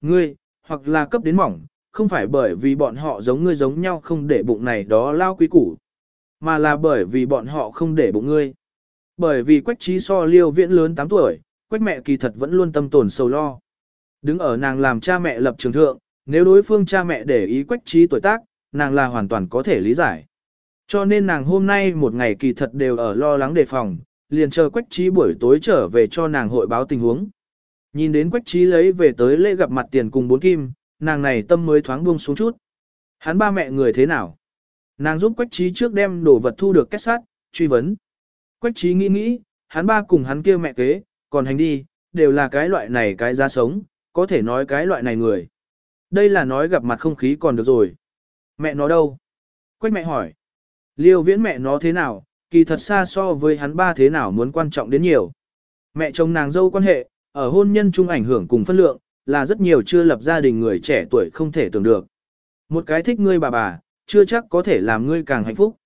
ngươi, hoặc là cấp đến mỏng, không phải bởi vì bọn họ giống ngươi giống nhau không để bụng này đó lao quý củ, mà là bởi vì bọn họ không để bụng ngươi. Bởi vì quách trí so liêu viễn lớn 8 tuổi, quách mẹ kỳ thật vẫn luôn tâm tồn sầu lo. Đứng ở nàng làm cha mẹ lập trường thượng, nếu đối phương cha mẹ để ý quách trí tuổi tác, nàng là hoàn toàn có thể lý giải. Cho nên nàng hôm nay một ngày kỳ thật đều ở lo lắng đề phòng, liền chờ quách trí buổi tối trở về cho nàng hội báo tình huống. Nhìn đến quách trí lấy về tới lễ gặp mặt tiền cùng bốn kim, nàng này tâm mới thoáng buông xuống chút. Hắn ba mẹ người thế nào? Nàng giúp quách trí trước đem đồ vật thu được kết sát, truy vấn. Quách trí nghĩ nghĩ, hắn ba cùng hắn kia mẹ kế, còn hành đi, đều là cái loại này cái giá sống, có thể nói cái loại này người. Đây là nói gặp mặt không khí còn được rồi. Mẹ nó đâu? Quách mẹ hỏi. Liêu viễn mẹ nó thế nào, kỳ thật xa so với hắn ba thế nào muốn quan trọng đến nhiều. Mẹ chồng nàng dâu quan hệ, ở hôn nhân chung ảnh hưởng cùng phân lượng, là rất nhiều chưa lập gia đình người trẻ tuổi không thể tưởng được. Một cái thích ngươi bà bà, chưa chắc có thể làm ngươi càng hạnh phúc.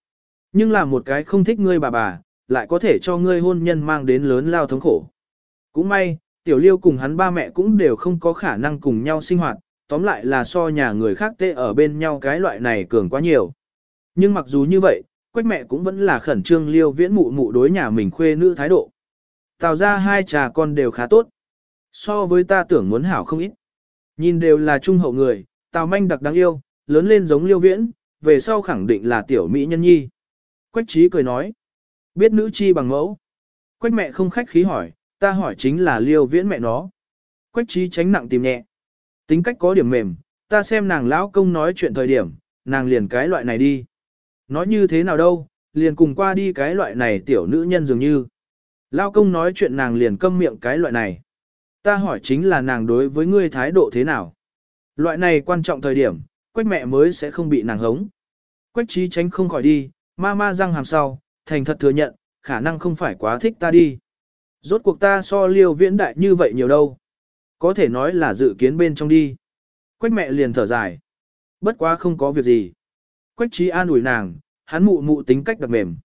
Nhưng là một cái không thích ngươi bà bà, lại có thể cho ngươi hôn nhân mang đến lớn lao thống khổ. Cũng may, tiểu liêu cùng hắn ba mẹ cũng đều không có khả năng cùng nhau sinh hoạt, tóm lại là so nhà người khác tê ở bên nhau cái loại này cường quá nhiều. Nhưng mặc dù như vậy, quách mẹ cũng vẫn là khẩn trương liêu viễn mụ mụ đối nhà mình khuê nữ thái độ. Tào ra hai trà con đều khá tốt. So với ta tưởng muốn hảo không ít. Nhìn đều là trung hậu người, tào manh đặc đáng yêu, lớn lên giống liêu viễn, về sau khẳng định là tiểu mỹ nhân nhi. Quách trí cười nói. Biết nữ chi bằng mẫu. Quách mẹ không khách khí hỏi, ta hỏi chính là liêu viễn mẹ nó. Quách trí tránh nặng tìm nhẹ. Tính cách có điểm mềm, ta xem nàng lão công nói chuyện thời điểm, nàng liền cái loại này đi. Nói như thế nào đâu, liền cùng qua đi cái loại này tiểu nữ nhân dường như. Lão công nói chuyện nàng liền câm miệng cái loại này. Ta hỏi chính là nàng đối với ngươi thái độ thế nào. Loại này quan trọng thời điểm, quách mẹ mới sẽ không bị nàng hống. Quách trí tránh không khỏi đi, ma ma răng hàm sau, thành thật thừa nhận, khả năng không phải quá thích ta đi. Rốt cuộc ta so liêu viễn đại như vậy nhiều đâu. Có thể nói là dự kiến bên trong đi. Quách mẹ liền thở dài. Bất quá không có việc gì. Quách trí an ủi nàng, hắn mụ mụ tính cách đặc mềm.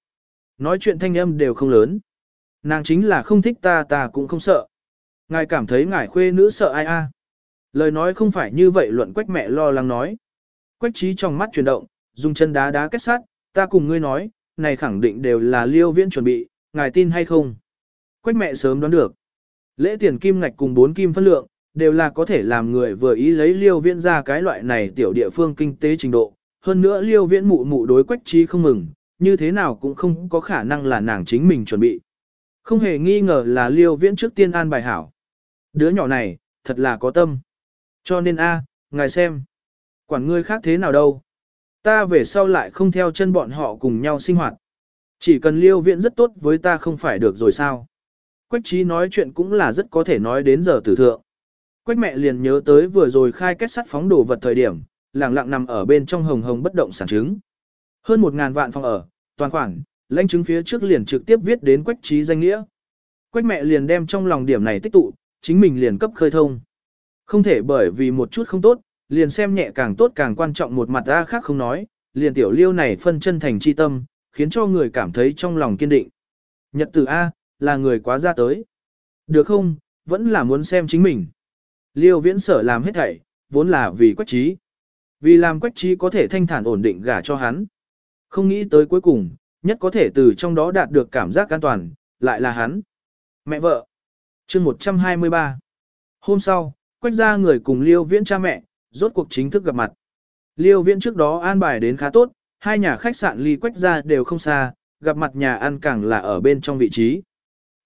Nói chuyện thanh âm đều không lớn. Nàng chính là không thích ta ta cũng không sợ. Ngài cảm thấy ngài khuê nữ sợ ai a? Lời nói không phải như vậy luận quách mẹ lo lắng nói. Quách trí trong mắt chuyển động, dùng chân đá đá kết sát, ta cùng ngươi nói, này khẳng định đều là liêu viễn chuẩn bị, ngài tin hay không? Quách mẹ sớm đoán được. Lễ tiền kim ngạch cùng bốn kim phân lượng, đều là có thể làm người vừa ý lấy liêu viễn ra cái loại này tiểu địa phương kinh tế trình độ. Hơn nữa liêu viễn mụ mụ đối quách trí không mừng, như thế nào cũng không có khả năng là nàng chính mình chuẩn bị. Không hề nghi ngờ là liêu viễn trước tiên an bài hảo. Đứa nhỏ này, thật là có tâm. Cho nên a, ngài xem. Quản ngươi khác thế nào đâu. Ta về sau lại không theo chân bọn họ cùng nhau sinh hoạt. Chỉ cần liêu viễn rất tốt với ta không phải được rồi sao. Quách trí nói chuyện cũng là rất có thể nói đến giờ tử thượng. Quách mẹ liền nhớ tới vừa rồi khai kết sắt phóng đồ vật thời điểm, lặng lặng nằm ở bên trong hồng hồng bất động sản chứng. Hơn một ngàn vạn phòng ở, toàn khoản, lãnh chứng phía trước liền trực tiếp viết đến quách trí danh nghĩa. Quách mẹ liền đem trong lòng điểm này tích tụ, chính mình liền cấp khơi thông. Không thể bởi vì một chút không tốt, liền xem nhẹ càng tốt càng quan trọng một mặt ra khác không nói, liền tiểu liêu này phân chân thành chi tâm, khiến cho người cảm thấy trong lòng kiên định. Nhật tử A, là người quá ra tới. Được không, vẫn là muốn xem chính mình. Liêu viễn sở làm hết thảy, vốn là vì quách trí. Vì làm quách trí có thể thanh thản ổn định gả cho hắn. Không nghĩ tới cuối cùng, nhất có thể từ trong đó đạt được cảm giác an toàn, lại là hắn. Mẹ vợ. chương 123. Hôm sau, quách ra người cùng liêu viễn cha mẹ, rốt cuộc chính thức gặp mặt. Liêu viễn trước đó an bài đến khá tốt, hai nhà khách sạn ly quách ra đều không xa, gặp mặt nhà ăn càng là ở bên trong vị trí.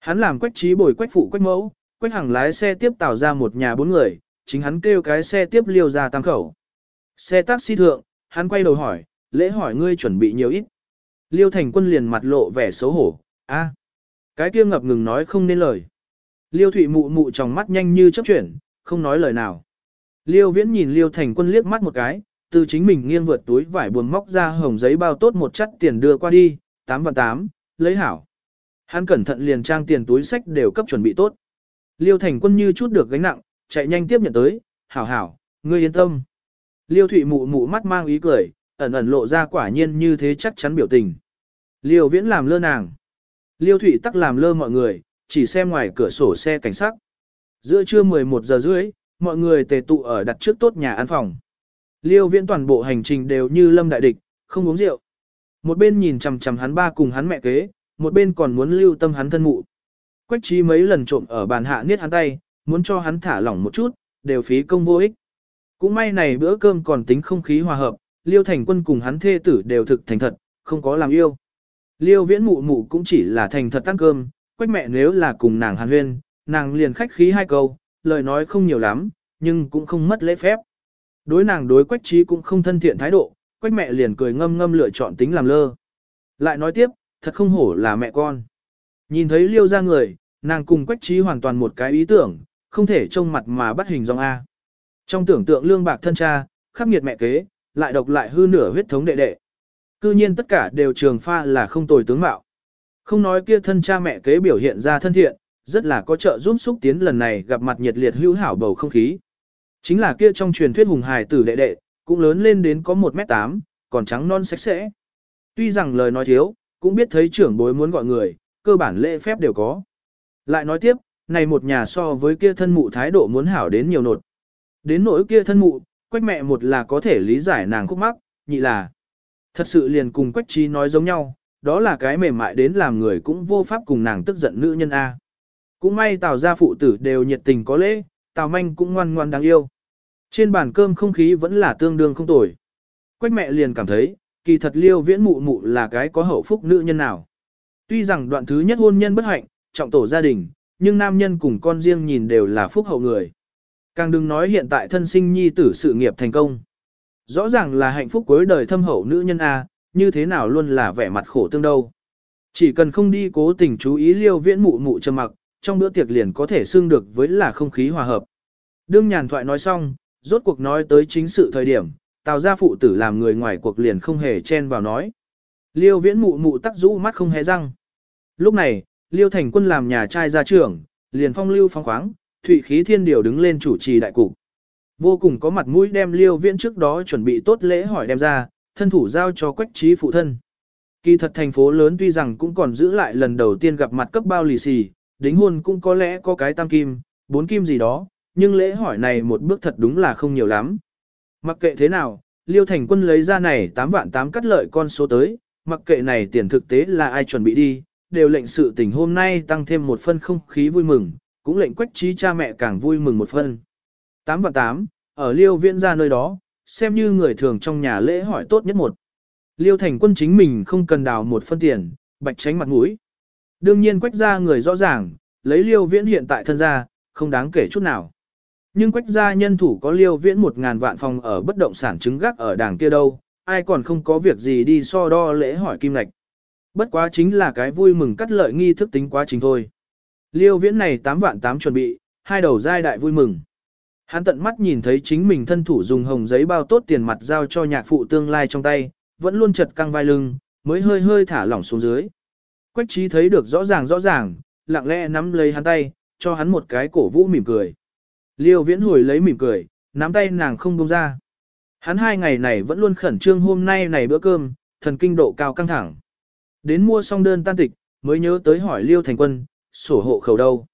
Hắn làm quách trí bồi quách phụ quách mẫu, quách hàng lái xe tiếp tạo ra một nhà bốn người, chính hắn kêu cái xe tiếp liêu ra tam khẩu. Xe taxi thượng, hắn quay đầu hỏi, lễ hỏi ngươi chuẩn bị nhiều ít. Liêu thành quân liền mặt lộ vẻ xấu hổ, a, cái kia ngập ngừng nói không nên lời. Liêu thụy mụ mụ trong mắt nhanh như chớp chuyển, không nói lời nào. Liêu viễn nhìn liêu thành quân liếc mắt một cái, từ chính mình nghiêng vượt túi vải buồn móc ra hồng giấy bao tốt một chất tiền đưa qua đi, 8 và 8, lấy hảo. Hắn cẩn thận liền trang tiền túi sách đều cấp chuẩn bị tốt. Liêu thành quân như chút được gánh nặng, chạy nhanh tiếp nhận tới, hảo hảo, ngươi yên tâm. Liêu thụy mụ mụ mắt mang ý cười, ẩn ẩn lộ ra quả nhiên như thế chắc chắn biểu tình. Liêu viễn làm lơ nàng. Liêu thụy tắc làm lơ mọi người, chỉ xem ngoài cửa sổ xe cảnh sát. Giữa trưa 11 giờ rưỡi, mọi người tề tụ ở đặt trước tốt nhà ăn phòng. Liêu viễn toàn bộ hành trình đều như lâm đại địch, không uống rượu. Một bên nhìn chằm chằm hắn ba cùng hắn mẹ kế, một bên còn muốn lưu tâm hắn thân mụ. Quách trí mấy lần trộm ở bàn hạ niết hắn tay, muốn cho hắn thả lỏng một chút, đều phí công vô ích. Cũng may này bữa cơm còn tính không khí hòa hợp, Liêu Thành Quân cùng hắn thê tử đều thực thành thật, không có làm yêu. Liêu Viễn mụ mụ cũng chỉ là thành thật tăng cơm, quách mẹ nếu là cùng nàng hàn huyên, nàng liền khách khí hai câu, lời nói không nhiều lắm, nhưng cũng không mất lễ phép. Đối nàng đối quách trí cũng không thân thiện thái độ, quách mẹ liền cười ngâm ngâm lựa chọn tính làm lơ. Lại nói tiếp, thật không hổ là mẹ con. Nhìn thấy liêu ra người, nàng cùng quách trí hoàn toàn một cái ý tưởng, không thể trông mặt mà bắt hình dòng A. Trong tưởng tượng lương bạc thân cha, khắc nghiệt mẹ kế, lại độc lại hư nửa huyết thống đệ đệ. Cư nhiên tất cả đều trường pha là không tồi tướng mạo. Không nói kia thân cha mẹ kế biểu hiện ra thân thiện, rất là có trợ giúp xúc tiến lần này gặp mặt nhiệt liệt hữu hảo bầu không khí. Chính là kia trong truyền thuyết hùng hài tử đệ đệ, cũng lớn lên đến có 1m8, còn trắng non sạch sẽ. Tuy rằng lời nói thiếu, cũng biết thấy trưởng bối muốn gọi người, cơ bản lễ phép đều có. Lại nói tiếp, này một nhà so với kia thân mụ thái độ muốn hảo đến nhiều nột. Đến nỗi kia thân mụ, quách mẹ một là có thể lý giải nàng khúc mắc, nhị là thật sự liền cùng quách trí nói giống nhau, đó là cái mềm mại đến làm người cũng vô pháp cùng nàng tức giận nữ nhân A. Cũng may tào gia phụ tử đều nhiệt tình có lễ, tào manh cũng ngoan ngoan đáng yêu. Trên bàn cơm không khí vẫn là tương đương không tồi. Quách mẹ liền cảm thấy, kỳ thật liêu viễn mụ mụ là cái có hậu phúc nữ nhân nào. Tuy rằng đoạn thứ nhất hôn nhân bất hạnh, trọng tổ gia đình, nhưng nam nhân cùng con riêng nhìn đều là phúc hậu người. Càng đừng nói hiện tại thân sinh nhi tử sự nghiệp thành công. Rõ ràng là hạnh phúc cuối đời thâm hậu nữ nhân A, như thế nào luôn là vẻ mặt khổ tương đâu. Chỉ cần không đi cố tình chú ý liêu viễn mụ mụ trầm mặc, trong bữa tiệc liền có thể xương được với là không khí hòa hợp. Đương nhàn thoại nói xong, rốt cuộc nói tới chính sự thời điểm, tào gia phụ tử làm người ngoài cuộc liền không hề chen vào nói. Liêu viễn mụ mụ tắc rũ mắt không hé răng. Lúc này, Liêu thành quân làm nhà trai gia trưởng, liền phong lưu phong khoáng, thụy khí thiên điều đứng lên chủ trì đại cục. Vô cùng có mặt mũi đem Liêu viễn trước đó chuẩn bị tốt lễ hỏi đem ra, thân thủ giao cho quách trí phụ thân. Kỳ thật thành phố lớn tuy rằng cũng còn giữ lại lần đầu tiên gặp mặt cấp bao lì xì, đính hôn cũng có lẽ có cái tam kim, bốn kim gì đó, nhưng lễ hỏi này một bước thật đúng là không nhiều lắm. Mặc kệ thế nào, Liêu Thành Quân lấy ra này 8 vạn 8 cắt lợi con số tới, mặc kệ này tiền thực tế là ai chuẩn bị đi, đều lệnh sự tình hôm nay tăng thêm một phân không khí vui mừng, cũng lệnh quách trí cha mẹ càng vui mừng một phân. 8 vạn 8, ở Liêu Viễn ra nơi đó, xem như người thường trong nhà lễ hỏi tốt nhất một. Liêu Thành Quân chính mình không cần đào một phân tiền, bạch tránh mặt mũi. Đương nhiên quách ra người rõ ràng, lấy Liêu Viễn hiện tại thân gia, không đáng kể chút nào. Nhưng quách gia nhân thủ có liêu viễn một ngàn vạn phòng ở bất động sản chứng gác ở đảng kia đâu, ai còn không có việc gì đi so đo lễ hỏi kim lạch. Bất quá chính là cái vui mừng cắt lợi nghi thức tính quá trình thôi. Liêu viễn này 8 vạn 8 chuẩn bị, hai đầu giai đại vui mừng. Hắn tận mắt nhìn thấy chính mình thân thủ dùng hồng giấy bao tốt tiền mặt giao cho nhạc phụ tương lai trong tay, vẫn luôn chật căng vai lưng, mới hơi hơi thả lỏng xuống dưới. Quách trí thấy được rõ ràng rõ ràng, lặng lẽ nắm lấy hắn tay, cho hắn một cái cổ vũ mỉm cười. Liêu viễn hồi lấy mỉm cười, nắm tay nàng không buông ra. Hắn hai ngày này vẫn luôn khẩn trương hôm nay này bữa cơm, thần kinh độ cao căng thẳng. Đến mua xong đơn tan tịch, mới nhớ tới hỏi Liêu Thành Quân, sổ hộ khẩu đâu.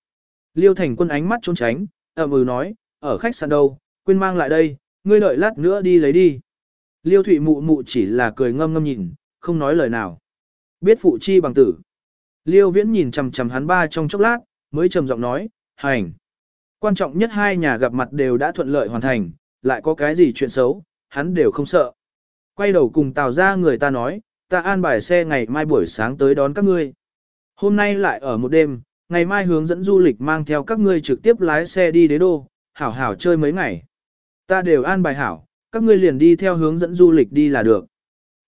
Liêu Thành Quân ánh mắt trốn tránh, ậm ừ nói, ở khách sạn đâu, quên mang lại đây, ngươi đợi lát nữa đi lấy đi. Liêu Thụy mụ mụ chỉ là cười ngâm ngâm nhìn, không nói lời nào. Biết phụ chi bằng tử. Liêu Viễn nhìn chằm chằm hắn ba trong chốc lát, mới trầm giọng nói, hành. Quan trọng nhất hai nhà gặp mặt đều đã thuận lợi hoàn thành, lại có cái gì chuyện xấu, hắn đều không sợ. Quay đầu cùng tào ra người ta nói, ta an bài xe ngày mai buổi sáng tới đón các ngươi. Hôm nay lại ở một đêm, ngày mai hướng dẫn du lịch mang theo các ngươi trực tiếp lái xe đi đế đô, hảo hảo chơi mấy ngày. Ta đều an bài hảo, các ngươi liền đi theo hướng dẫn du lịch đi là được.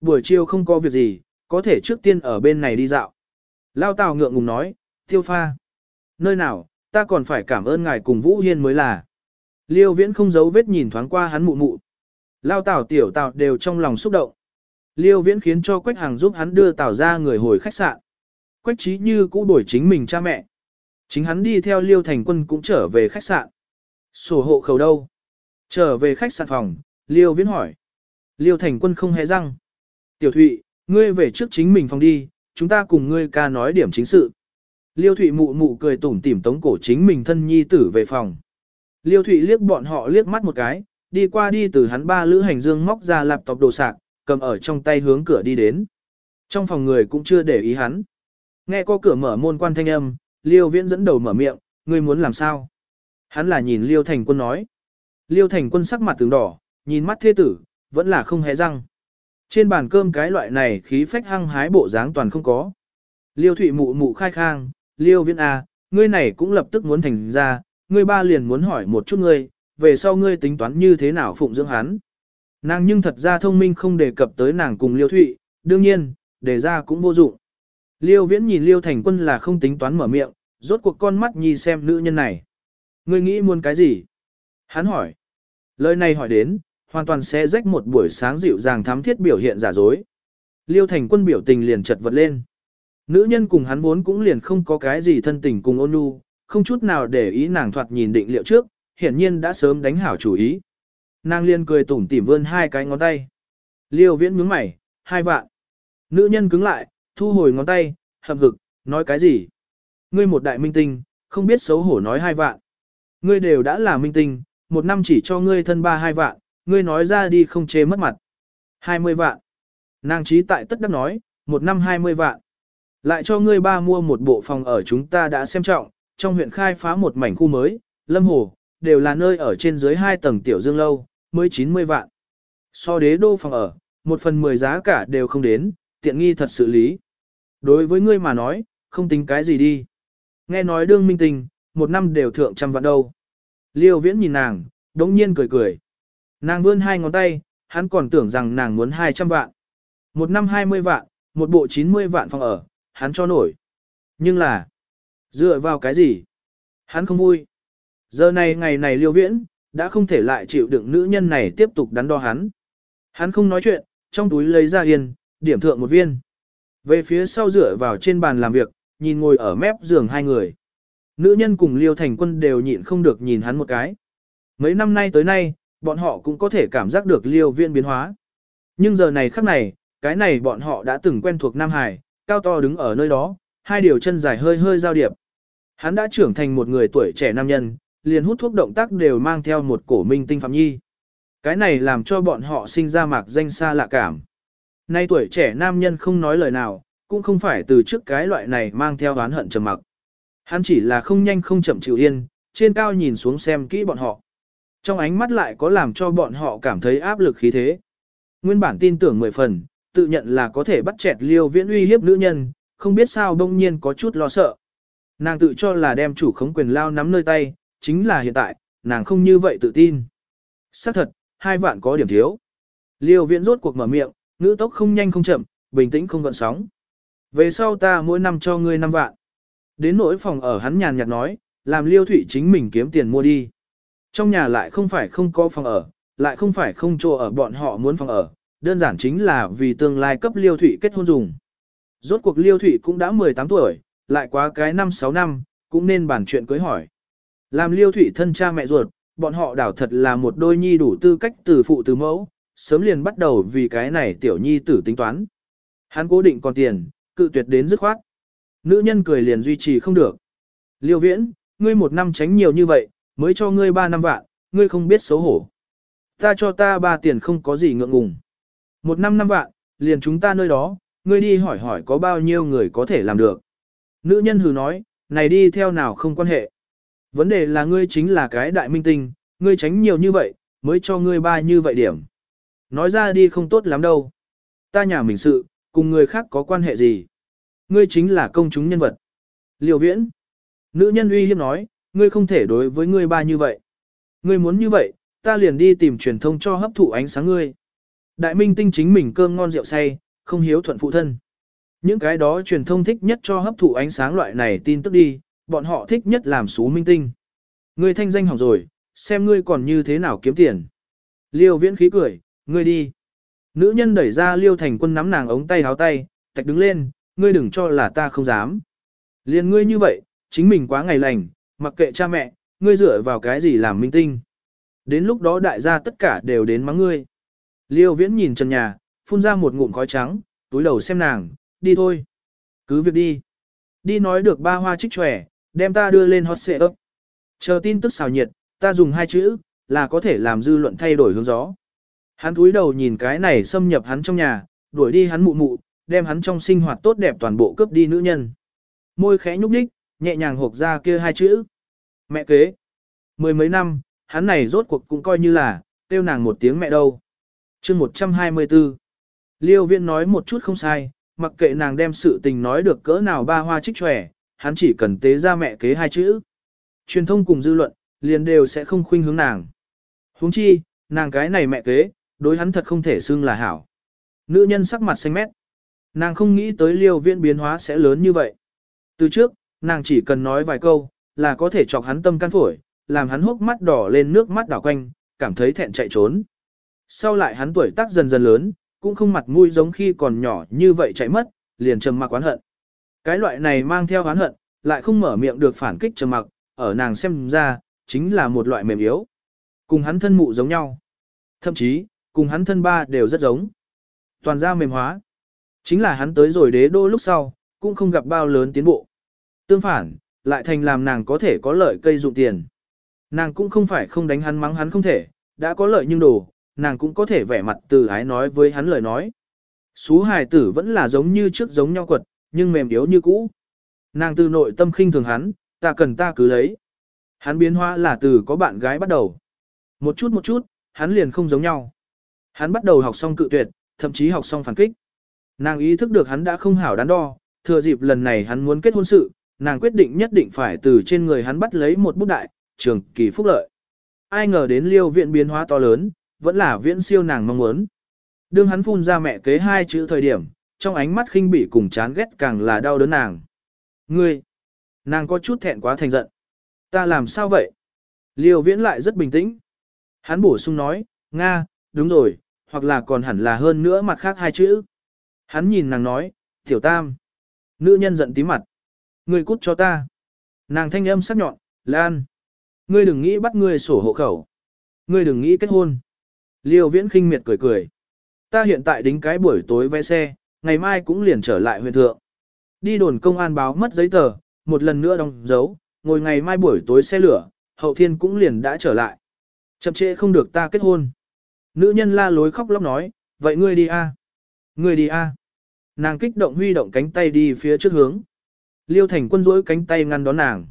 Buổi chiều không có việc gì, có thể trước tiên ở bên này đi dạo. Lao Tào ngượng ngùng nói, tiêu pha. Nơi nào, ta còn phải cảm ơn ngài cùng Vũ Hiên mới là. Liêu viễn không giấu vết nhìn thoáng qua hắn mụ mụ. Lao Tào tiểu tào đều trong lòng xúc động. Liêu viễn khiến cho Quách Hàng giúp hắn đưa tào ra người hồi khách sạn. Quách trí như cũ đổi chính mình cha mẹ. Chính hắn đi theo Liêu Thành Quân cũng trở về khách sạn. Sổ hộ khẩu đâu? Trở về khách sạn phòng, Liêu viễn hỏi. Liêu Thành Quân không hề răng. Tiểu Thụy, ngươi về trước chính mình phòng đi, chúng ta cùng ngươi ca nói điểm chính sự. Liêu Thụy mụ mụ cười tủm tỉm tống cổ chính mình thân nhi tử về phòng. Liêu Thụy liếc bọn họ liếc mắt một cái, đi qua đi từ hắn ba lữ hành dương móc ra laptop đồ sạc, cầm ở trong tay hướng cửa đi đến. Trong phòng người cũng chưa để ý hắn. Nghe có cửa mở môn quan thanh âm, Liêu Viễn dẫn đầu mở miệng, ngươi muốn làm sao? Hắn là nhìn Liêu Thành Quân nói. Liêu Thành Quân sắc mặt tướng đỏ, nhìn mắt thê tử, vẫn là không hé răng. Trên bàn cơm cái loại này khí phách hăng hái bộ dáng toàn không có. Liêu Thụy mụ mụ khai khang, Liêu Viễn A, à, ngươi này cũng lập tức muốn thành ra, ngươi ba liền muốn hỏi một chút ngươi, về sau ngươi tính toán như thế nào phụng dưỡng hắn. Nàng nhưng thật ra thông minh không đề cập tới nàng cùng Liêu Thụy, đương nhiên, đề ra cũng vô dụng. Liêu Viễn nhìn Liêu Thành Quân là không tính toán mở miệng, rốt cuộc con mắt nhi xem nữ nhân này. Ngươi nghĩ muốn cái gì? Hắn hỏi. Lời này hỏi đến, hoàn toàn sẽ rách một buổi sáng dịu dàng thám thiết biểu hiện giả dối. Liêu Thành Quân biểu tình liền chật vật lên. Nữ nhân cùng hắn vốn cũng liền không có cái gì thân tình cùng ôn nhu, không chút nào để ý nàng thoạt nhìn định liệu trước, hiển nhiên đã sớm đánh hảo chủ ý. Nàng liên cười tủm tỉm vươn hai cái ngón tay. Liêu viễn nhướng mày, hai vạn. Nữ nhân cứng lại, thu hồi ngón tay, hậm hực, nói cái gì? Ngươi một đại minh tinh, không biết xấu hổ nói hai vạn. Ngươi đều đã là minh tinh, một năm chỉ cho ngươi thân ba hai vạn, ngươi nói ra đi không chê mất mặt. Hai mươi vạn. Nàng trí tại tất đắc nói, một năm hai mươi vạn. Lại cho ngươi ba mua một bộ phòng ở chúng ta đã xem trọng, trong huyện khai phá một mảnh khu mới, lâm hồ, đều là nơi ở trên dưới hai tầng tiểu dương lâu, mới 90 vạn. So đế đô phòng ở, một phần mười giá cả đều không đến, tiện nghi thật sự lý. Đối với ngươi mà nói, không tính cái gì đi. Nghe nói đương minh tình, một năm đều thượng trăm vạn đâu. Liêu viễn nhìn nàng, đống nhiên cười cười. Nàng vươn hai ngón tay, hắn còn tưởng rằng nàng muốn 200 vạn. Một năm 20 vạn, một bộ 90 vạn phòng ở, hắn cho nổi. Nhưng là, dựa vào cái gì? Hắn không vui. Giờ này ngày này liêu viễn, đã không thể lại chịu đựng nữ nhân này tiếp tục đắn đo hắn. Hắn không nói chuyện, trong túi lấy ra yên, điểm thượng một viên. Về phía sau dựa vào trên bàn làm việc, nhìn ngồi ở mép giường hai người. Nữ nhân cùng liêu thành quân đều nhịn không được nhìn hắn một cái. Mấy năm nay tới nay, bọn họ cũng có thể cảm giác được liêu viên biến hóa. Nhưng giờ này khắc này, cái này bọn họ đã từng quen thuộc Nam Hải, cao to đứng ở nơi đó, hai điều chân dài hơi hơi giao điệp. Hắn đã trưởng thành một người tuổi trẻ nam nhân, liền hút thuốc động tác đều mang theo một cổ minh tinh phạm nhi. Cái này làm cho bọn họ sinh ra mạc danh xa lạ cảm. Nay tuổi trẻ nam nhân không nói lời nào, cũng không phải từ trước cái loại này mang theo oán hận trầm mặc. Hắn chỉ là không nhanh không chậm chịu yên, trên cao nhìn xuống xem kỹ bọn họ. Trong ánh mắt lại có làm cho bọn họ cảm thấy áp lực khí thế. Nguyên bản tin tưởng mười phần, tự nhận là có thể bắt chẹt liêu viễn uy hiếp nữ nhân, không biết sao đông nhiên có chút lo sợ. Nàng tự cho là đem chủ khống quyền lao nắm nơi tay, chính là hiện tại, nàng không như vậy tự tin. xác thật, hai vạn có điểm thiếu. Liêu viễn rốt cuộc mở miệng, ngữ tốc không nhanh không chậm, bình tĩnh không gợn sóng. Về sau ta mỗi năm cho ngươi năm vạn. Đến nỗi phòng ở hắn nhàn nhạt nói, làm liêu thủy chính mình kiếm tiền mua đi. Trong nhà lại không phải không có phòng ở, lại không phải không chỗ ở bọn họ muốn phòng ở, đơn giản chính là vì tương lai cấp liêu thủy kết hôn dùng. Rốt cuộc liêu thủy cũng đã 18 tuổi, lại quá cái năm 6 năm, cũng nên bàn chuyện cưới hỏi. Làm liêu thủy thân cha mẹ ruột, bọn họ đảo thật là một đôi nhi đủ tư cách từ phụ từ mẫu, sớm liền bắt đầu vì cái này tiểu nhi tử tính toán. Hắn cố định còn tiền, cự tuyệt đến dứt khoát. Nữ nhân cười liền duy trì không được. Liêu viễn, ngươi một năm tránh nhiều như vậy, mới cho ngươi ba năm vạn, ngươi không biết xấu hổ. Ta cho ta ba tiền không có gì ngượng ngùng. Một năm năm vạn, liền chúng ta nơi đó, ngươi đi hỏi hỏi có bao nhiêu người có thể làm được. Nữ nhân hừ nói, này đi theo nào không quan hệ. Vấn đề là ngươi chính là cái đại minh tinh, ngươi tránh nhiều như vậy, mới cho ngươi ba như vậy điểm. Nói ra đi không tốt lắm đâu. Ta nhà mình sự, cùng người khác có quan hệ gì. Ngươi chính là công chúng nhân vật. Liều viễn. Nữ nhân uy hiếp nói, ngươi không thể đối với ngươi ba như vậy. Ngươi muốn như vậy, ta liền đi tìm truyền thông cho hấp thụ ánh sáng ngươi. Đại minh tinh chính mình cơm ngon rượu say, không hiếu thuận phụ thân. Những cái đó truyền thông thích nhất cho hấp thụ ánh sáng loại này tin tức đi, bọn họ thích nhất làm xú minh tinh. Ngươi thanh danh hỏng rồi, xem ngươi còn như thế nào kiếm tiền. Liêu viễn khí cười, ngươi đi. Nữ nhân đẩy ra liêu thành quân nắm nàng ống tay háo tay, tạch đứng lên, ngươi đừng cho là ta không dám. Liên ngươi như vậy, chính mình quá ngày lành, mặc kệ cha mẹ, ngươi dựa vào cái gì làm minh tinh. Đến lúc đó đại gia tất cả đều đến mắng ngươi. Liêu viễn nhìn trần nhà, phun ra một ngụm khói trắng, túi đầu xem nàng, đi thôi. Cứ việc đi. Đi nói được ba hoa trích trẻ, đem ta đưa lên hot xệ ấp. Chờ tin tức xào nhiệt, ta dùng hai chữ, là có thể làm dư luận thay đổi hướng gió. Hắn cúi đầu nhìn cái này xâm nhập hắn trong nhà, đuổi đi hắn mụ mụ, đem hắn trong sinh hoạt tốt đẹp toàn bộ cướp đi nữ nhân. Môi khẽ nhúc đích, nhẹ nhàng hộp ra kia hai chữ. Mẹ kế. Mười mấy năm, hắn này rốt cuộc cũng coi như là, tiêu nàng một tiếng mẹ đâu. chương 124. Liêu viên nói một chút không sai, mặc kệ nàng đem sự tình nói được cỡ nào ba hoa trích tròe, hắn chỉ cần tế ra mẹ kế hai chữ. Truyền thông cùng dư luận, liền đều sẽ không khuynh hướng nàng. huống chi, nàng cái này mẹ kế, đối hắn thật không thể xưng là hảo. Nữ nhân sắc mặt xanh mét. Nàng không nghĩ tới liêu viễn biến hóa sẽ lớn như vậy. Từ trước, nàng chỉ cần nói vài câu, là có thể chọc hắn tâm can phổi, làm hắn hốc mắt đỏ lên nước mắt đảo quanh, cảm thấy thẹn chạy trốn. Sau lại hắn tuổi tác dần dần lớn, cũng không mặt mũi giống khi còn nhỏ như vậy chạy mất, liền trầm mặc oán hận. Cái loại này mang theo oán hận, lại không mở miệng được phản kích trầm mặc, ở nàng xem ra, chính là một loại mềm yếu. Cùng hắn thân mụ giống nhau. Thậm chí, cùng hắn thân ba đều rất giống. Toàn ra mềm hóa. Chính là hắn tới rồi đế đô lúc sau, cũng không gặp bao lớn tiến bộ. Tương phản, lại thành làm nàng có thể có lợi cây dụng tiền. Nàng cũng không phải không đánh hắn mắng hắn không thể, đã có lợi nhưng đồ, nàng cũng có thể vẻ mặt từ ái nói với hắn lời nói. Xú hài tử vẫn là giống như trước giống nhau quật, nhưng mềm yếu như cũ. Nàng từ nội tâm khinh thường hắn, ta cần ta cứ lấy. Hắn biến hóa là từ có bạn gái bắt đầu. Một chút một chút, hắn liền không giống nhau. Hắn bắt đầu học xong cự tuyệt, thậm chí học xong phản kích. Nàng ý thức được hắn đã không hảo đắn đo, thừa dịp lần này hắn muốn kết hôn sự, nàng quyết định nhất định phải từ trên người hắn bắt lấy một bút đại, trường kỳ phúc lợi. Ai ngờ đến liêu viện biến hóa to lớn, vẫn là viễn siêu nàng mong muốn. Đương hắn phun ra mẹ kế hai chữ thời điểm, trong ánh mắt khinh bỉ cùng chán ghét càng là đau đớn nàng. Ngươi! Nàng có chút thẹn quá thành giận. Ta làm sao vậy? Liêu viễn lại rất bình tĩnh. Hắn bổ sung nói, Nga, đúng rồi, hoặc là còn hẳn là hơn nữa mặt khác hai chữ. Hắn nhìn nàng nói, tiểu tam. Nữ nhân giận tí mặt. Ngươi cút cho ta. Nàng thanh âm sắc nhọn, Lan. Ngươi đừng nghĩ bắt ngươi sổ hộ khẩu. Ngươi đừng nghĩ kết hôn. Liêu viễn khinh miệt cười cười. Ta hiện tại đính cái buổi tối vé xe, ngày mai cũng liền trở lại huyện thượng. Đi đồn công an báo mất giấy tờ, một lần nữa đóng dấu, ngồi ngày mai buổi tối xe lửa, hậu thiên cũng liền đã trở lại. Chậm trễ không được ta kết hôn. Nữ nhân la lối khóc lóc nói, vậy ngươi đi a, Ngươi đi a. Nàng kích động huy động cánh tay đi phía trước hướng. Liêu thành quân rỗi cánh tay ngăn đón nàng.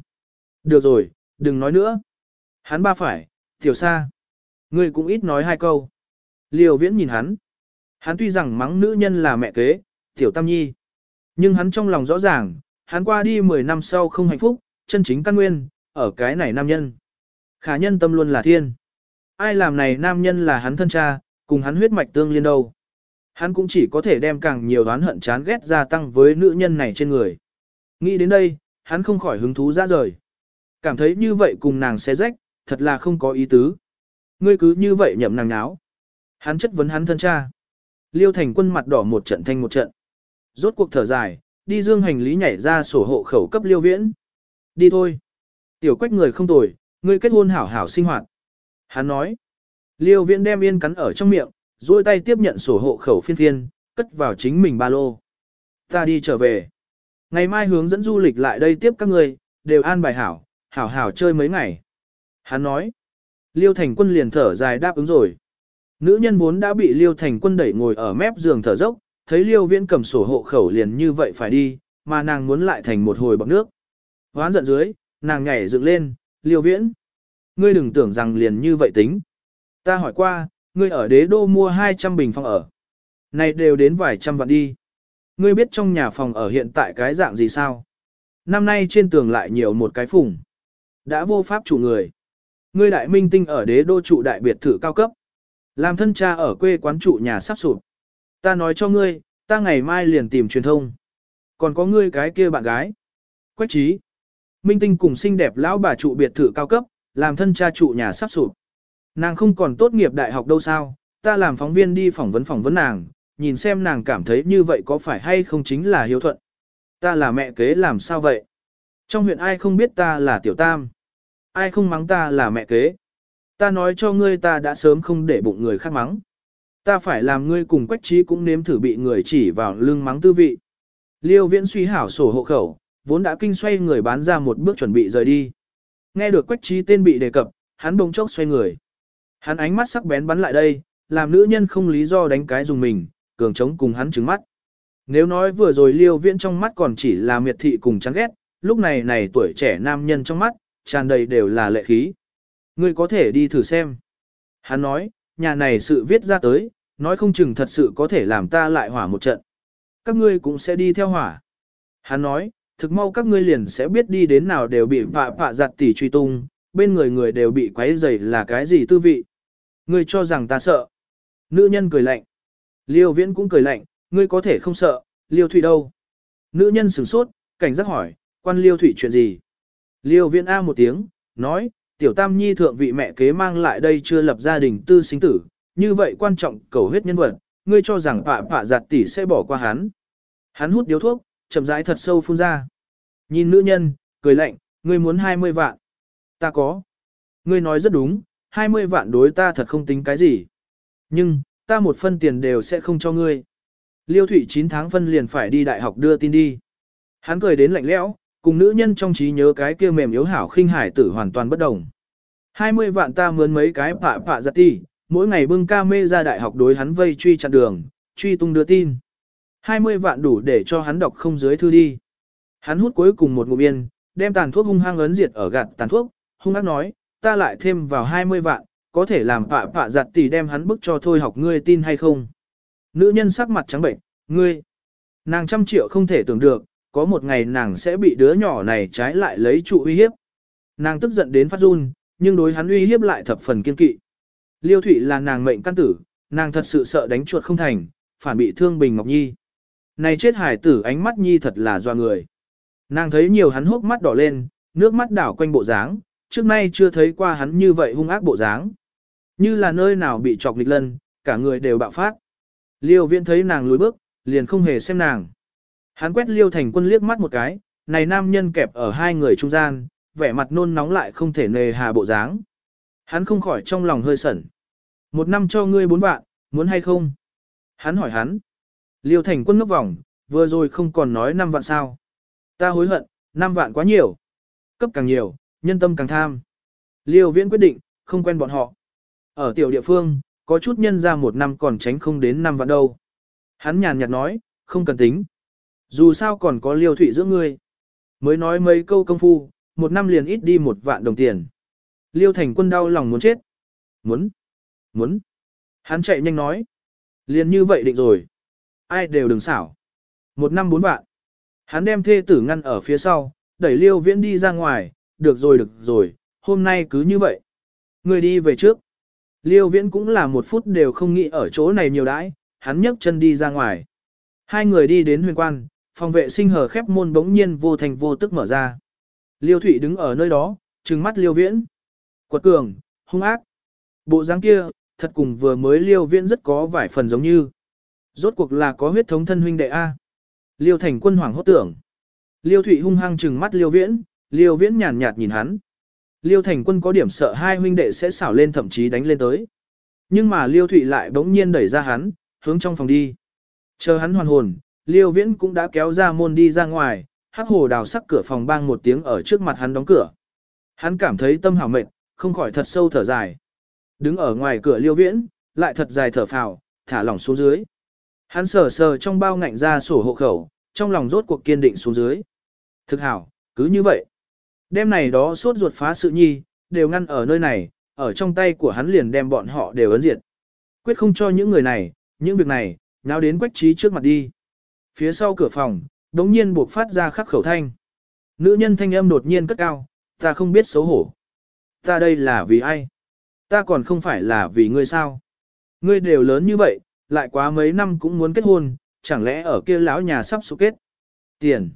Được rồi, đừng nói nữa. Hắn ba phải, tiểu sa. Ngươi cũng ít nói hai câu. Liêu viễn nhìn hắn. Hắn tuy rằng mắng nữ nhân là mẹ kế, tiểu tam nhi. Nhưng hắn trong lòng rõ ràng, hắn qua đi 10 năm sau không hạnh phúc, chân chính căn nguyên, ở cái này nam nhân. Khả nhân tâm luôn là thiên. Ai làm này nam nhân là hắn thân cha, cùng hắn huyết mạch tương liên đâu. Hắn cũng chỉ có thể đem càng nhiều đoán hận chán ghét gia tăng với nữ nhân này trên người. Nghĩ đến đây, hắn không khỏi hứng thú ra rời. Cảm thấy như vậy cùng nàng xé rách, thật là không có ý tứ. Ngươi cứ như vậy nhậm nàng náo. Hắn chất vấn hắn thân cha. Liêu thành quân mặt đỏ một trận thanh một trận. Rốt cuộc thở dài, đi dương hành lý nhảy ra sổ hộ khẩu cấp liêu viễn. Đi thôi. Tiểu quách người không tồi, ngươi kết hôn hảo hảo sinh hoạt. Hắn nói. Liêu viễn đem yên cắn ở trong miệng, duỗi tay tiếp nhận sổ hộ khẩu phiên phiên, cất vào chính mình ba lô. Ta đi trở về. Ngày mai hướng dẫn du lịch lại đây tiếp các người, đều an bài hảo, hảo hảo chơi mấy ngày. Hắn nói. Liêu thành quân liền thở dài đáp ứng rồi. Nữ nhân vốn đã bị Liêu thành quân đẩy ngồi ở mép giường thở dốc, thấy Liêu viễn cầm sổ hộ khẩu liền như vậy phải đi, mà nàng muốn lại thành một hồi bọc nước. Hoán giận dưới, nàng nhảy dựng lên, Liêu viễn. Ngươi đừng tưởng rằng liền như vậy tính. Ta hỏi qua, ngươi ở đế đô mua 200 bình phòng ở. Này đều đến vài trăm vạn đi. Ngươi biết trong nhà phòng ở hiện tại cái dạng gì sao? Năm nay trên tường lại nhiều một cái phùng. Đã vô pháp chủ người. Ngươi đại minh tinh ở đế đô trụ đại biệt thự cao cấp. Làm thân cha ở quê quán trụ nhà sắp sụp. Ta nói cho ngươi, ta ngày mai liền tìm truyền thông. Còn có ngươi cái kia bạn gái. Quách trí. Minh tinh cùng xinh đẹp lão bà trụ biệt thự cao cấp, làm thân cha trụ nhà sắp sụp. Nàng không còn tốt nghiệp đại học đâu sao, ta làm phóng viên đi phỏng vấn phỏng vấn nàng, nhìn xem nàng cảm thấy như vậy có phải hay không chính là hiếu thuận. Ta là mẹ kế làm sao vậy? Trong huyện ai không biết ta là tiểu tam? Ai không mắng ta là mẹ kế? Ta nói cho ngươi ta đã sớm không để bụng người khác mắng. Ta phải làm ngươi cùng quách trí cũng nếm thử bị người chỉ vào lưng mắng tư vị. Liêu viễn suy hảo sổ hộ khẩu, vốn đã kinh xoay người bán ra một bước chuẩn bị rời đi. Nghe được quách trí tên bị đề cập, hắn bỗng chốc xoay người. Hắn ánh mắt sắc bén bắn lại đây, làm nữ nhân không lý do đánh cái dùng mình, cường chống cùng hắn trứng mắt. Nếu nói vừa rồi liêu viễn trong mắt còn chỉ là miệt thị cùng chán ghét, lúc này này tuổi trẻ nam nhân trong mắt, tràn đầy đều là lệ khí. Ngươi có thể đi thử xem. Hắn nói, nhà này sự viết ra tới, nói không chừng thật sự có thể làm ta lại hỏa một trận. Các ngươi cũng sẽ đi theo hỏa. Hắn nói, thực mau các ngươi liền sẽ biết đi đến nào đều bị vạ vạ giặt tỉ truy tung, bên người người đều bị quấy rầy là cái gì tư vị. Ngươi cho rằng ta sợ. Nữ nhân cười lạnh. Liêu viễn cũng cười lạnh, ngươi có thể không sợ, liêu thủy đâu. Nữ nhân sửng sốt, cảnh giác hỏi, quan liêu thủy chuyện gì. Liêu viễn A một tiếng, nói, tiểu tam nhi thượng vị mẹ kế mang lại đây chưa lập gia đình tư sinh tử, như vậy quan trọng cầu huyết nhân vật, ngươi cho rằng pạ pạ giặt tỷ sẽ bỏ qua hắn. Hắn hút điếu thuốc, chậm rãi thật sâu phun ra. Nhìn nữ nhân, cười lạnh, ngươi muốn 20 vạn. Ta có. Ngươi nói rất đúng, 20 vạn đối ta thật không tính cái gì. Nhưng, ta một phân tiền đều sẽ không cho ngươi. Liêu Thụy 9 tháng phân liền phải đi đại học đưa tin đi. Hắn cười đến lạnh lẽo, cùng nữ nhân trong trí nhớ cái kia mềm yếu hảo khinh hải tử hoàn toàn bất đồng. 20 vạn ta mướn mấy cái pạ pạ giặt ti, mỗi ngày bưng ca mê ra đại học đối hắn vây truy chặn đường, truy tung đưa tin. 20 vạn đủ để cho hắn đọc không dưới thư đi. Hắn hút cuối cùng một ngụm yên, đem tàn thuốc hung hăng ấn diệt ở gạt tàn thuốc, hung ác nói, ta lại thêm vào 20 vạn, có thể làm pạ pạ giặt tỷ đem hắn bức cho thôi học ngươi tin hay không. Nữ nhân sắc mặt trắng bệnh, ngươi, nàng trăm triệu không thể tưởng được, có một ngày nàng sẽ bị đứa nhỏ này trái lại lấy trụ uy hiếp. Nàng tức giận đến phát run, nhưng đối hắn uy hiếp lại thập phần kiên kỵ. Liêu Thụy là nàng mệnh căn tử, nàng thật sự sợ đánh chuột không thành, phản bị thương Bình Ngọc Nhi. Này chết hải tử ánh mắt Nhi thật là doa người. Nàng thấy nhiều hắn hốc mắt đỏ lên, nước mắt đảo quanh bộ dáng, trước nay chưa thấy qua hắn như vậy hung ác bộ dáng. Như là nơi nào bị chọc nghịch lân, cả người đều bạo phát. Liêu viễn thấy nàng lùi bước, liền không hề xem nàng. Hắn quét liêu thành quân liếc mắt một cái, này nam nhân kẹp ở hai người trung gian, vẻ mặt nôn nóng lại không thể nề hà bộ dáng. Hắn không khỏi trong lòng hơi sẩn. Một năm cho ngươi bốn vạn, muốn hay không? Hắn hỏi hắn. Liêu thành quân ngốc vòng, vừa rồi không còn nói năm vạn sao. Ta hối hận, năm vạn quá nhiều. Cấp càng nhiều, nhân tâm càng tham. Liêu viễn quyết định, không quen bọn họ. Ở tiểu địa phương, có chút nhân ra một năm còn tránh không đến năm vạn đâu. Hắn nhàn nhạt nói, không cần tính. Dù sao còn có liêu thụy giữa ngươi. Mới nói mấy câu công phu, một năm liền ít đi một vạn đồng tiền. Liêu thành quân đau lòng muốn chết. Muốn. Muốn. Hắn chạy nhanh nói. Liền như vậy định rồi. Ai đều đừng xảo. Một năm bốn vạn. Hắn đem thê tử ngăn ở phía sau, đẩy liêu viễn đi ra ngoài. Được rồi được rồi, hôm nay cứ như vậy. Người đi về trước. Liêu viễn cũng là một phút đều không nghĩ ở chỗ này nhiều đãi, hắn nhấc chân đi ra ngoài. Hai người đi đến huyền quan, phòng vệ sinh hở khép môn bỗng nhiên vô thành vô tức mở ra. Liêu Thụy đứng ở nơi đó, trừng mắt Liêu Viễn. Quật cường, hung ác. Bộ dáng kia, thật cùng vừa mới Liêu Viễn rất có vài phần giống như. Rốt cuộc là có huyết thống thân huynh đệ A. Liêu Thành quân hoàng hốt tưởng. Liêu Thụy hung hăng trừng mắt Liêu Viễn, Liêu Viễn nhàn nhạt nhìn hắn. Liêu Thành quân có điểm sợ hai huynh đệ sẽ xảo lên thậm chí đánh lên tới. Nhưng mà Liêu Thụy lại bỗng nhiên đẩy ra hắn, hướng trong phòng đi. Chờ hắn hoàn hồn, Liêu Viễn cũng đã kéo ra môn đi ra ngoài, hắc hồ đào sắc cửa phòng bang một tiếng ở trước mặt hắn đóng cửa. Hắn cảm thấy tâm hảo mệt, không khỏi thật sâu thở dài. Đứng ở ngoài cửa Liêu Viễn, lại thật dài thở phào, thả lỏng xuống dưới. Hắn sờ sờ trong bao ngạnh ra sổ hộ khẩu, trong lòng rốt cuộc kiên định xuống dưới. Thực hảo, cứ như vậy. Đêm này đó suốt ruột phá sự nhi, đều ngăn ở nơi này, ở trong tay của hắn liền đem bọn họ đều ấn diệt. Quyết không cho những người này, những việc này, nháo đến quách trí trước mặt đi. Phía sau cửa phòng, đống nhiên buộc phát ra khắc khẩu thanh. Nữ nhân thanh âm đột nhiên cất cao, ta không biết xấu hổ. Ta đây là vì ai? Ta còn không phải là vì ngươi sao? Ngươi đều lớn như vậy, lại quá mấy năm cũng muốn kết hôn, chẳng lẽ ở kia lão nhà sắp sụp kết? Tiền.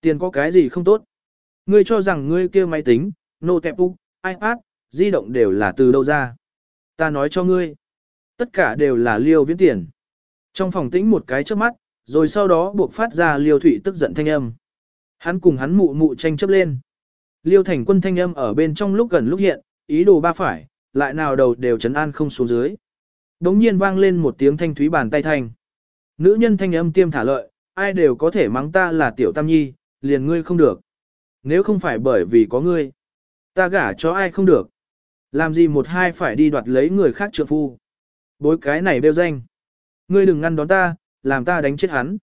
Tiền có cái gì không tốt? Ngươi cho rằng ngươi kia máy tính, notebook, iPad, di động đều là từ đâu ra? Ta nói cho ngươi. Tất cả đều là liêu viễn tiền. Trong phòng tĩnh một cái trước mắt, rồi sau đó buộc phát ra liêu thủy tức giận thanh âm. Hắn cùng hắn mụ mụ tranh chấp lên. Liêu thành quân thanh âm ở bên trong lúc gần lúc hiện, ý đồ ba phải, lại nào đầu đều chấn an không xuống dưới. Đống nhiên vang lên một tiếng thanh thúy bàn tay thanh. Nữ nhân thanh âm tiêm thả lợi, ai đều có thể mắng ta là tiểu tam nhi, liền ngươi không được. Nếu không phải bởi vì có ngươi, ta gả cho ai không được. Làm gì một hai phải đi đoạt lấy người khác trượng phu. Bối cái này đeo danh. Ngươi đừng ngăn đón ta, làm ta đánh chết hắn.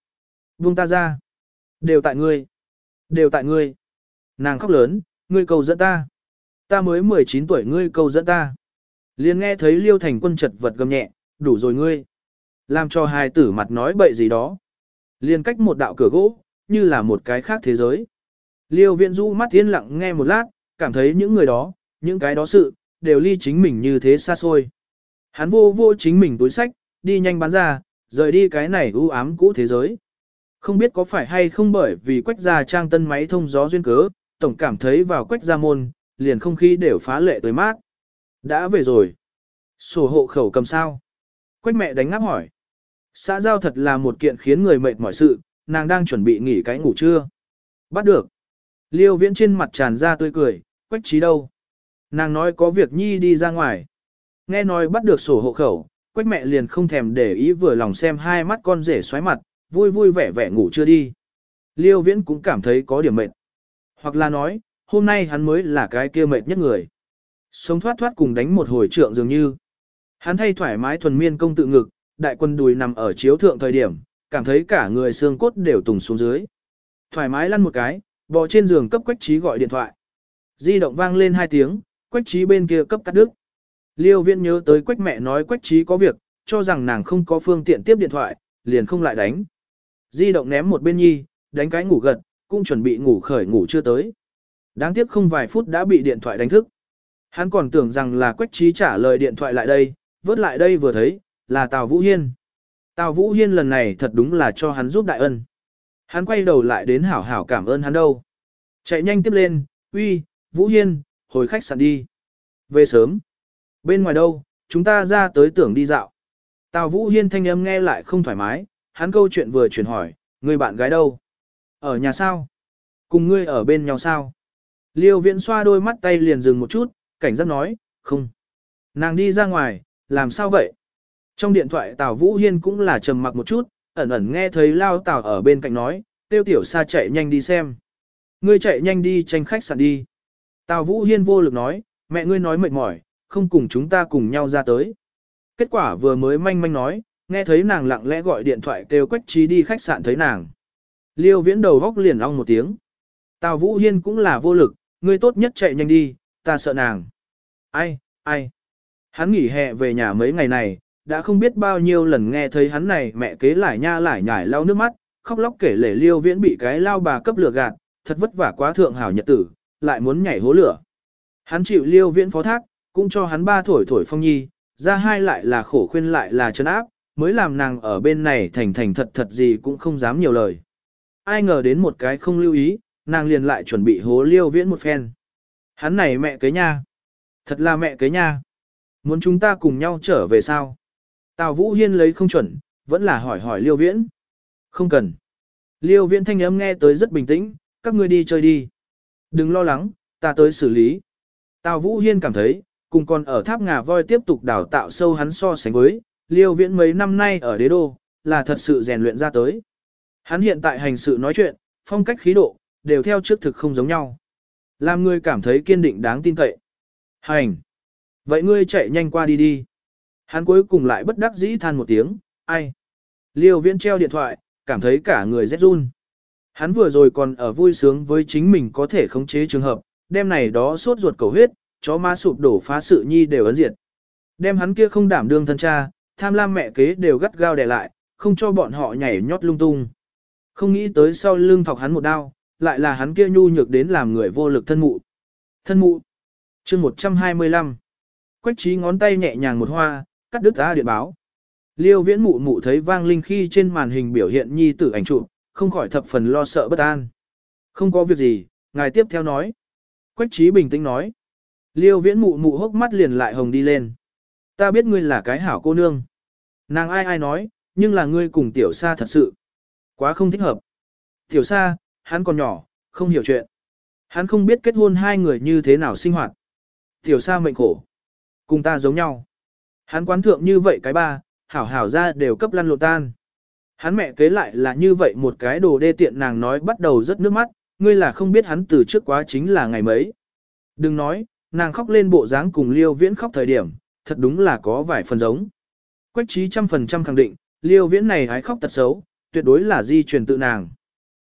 Buông ta ra. Đều tại ngươi. Đều tại ngươi. Nàng khóc lớn, ngươi cầu dẫn ta. Ta mới 19 tuổi ngươi cầu dẫn ta. Liền nghe thấy liêu thành quân chật vật gầm nhẹ, đủ rồi ngươi. Làm cho hai tử mặt nói bậy gì đó. Liền cách một đạo cửa gỗ, như là một cái khác thế giới. Liêu viện du mắt yên lặng nghe một lát, cảm thấy những người đó, những cái đó sự, đều ly chính mình như thế xa xôi. Hắn vô vô chính mình túi sách, đi nhanh bán ra, rời đi cái này u ám cũ thế giới. Không biết có phải hay không bởi vì quách gia trang tân máy thông gió duyên cớ, tổng cảm thấy vào quách gia môn, liền không khí đều phá lệ tới mát. Đã về rồi. Sổ hộ khẩu cầm sao? Quách mẹ đánh ngáp hỏi. Xã giao thật là một kiện khiến người mệt mỏi sự, nàng đang chuẩn bị nghỉ cái ngủ trưa. Bắt được. Liêu viễn trên mặt tràn ra tươi cười, quách trí đâu? Nàng nói có việc nhi đi ra ngoài. Nghe nói bắt được sổ hộ khẩu, quách mẹ liền không thèm để ý vừa lòng xem hai mắt con rể xoáy mặt, vui vui vẻ vẻ ngủ chưa đi. Liêu viễn cũng cảm thấy có điểm mệt. Hoặc là nói, hôm nay hắn mới là cái kia mệt nhất người. Sống thoát thoát cùng đánh một hồi trượng dường như. Hắn thay thoải mái thuần miên công tự ngực, đại quân đùi nằm ở chiếu thượng thời điểm, cảm thấy cả người xương cốt đều tùng xuống dưới. Thoải mái lăn một cái, bò trên giường cấp quách trí gọi điện thoại. Di động vang lên hai tiếng, quách trí bên kia cấp cắt đứt. Liêu viễn nhớ tới quách mẹ nói quách trí có việc, cho rằng nàng không có phương tiện tiếp điện thoại, liền không lại đánh. Di động ném một bên nhi, đánh cái ngủ gật, cũng chuẩn bị ngủ khởi ngủ chưa tới. Đáng tiếc không vài phút đã bị điện thoại đánh thức. Hắn còn tưởng rằng là quách trí trả lời điện thoại lại đây, vớt lại đây vừa thấy, là Tào Vũ Hiên. Tào Vũ Hiên lần này thật đúng là cho hắn giúp đại ân. Hắn quay đầu lại đến hảo hảo cảm ơn hắn đâu. Chạy nhanh tiếp lên, uy, Vũ Hiên, hồi khách sạn đi. Về sớm. Bên ngoài đâu, chúng ta ra tới tưởng đi dạo. Tào Vũ Hiên thanh âm nghe lại không thoải mái, hắn câu chuyện vừa chuyển hỏi, người bạn gái đâu? Ở nhà sao? Cùng ngươi ở bên nhau sao? Liêu viễn xoa đôi mắt tay liền dừng một chút, cảnh giác nói, không. Nàng đi ra ngoài, làm sao vậy? Trong điện thoại Tào Vũ Hiên cũng là trầm mặc một chút, ẩn ẩn nghe thấy Lao Tào ở bên cạnh nói, tiêu tiểu xa chạy nhanh đi xem. Ngươi chạy nhanh đi tranh khách sạn đi. Tào Vũ Hiên vô lực nói, mẹ ngươi nói mệt mỏi, không cùng chúng ta cùng nhau ra tới. Kết quả vừa mới manh manh nói, nghe thấy nàng lặng lẽ gọi điện thoại kêu quách trí đi khách sạn thấy nàng. Liêu viễn đầu góc liền ong một tiếng. Tào Vũ Hiên cũng là vô lực, ngươi tốt nhất chạy nhanh đi, ta sợ nàng. Ai, ai. Hắn nghỉ hè về nhà mấy ngày này, đã không biết bao nhiêu lần nghe thấy hắn này mẹ kế lại nha lại nhải lau nước mắt, khóc lóc kể lể liêu viễn bị cái lao bà cấp lửa gạt, thật vất vả quá thượng hảo nhật tử, lại muốn nhảy hố lửa. Hắn chịu liêu viễn phó thác, cũng cho hắn ba thổi thổi phong nhi, ra hai lại là khổ khuyên lại là chân áp, mới làm nàng ở bên này thành thành thật thật gì cũng không dám nhiều lời. Ai ngờ đến một cái không lưu ý, nàng liền lại chuẩn bị hố liêu viễn một phen. Hắn này mẹ kế nha. Thật là mẹ kế nha. Muốn chúng ta cùng nhau trở về sao? Tào Vũ Hiên lấy không chuẩn, vẫn là hỏi hỏi liêu viễn. Không cần. Liêu viễn thanh âm nghe tới rất bình tĩnh, các ngươi đi chơi đi. Đừng lo lắng, ta tới xử lý. Tào Vũ Hiên cảm thấy, cùng còn ở tháp ngà voi tiếp tục đào tạo sâu hắn so sánh với, liêu viễn mấy năm nay ở đế đô, là thật sự rèn luyện ra tới. Hắn hiện tại hành sự nói chuyện, phong cách khí độ, đều theo trước thực không giống nhau. Làm ngươi cảm thấy kiên định đáng tin cậy. Hành! Vậy ngươi chạy nhanh qua đi đi. Hắn cuối cùng lại bất đắc dĩ than một tiếng, ai? Liêu viễn treo điện thoại, cảm thấy cả người rét run. Hắn vừa rồi còn ở vui sướng với chính mình có thể khống chế trường hợp, đêm này đó sốt ruột cầu huyết, chó ma sụp đổ phá sự nhi đều ấn diệt. Đem hắn kia không đảm đương thân cha, tham lam mẹ kế đều gắt gao đè lại, không cho bọn họ nhảy nhót lung tung. Không nghĩ tới sau lưng thọc hắn một đao, lại là hắn kia nhu nhược đến làm người vô lực thân mụ. Thân mụ. chương 125. Quách trí ngón tay nhẹ nhàng một hoa, cắt đứt ra điện báo. Liêu viễn mụ mụ thấy vang linh khi trên màn hình biểu hiện nhi tử ảnh chụp, không khỏi thập phần lo sợ bất an. Không có việc gì, ngài tiếp theo nói. Quách trí bình tĩnh nói. Liêu viễn mụ mụ hốc mắt liền lại hồng đi lên. Ta biết ngươi là cái hảo cô nương. Nàng ai ai nói, nhưng là ngươi cùng tiểu sa thật sự. Quá không thích hợp. Tiểu sa, hắn còn nhỏ, không hiểu chuyện. Hắn không biết kết hôn hai người như thế nào sinh hoạt. Tiểu sa mệnh khổ. Cùng ta giống nhau. Hắn quán thượng như vậy cái ba, hảo hảo ra đều cấp lăn lộ tan. Hắn mẹ kế lại là như vậy một cái đồ đê tiện nàng nói bắt đầu rất nước mắt, ngươi là không biết hắn từ trước quá chính là ngày mấy. Đừng nói, Nàng khóc lên bộ dáng cùng liêu viễn khóc thời điểm, thật đúng là có vài phần giống. Quách trí trăm phần trăm khẳng định, liêu viễn này hái khóc tật xấu, tuyệt đối là di truyền tự nàng.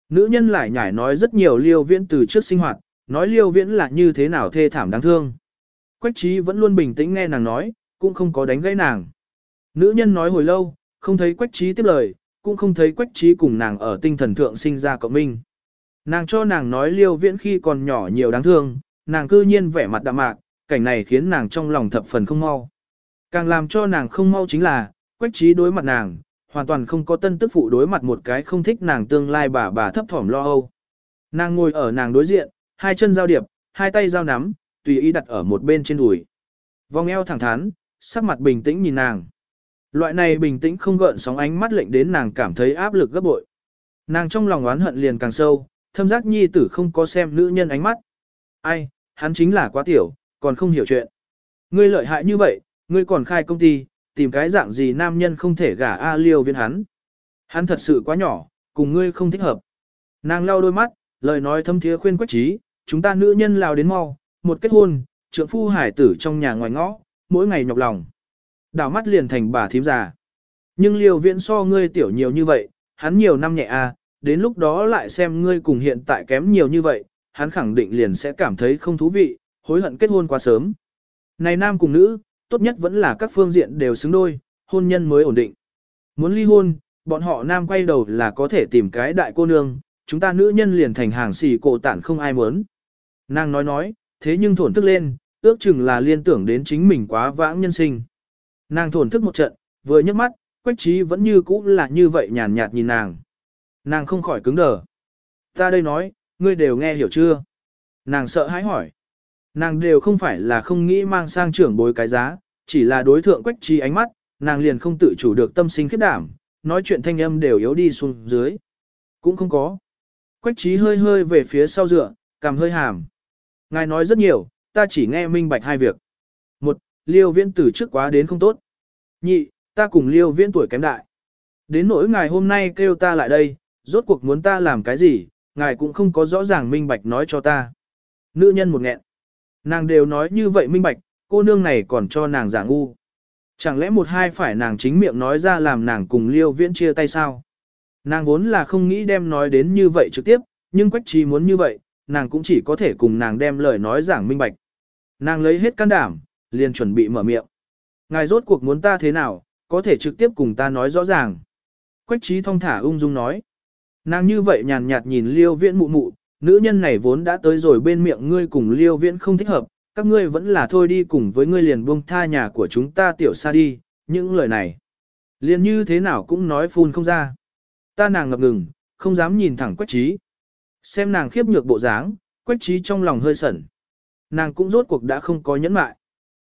Nữ nhân lại nhảy nói rất nhiều liêu viễn từ trước sinh hoạt, nói liêu viễn là như thế nào thê thảm đáng thương. Quách trí vẫn luôn bình tĩnh nghe nàng nói, cũng không có đánh gãy nàng. Nữ nhân nói hồi lâu, không thấy quách trí tiếp lời, cũng không thấy quách trí cùng nàng ở tinh thần thượng sinh ra cộng minh. Nàng cho nàng nói liêu viễn khi còn nhỏ nhiều đáng thương, nàng cư nhiên vẻ mặt đạm mạc, cảnh này khiến nàng trong lòng thập phần không mau. Càng làm cho nàng không mau chính là, quách trí đối mặt nàng, hoàn toàn không có tân tức phụ đối mặt một cái không thích nàng tương lai bà bà thấp thỏm lo âu. Nàng ngồi ở nàng đối diện, hai chân giao điệp, hai tay giao nắm, tùy ý đặt ở một bên trên đùi. Vòng eo thẳng thắn, sắc mặt bình tĩnh nhìn nàng. Loại này bình tĩnh không gợn sóng ánh mắt lệnh đến nàng cảm thấy áp lực gấp bội. Nàng trong lòng oán hận liền càng sâu, thâm giác nhi tử không có xem nữ nhân ánh mắt. Ai, hắn chính là quá tiểu, còn không hiểu chuyện. Ngươi lợi hại như vậy, ngươi còn khai công ty, tìm cái dạng gì nam nhân không thể gả A liêu viên hắn. Hắn thật sự quá nhỏ, cùng ngươi không thích hợp. Nàng lau đôi mắt, lời nói thâm thiế khuyên quách trí, chúng ta nữ nhân lao đến mau, một kết hôn, trượng phu hải tử trong nhà ngoài ngõ, mỗi ngày nhọc lòng. Đảo mắt liền thành bà thím già. Nhưng liều viện so ngươi tiểu nhiều như vậy, hắn nhiều năm nhẹ à, đến lúc đó lại xem ngươi cùng hiện tại kém nhiều như vậy, hắn khẳng định liền sẽ cảm thấy không thú vị, hối hận kết hôn quá sớm. Này nam cùng nữ, tốt nhất vẫn là các phương diện đều xứng đôi, hôn nhân mới ổn định. Muốn ly hôn, bọn họ nam quay đầu là có thể tìm cái đại cô nương, chúng ta nữ nhân liền thành hàng xì cổ tản không ai muốn. Nàng nói nói, thế nhưng thổn thức lên, ước chừng là liên tưởng đến chính mình quá vãng nhân sinh. Nàng thổn thức một trận, vừa nhấc mắt, quách trí vẫn như cũ là như vậy nhàn nhạt nhìn nàng. Nàng không khỏi cứng đờ. Ta đây nói, ngươi đều nghe hiểu chưa? Nàng sợ hãi hỏi. Nàng đều không phải là không nghĩ mang sang trưởng bối cái giá, chỉ là đối thượng quách trí ánh mắt, nàng liền không tự chủ được tâm sinh khiếp đảm, nói chuyện thanh âm đều yếu đi xuống dưới. Cũng không có. Quách trí hơi hơi về phía sau dựa, cằm hơi hàm. Ngài nói rất nhiều, ta chỉ nghe minh bạch hai việc. Một, liêu viễn từ trước quá đến không tốt. Nhị, ta cùng liêu viễn tuổi kém đại. Đến nỗi ngài hôm nay kêu ta lại đây, rốt cuộc muốn ta làm cái gì, ngài cũng không có rõ ràng minh bạch nói cho ta. Nữ nhân một nghẹn. Nàng đều nói như vậy minh bạch, cô nương này còn cho nàng giả ngu. Chẳng lẽ một hai phải nàng chính miệng nói ra làm nàng cùng liêu viễn chia tay sao? Nàng vốn là không nghĩ đem nói đến như vậy trực tiếp, nhưng quách trí muốn như vậy, nàng cũng chỉ có thể cùng nàng đem lời nói giảng minh bạch. Nàng lấy hết can đảm, liền chuẩn bị mở miệng. Ngài rốt cuộc muốn ta thế nào, có thể trực tiếp cùng ta nói rõ ràng. Quách trí thong thả ung dung nói. Nàng như vậy nhàn nhạt nhìn liêu viễn mụ mụ, nữ nhân này vốn đã tới rồi bên miệng ngươi cùng liêu viễn không thích hợp, các ngươi vẫn là thôi đi cùng với ngươi liền buông tha nhà của chúng ta tiểu xa đi, những lời này. Liền như thế nào cũng nói phun không ra. Ta nàng ngập ngừng, không dám nhìn thẳng quách trí. Xem nàng khiếp nhược bộ dáng, quách trí trong lòng hơi sẩn. Nàng cũng rốt cuộc đã không có nhẫn mại.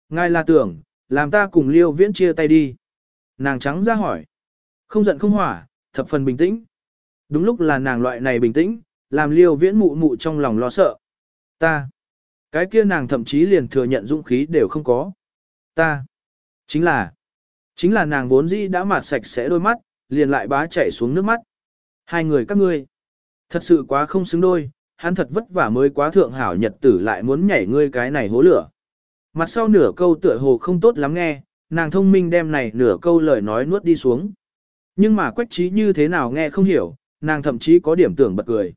Ngài là tưởng, làm ta cùng liêu viễn chia tay đi. Nàng trắng ra hỏi. Không giận không hỏa, thập phần bình tĩnh. Đúng lúc là nàng loại này bình tĩnh, làm liêu viễn mụ mụ trong lòng lo sợ. Ta. Cái kia nàng thậm chí liền thừa nhận dũng khí đều không có. Ta. Chính là. Chính là nàng vốn dĩ đã mạt sạch sẽ đôi mắt, liền lại bá chảy xuống nước mắt. Hai người các ngươi. Thật sự quá không xứng đôi, hắn thật vất vả mới quá thượng hảo nhật tử lại muốn nhảy ngươi cái này hố lửa. Mặt sau nửa câu tựa hồ không tốt lắm nghe, nàng thông minh đem này nửa câu lời nói nuốt đi xuống. Nhưng mà quách trí như thế nào nghe không hiểu, nàng thậm chí có điểm tưởng bật cười.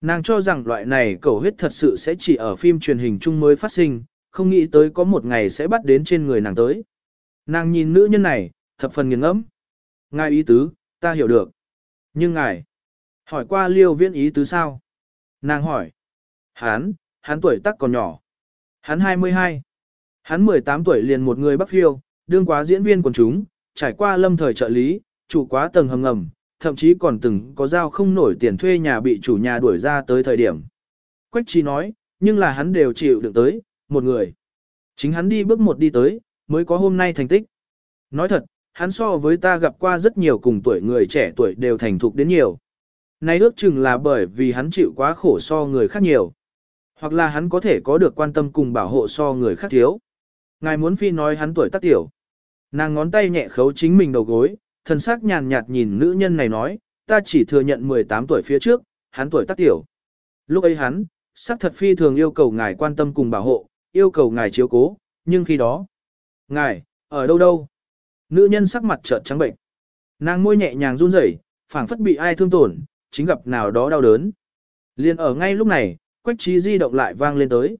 Nàng cho rằng loại này cầu huyết thật sự sẽ chỉ ở phim truyền hình chung mới phát sinh, không nghĩ tới có một ngày sẽ bắt đến trên người nàng tới. Nàng nhìn nữ nhân này, thập phần nghiền ngẫm. Ngài ý tứ, ta hiểu được. Nhưng ngài, hỏi qua liêu viễn ý tứ sao? Nàng hỏi. Hán, hắn tuổi tác còn nhỏ. Hắn 22. Hắn 18 tuổi liền một người bắc phiêu, đương quá diễn viên quần chúng, trải qua lâm thời trợ lý, chủ quá tầng hầm ngầm, thậm chí còn từng có giao không nổi tiền thuê nhà bị chủ nhà đuổi ra tới thời điểm. Quách trí nói, nhưng là hắn đều chịu được tới, một người. Chính hắn đi bước một đi tới, mới có hôm nay thành tích. Nói thật, hắn so với ta gặp qua rất nhiều cùng tuổi người trẻ tuổi đều thành thục đến nhiều nay ước chừng là bởi vì hắn chịu quá khổ so người khác nhiều. Hoặc là hắn có thể có được quan tâm cùng bảo hộ so người khác thiếu. Ngài muốn phi nói hắn tuổi tác tiểu. Nàng ngón tay nhẹ khấu chính mình đầu gối, thần sắc nhàn nhạt nhìn nữ nhân này nói, ta chỉ thừa nhận 18 tuổi phía trước, hắn tuổi tác tiểu. Lúc ấy hắn, sắc thật phi thường yêu cầu ngài quan tâm cùng bảo hộ, yêu cầu ngài chiếu cố, nhưng khi đó, ngài, ở đâu đâu? Nữ nhân sắc mặt chợt trắng bệnh. Nàng môi nhẹ nhàng run rẩy, phảng phất bị ai thương tổn, chính gặp nào đó đau đớn. Liên ở ngay lúc này, quách trí di động lại vang lên tới.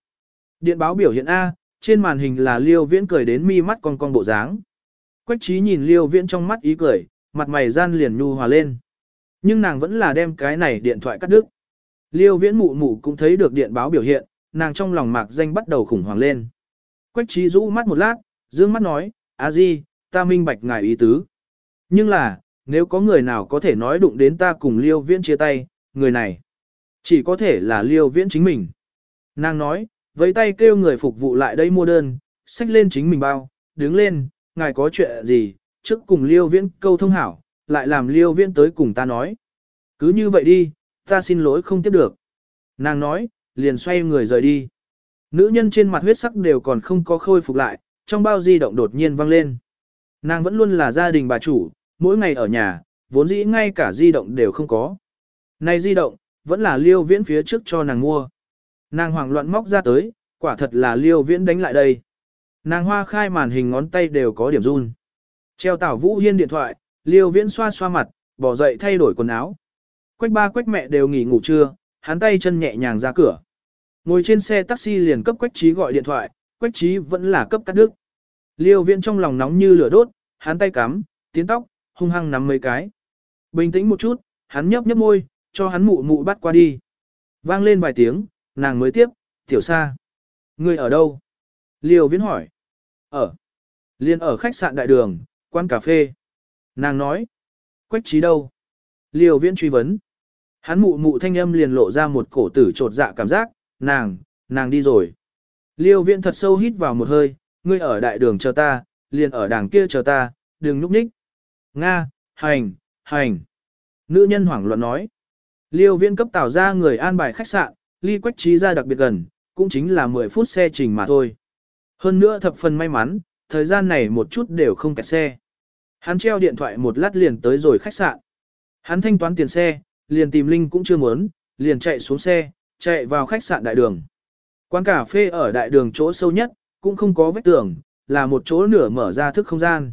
Điện báo biểu hiện A, trên màn hình là liêu viễn cười đến mi mắt con con bộ dáng. Quách trí nhìn liêu viễn trong mắt ý cười, mặt mày gian liền nhu hòa lên. Nhưng nàng vẫn là đem cái này điện thoại cắt đứt. Liêu viễn mụ mụ cũng thấy được điện báo biểu hiện, nàng trong lòng mạc danh bắt đầu khủng hoảng lên. Quách trí rũ mắt một lát, dương mắt nói, a di, ta minh bạch ngài ý tứ. Nhưng là, nếu có người nào có thể nói đụng đến ta cùng liêu viễn chia tay, người này, chỉ có thể là liêu viễn chính mình. Nàng nói, với tay kêu người phục vụ lại đây mua đơn, xách lên chính mình bao, đứng lên, ngài có chuyện gì, trước cùng liêu viễn câu thông hảo, lại làm liêu viễn tới cùng ta nói. Cứ như vậy đi, ta xin lỗi không tiếp được. Nàng nói, liền xoay người rời đi. Nữ nhân trên mặt huyết sắc đều còn không có khôi phục lại, trong bao di động đột nhiên vang lên. Nàng vẫn luôn là gia đình bà chủ, mỗi ngày ở nhà, vốn dĩ ngay cả di động đều không có. Này di động, vẫn là liêu viễn phía trước cho nàng mua. Nàng hoảng loạn móc ra tới, quả thật là liêu viễn đánh lại đây. Nàng hoa khai màn hình ngón tay đều có điểm run. Treo tảo vũ hiên điện thoại, liêu viễn xoa xoa mặt, bỏ dậy thay đổi quần áo. Quách ba quách mẹ đều nghỉ ngủ trưa, hắn tay chân nhẹ nhàng ra cửa. Ngồi trên xe taxi liền cấp quách trí gọi điện thoại, quách trí vẫn là cấp cắt đứt. Liêu viễn trong lòng nóng như lửa đốt, hắn tay cắm, tiến tóc, hung hăng nắm mấy cái. Bình tĩnh một chút, hắn nhấp nhấp môi, cho hắn mụ mụ bắt qua đi. Vang lên vài tiếng, nàng mới tiếp, tiểu sa. Người ở đâu? Liêu viễn hỏi. Ở. Liên ở khách sạn đại đường, quán cà phê. Nàng nói. Quách trí đâu? Liêu viễn truy vấn. Hắn mụ mụ thanh âm liền lộ ra một cổ tử trột dạ cảm giác, nàng, nàng đi rồi. Liêu viễn thật sâu hít vào một hơi, ngươi ở đại đường chờ ta, liền ở đàng kia chờ ta, đừng núp ních. Nga, hành, hành. Nữ nhân hoảng loạn nói. Liêu Viên cấp tạo ra người an bài khách sạn, ly quách trí ra đặc biệt gần, cũng chính là 10 phút xe trình mà thôi. Hơn nữa thập phần may mắn, thời gian này một chút đều không kẹt xe. Hắn treo điện thoại một lát liền tới rồi khách sạn. Hắn thanh toán tiền xe, liền tìm Linh cũng chưa muốn, liền chạy xuống xe, chạy vào khách sạn đại đường. Quán cà phê ở đại đường chỗ sâu nhất, cũng không có vách tường, là một chỗ nửa mở ra thức không gian.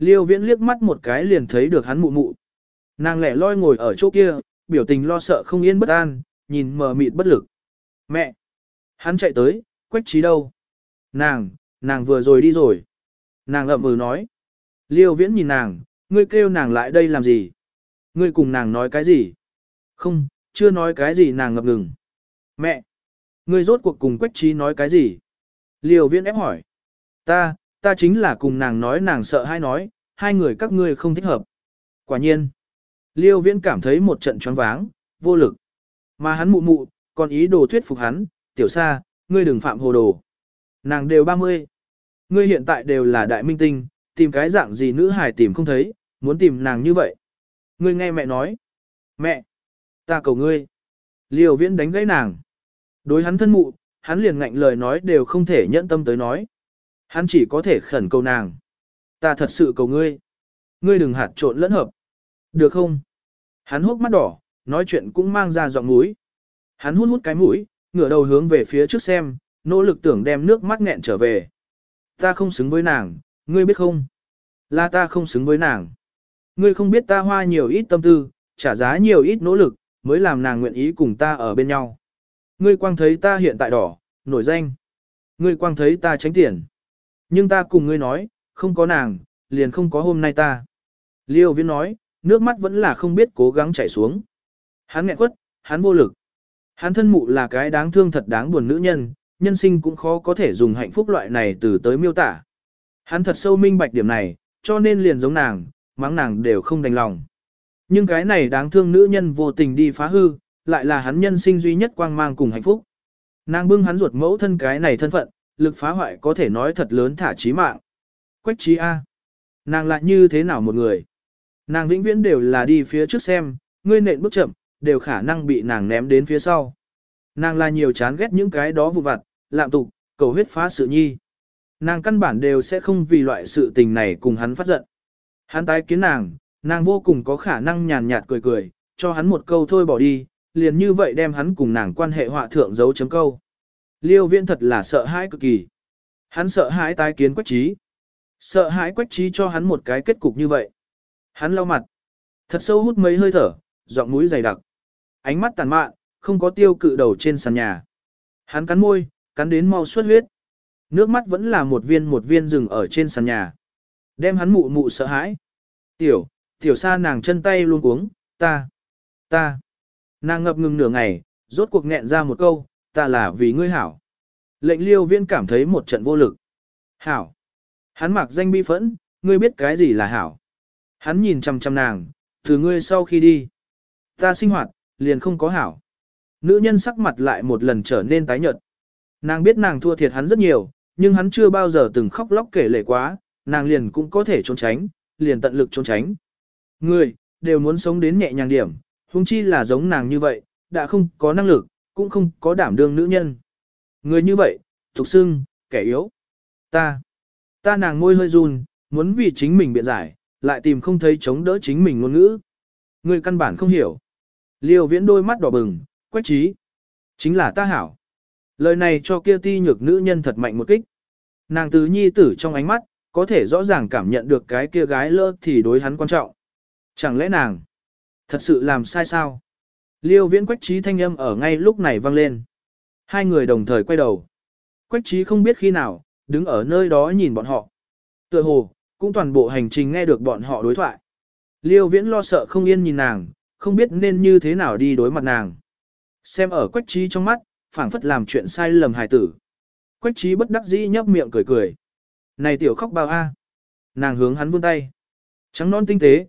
Liêu viễn liếc mắt một cái liền thấy được hắn mụ mụ. Nàng lẻ loi ngồi ở chỗ kia, biểu tình lo sợ không yên bất an, nhìn mờ mịt bất lực. Mẹ! Hắn chạy tới, quách trí đâu? Nàng, nàng vừa rồi đi rồi. Nàng ậm ừ nói. Liêu viễn nhìn nàng, ngươi kêu nàng lại đây làm gì? Ngươi cùng nàng nói cái gì? Không, chưa nói cái gì nàng ngập ngừng. Mẹ! Ngươi rốt cuộc cùng quách trí nói cái gì? Liêu viễn ép hỏi. Ta, ta chính là cùng nàng nói nàng sợ hai nói, hai người các ngươi không thích hợp. Quả nhiên. Liêu viễn cảm thấy một trận choáng váng, vô lực. Mà hắn mụ mụ, còn ý đồ thuyết phục hắn, tiểu sa, ngươi đừng phạm hồ đồ. Nàng đều 30. Ngươi hiện tại đều là đại minh tinh, tìm cái dạng gì nữ hài tìm không thấy, muốn tìm nàng như vậy. Ngươi nghe mẹ nói. Mẹ, ta cầu ngươi. Liêu viễn đánh gãy nàng. Đối hắn thân mụ, hắn liền ngạnh lời nói đều không thể nhẫn tâm tới nói. Hắn chỉ có thể khẩn cầu nàng. Ta thật sự cầu ngươi. Ngươi đừng hạt trộn lẫn hợp. Được không? Hắn hốc mắt đỏ, nói chuyện cũng mang ra giọng mũi. Hắn hút hút cái mũi, ngửa đầu hướng về phía trước xem, nỗ lực tưởng đem nước mắt nghẹn trở về. Ta không xứng với nàng, ngươi biết không? Là ta không xứng với nàng. Ngươi không biết ta hoa nhiều ít tâm tư, trả giá nhiều ít nỗ lực, mới làm nàng nguyện ý cùng ta ở bên nhau. Ngươi quang thấy ta hiện tại đỏ, nổi danh. Ngươi quang thấy ta tránh tiền. Nhưng ta cùng ngươi nói, không có nàng, liền không có hôm nay ta. Liêu viễn nói, nước mắt vẫn là không biết cố gắng chảy xuống. Hắn nghẹn quất, hắn vô lực. Hắn thân mụ là cái đáng thương thật đáng buồn nữ nhân, nhân sinh cũng khó có thể dùng hạnh phúc loại này từ tới miêu tả. Hắn thật sâu minh bạch điểm này, cho nên liền giống nàng, mắng nàng đều không đành lòng. Nhưng cái này đáng thương nữ nhân vô tình đi phá hư, lại là hắn nhân sinh duy nhất quang mang cùng hạnh phúc. Nàng bưng hắn ruột mẫu thân cái này thân phận, lực phá hoại có thể nói thật lớn thả chí mạng. Quách trí A. Nàng lại như thế nào một người? Nàng vĩnh viễn đều là đi phía trước xem, ngươi nện bước chậm, đều khả năng bị nàng ném đến phía sau. Nàng là nhiều chán ghét những cái đó vụ vặt, lạm tục, cầu huyết phá sự nhi. Nàng căn bản đều sẽ không vì loại sự tình này cùng hắn phát giận. Hắn tái kiến nàng, nàng vô cùng có khả năng nhàn nhạt cười cười, cho hắn một câu thôi bỏ đi, liền như vậy đem hắn cùng nàng quan hệ họa thượng dấu chấm câu. Liêu viễn thật là sợ hãi cực kỳ. Hắn sợ hãi tái kiến quách trí. Sợ hãi quách trí cho hắn một cái kết cục như vậy. Hắn lau mặt. Thật sâu hút mấy hơi thở, giọng mũi dày đặc. Ánh mắt tàn mạn, không có tiêu cự đầu trên sàn nhà. Hắn cắn môi, cắn đến mau xuất huyết. Nước mắt vẫn là một viên một viên rừng ở trên sàn nhà. Đem hắn mụ mụ sợ hãi. Tiểu, tiểu sa nàng chân tay luôn cuống, ta, ta. Nàng ngập ngừng nửa ngày, rốt cuộc nghẹn ra một câu, ta là vì ngươi hảo. Lệnh liêu viên cảm thấy một trận vô lực. Hảo. Hắn mặc danh bi phẫn, ngươi biết cái gì là hảo. Hắn nhìn chăm chăm nàng, từ ngươi sau khi đi. Ta sinh hoạt, liền không có hảo. Nữ nhân sắc mặt lại một lần trở nên tái nhợt. Nàng biết nàng thua thiệt hắn rất nhiều, nhưng hắn chưa bao giờ từng khóc lóc kể lệ quá, nàng liền cũng có thể trốn tránh, liền tận lực trốn tránh. Người, đều muốn sống đến nhẹ nhàng điểm, huống chi là giống nàng như vậy, đã không có năng lực, cũng không có đảm đương nữ nhân. Người như vậy, tục xưng, kẻ yếu. Ta, ta nàng ngôi hơi run, muốn vì chính mình biện giải, lại tìm không thấy chống đỡ chính mình ngôn ngữ. Người căn bản không hiểu. Liêu viễn đôi mắt đỏ bừng, quách trí. Chính là ta hảo. Lời này cho kia ti nhược nữ nhân thật mạnh một kích. Nàng tứ nhi tử trong ánh mắt, có thể rõ ràng cảm nhận được cái kia gái lơ thì đối hắn quan trọng. Chẳng lẽ nàng thật sự làm sai sao? Liêu viễn quách trí thanh âm ở ngay lúc này vang lên. Hai người đồng thời quay đầu. Quách trí không biết khi nào, đứng ở nơi đó nhìn bọn họ. Tựa hồ, cũng toàn bộ hành trình nghe được bọn họ đối thoại. Liêu viễn lo sợ không yên nhìn nàng, không biết nên như thế nào đi đối mặt nàng. Xem ở quách trí trong mắt, phảng phất làm chuyện sai lầm hài tử. Quách trí bất đắc dĩ nhấp miệng cười cười. Này tiểu khóc bao a. Nàng hướng hắn vươn tay. Trắng non tinh tế.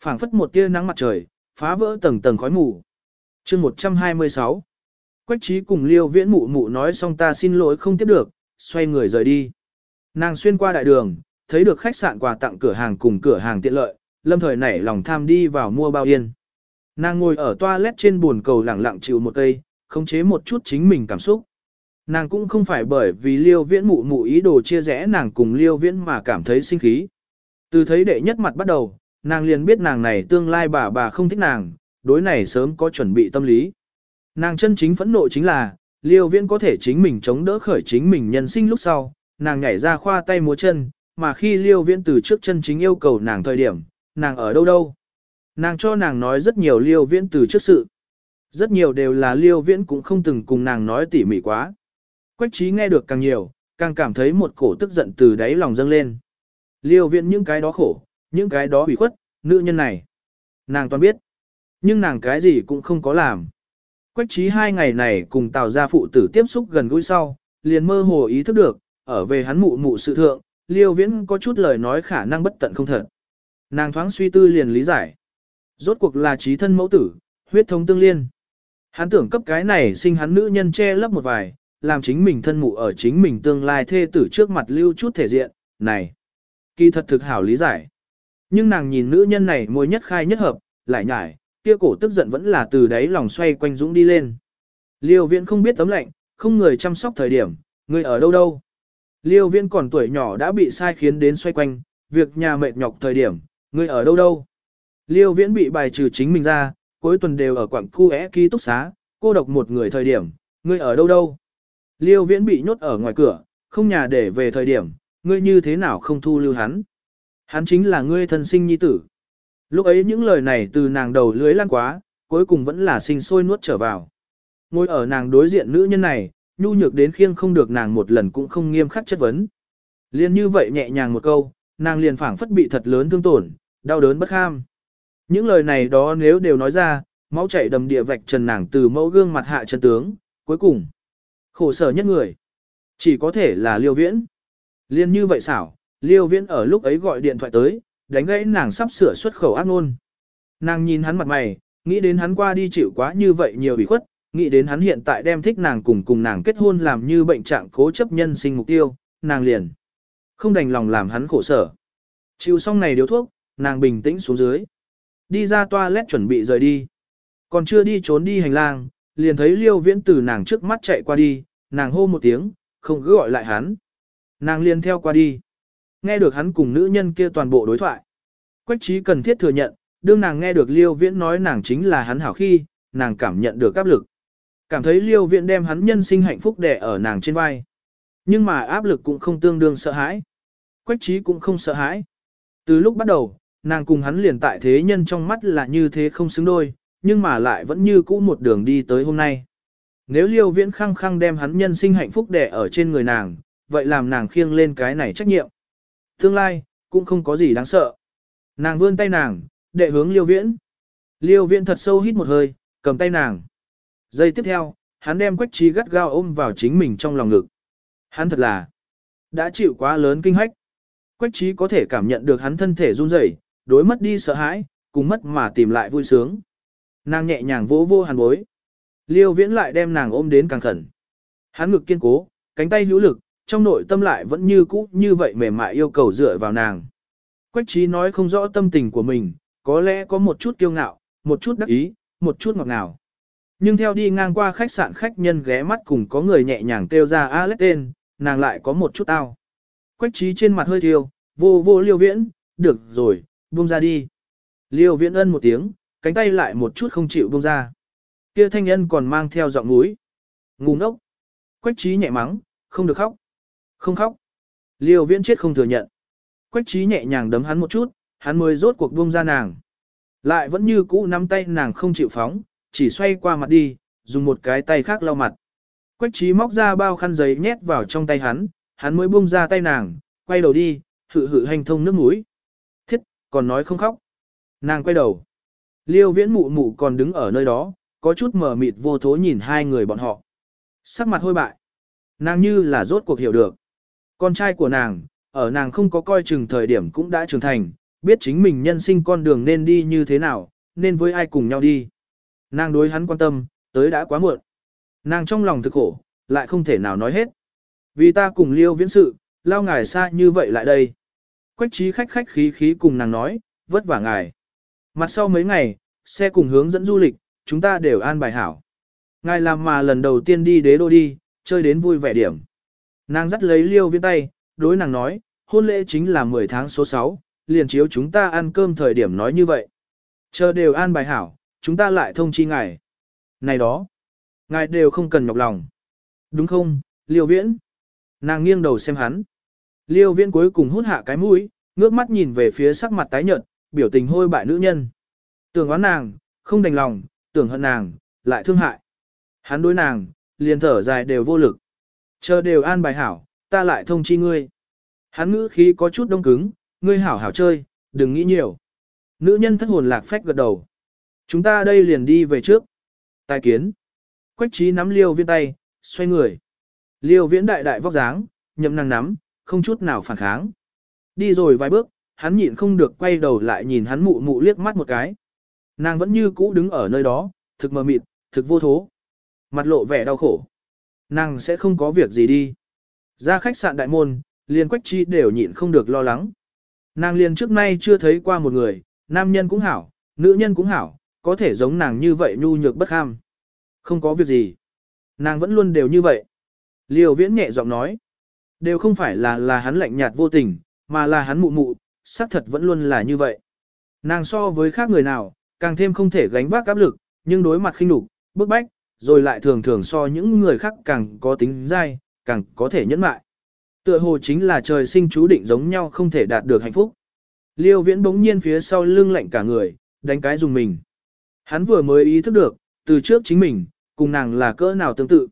phảng phất một tia nắng mặt trời, phá vỡ tầng tầng khói mù chương 126. Quách trí cùng liêu viễn mụ mụ nói xong ta xin lỗi không tiếp được, xoay người rời đi. Nàng xuyên qua đại đường, thấy được khách sạn quà tặng cửa hàng cùng cửa hàng tiện lợi, lâm thời nảy lòng tham đi vào mua bao yên. Nàng ngồi ở toilet trên buồn cầu lẳng lặng chịu một cây, khống chế một chút chính mình cảm xúc. Nàng cũng không phải bởi vì liêu viễn mụ mụ ý đồ chia rẽ nàng cùng liêu viễn mà cảm thấy sinh khí. Từ thấy đệ nhất mặt bắt đầu, nàng liền biết nàng này tương lai bà bà không thích nàng, đối này sớm có chuẩn bị tâm lý. Nàng chân chính phẫn nộ chính là, liêu viễn có thể chính mình chống đỡ khởi chính mình nhân sinh lúc sau, nàng nhảy ra khoa tay múa chân, mà khi liêu viễn từ trước chân chính yêu cầu nàng thời điểm, nàng ở đâu đâu. Nàng cho nàng nói rất nhiều liêu viễn từ trước sự. Rất nhiều đều là liêu viễn cũng không từng cùng nàng nói tỉ mỉ quá. Quách trí nghe được càng nhiều, càng cảm thấy một cổ tức giận từ đáy lòng dâng lên. Liêu viễn những cái đó khổ, những cái đó bị khuất, nữ nhân này. Nàng toàn biết. Nhưng nàng cái gì cũng không có làm. Quách trí hai ngày này cùng tào gia phụ tử tiếp xúc gần gũi sau, liền mơ hồ ý thức được, ở về hắn mụ mụ sự thượng, liêu viễn có chút lời nói khả năng bất tận không thật. Nàng thoáng suy tư liền lý giải. Rốt cuộc là trí thân mẫu tử, huyết thống tương liên. Hắn tưởng cấp cái này sinh hắn nữ nhân che lấp một vài, làm chính mình thân mụ ở chính mình tương lai thê tử trước mặt lưu chút thể diện, này. Kỳ thật thực hảo lý giải. Nhưng nàng nhìn nữ nhân này môi nhất khai nhất hợp, lại nhải, kia cổ tức giận vẫn là từ đấy lòng xoay quanh dũng đi lên. Liêu viễn không biết tấm lệnh, không người chăm sóc thời điểm, người ở đâu đâu. Liêu viễn còn tuổi nhỏ đã bị sai khiến đến xoay quanh, việc nhà mệt nhọc thời điểm, người ở đâu đâu. Liêu viễn bị bài trừ chính mình ra, cuối tuần đều ở quảng khu é ký túc xá, cô độc một người thời điểm, ngươi ở đâu đâu. Liêu viễn bị nhốt ở ngoài cửa, không nhà để về thời điểm, ngươi như thế nào không thu lưu hắn. Hắn chính là ngươi thân sinh nhi tử. Lúc ấy những lời này từ nàng đầu lưới lan quá, cuối cùng vẫn là sinh sôi nuốt trở vào. Ngồi ở nàng đối diện nữ nhân này, nhu nhược đến khiêng không được nàng một lần cũng không nghiêm khắc chất vấn. Liên như vậy nhẹ nhàng một câu, nàng liền phảng phất bị thật lớn thương tổn, đau đớn bất kham. Những lời này đó nếu đều nói ra, máu chảy đầm địa vạch trần nàng từ mẫu gương mặt hạ chân tướng, cuối cùng. Khổ sở nhất người. Chỉ có thể là liêu viễn. Liên như vậy xảo, liêu viễn ở lúc ấy gọi điện thoại tới, đánh gãy nàng sắp sửa xuất khẩu ác ngôn. Nàng nhìn hắn mặt mày, nghĩ đến hắn qua đi chịu quá như vậy nhiều bị khuất, nghĩ đến hắn hiện tại đem thích nàng cùng cùng nàng kết hôn làm như bệnh trạng cố chấp nhân sinh mục tiêu, nàng liền. Không đành lòng làm hắn khổ sở. Chịu xong này điếu thuốc, nàng bình tĩnh xuống dưới. Đi ra toilet chuẩn bị rời đi. Còn chưa đi trốn đi hành lang, liền thấy liêu viễn từ nàng trước mắt chạy qua đi, nàng hô một tiếng, không cứ gọi lại hắn. Nàng liền theo qua đi. Nghe được hắn cùng nữ nhân kia toàn bộ đối thoại. Quách trí cần thiết thừa nhận, đương nàng nghe được liêu viễn nói nàng chính là hắn hảo khi, nàng cảm nhận được áp lực. Cảm thấy liêu Viễn đem hắn nhân sinh hạnh phúc đè ở nàng trên vai. Nhưng mà áp lực cũng không tương đương sợ hãi. Quách trí cũng không sợ hãi. Từ lúc bắt đầu, nàng cùng hắn liền tại thế nhân trong mắt là như thế không xứng đôi, nhưng mà lại vẫn như cũ một đường đi tới hôm nay. Nếu liêu viễn khăng khăng đem hắn nhân sinh hạnh phúc đè ở trên người nàng, vậy làm nàng khiêng lên cái này trách nhiệm. Tương lai, cũng không có gì đáng sợ. Nàng vươn tay nàng, đệ hướng liêu viễn. Liêu viễn thật sâu hít một hơi, cầm tay nàng. Giây tiếp theo, hắn đem quách trí gắt gao ôm vào chính mình trong lòng ngực. Hắn thật là đã chịu quá lớn kinh hách. Quách trí có thể cảm nhận được hắn thân thể run rẩy, đối mất đi sợ hãi, cùng mất mà tìm lại vui sướng. Nàng nhẹ nhàng vỗ vô hàn bối. Liêu viễn lại đem nàng ôm đến càng khẩn. Hắn ngực kiên cố, cánh tay hữu lực, trong nội tâm lại vẫn như cũ như vậy mềm mại yêu cầu dựa vào nàng. Quách trí nói không rõ tâm tình của mình, có lẽ có một chút kiêu ngạo, một chút đắc ý, một chút ngọt ngào. Nhưng theo đi ngang qua khách sạn khách nhân ghé mắt cùng có người nhẹ nhàng kêu ra Alex tên, nàng lại có một chút tao. Quách trí trên mặt hơi thiêu, vô vô liêu viễn, được rồi, buông ra đi. Liêu viễn ân một tiếng, cánh tay lại một chút không chịu buông ra. Kia thanh nhân còn mang theo giọng núi. Ngu ngốc. Quách trí nhẹ mắng, không được khóc. Không khóc. Liêu viễn chết không thừa nhận. Quách trí nhẹ nhàng đấm hắn một chút, hắn mới rốt cuộc buông ra nàng. Lại vẫn như cũ nắm tay nàng không chịu phóng, chỉ xoay qua mặt đi, dùng một cái tay khác lau mặt. Quách trí móc ra bao khăn giấy nhét vào trong tay hắn, hắn mới buông ra tay nàng, quay đầu đi, hự hự hành thông nước mũi. Thiết, còn nói không khóc. Nàng quay đầu. Liêu viễn mụ mụ còn đứng ở nơi đó, có chút mờ mịt vô thố nhìn hai người bọn họ. Sắc mặt hôi bại. Nàng như là rốt cuộc hiểu được. Con trai của nàng, ở nàng không có coi chừng thời điểm cũng đã trưởng thành, biết chính mình nhân sinh con đường nên đi như thế nào, nên với ai cùng nhau đi. Nàng đối hắn quan tâm, tới đã quá muộn. Nàng trong lòng thực khổ, lại không thể nào nói hết. Vì ta cùng liêu viễn sự, lao ngài xa như vậy lại đây. Quách trí khách khách khí khí cùng nàng nói, vất vả ngài. Mặt sau mấy ngày, xe cùng hướng dẫn du lịch, chúng ta đều an bài hảo. Ngài làm mà lần đầu tiên đi đế đô đi, chơi đến vui vẻ điểm. Nàng dắt lấy liêu viễn tay, đối nàng nói, hôn lễ chính là 10 tháng số 6, liền chiếu chúng ta ăn cơm thời điểm nói như vậy. Chờ đều an bài hảo, chúng ta lại thông chi ngài. Này đó, ngài đều không cần nhọc lòng. Đúng không, liêu viễn? Nàng nghiêng đầu xem hắn. Liêu viễn cuối cùng hút hạ cái mũi, ngước mắt nhìn về phía sắc mặt tái nhợt, biểu tình hôi bại nữ nhân. Tưởng oán nàng, không đành lòng, tưởng hận nàng, lại thương hại. Hắn đối nàng, liền thở dài đều vô lực. Chờ đều an bài hảo, ta lại thông chi ngươi. Hắn ngữ khí có chút đông cứng, ngươi hảo hảo chơi, đừng nghĩ nhiều. Nữ nhân thất hồn lạc phách gật đầu. Chúng ta đây liền đi về trước. Tài kiến. Quách trí nắm liêu viễn tay, xoay người. Liêu viễn đại đại vóc dáng, nhậm năng nắm, không chút nào phản kháng. Đi rồi vài bước, hắn nhịn không được quay đầu lại nhìn hắn mụ mụ liếc mắt một cái. Nàng vẫn như cũ đứng ở nơi đó, thực mờ mịt, thực vô thố. Mặt lộ vẻ đau khổ. Nàng sẽ không có việc gì đi. Ra khách sạn đại môn, liền quách chi đều nhịn không được lo lắng. Nàng liền trước nay chưa thấy qua một người, nam nhân cũng hảo, nữ nhân cũng hảo, có thể giống nàng như vậy nhu nhược bất ham. Không có việc gì. Nàng vẫn luôn đều như vậy. Liều viễn nhẹ giọng nói. Đều không phải là là hắn lạnh nhạt vô tình, mà là hắn mụ mụ, xác thật vẫn luôn là như vậy. Nàng so với khác người nào, càng thêm không thể gánh vác áp lực, nhưng đối mặt khinh nhục, bức bách, rồi lại thường thường so những người khác càng có tính dai, càng có thể nhẫn mại. Tựa hồ chính là trời sinh chú định giống nhau không thể đạt được hạnh phúc. Liêu viễn bỗng nhiên phía sau lưng lạnh cả người, đánh cái dùng mình. Hắn vừa mới ý thức được, từ trước chính mình, cùng nàng là cỡ nào tương tự.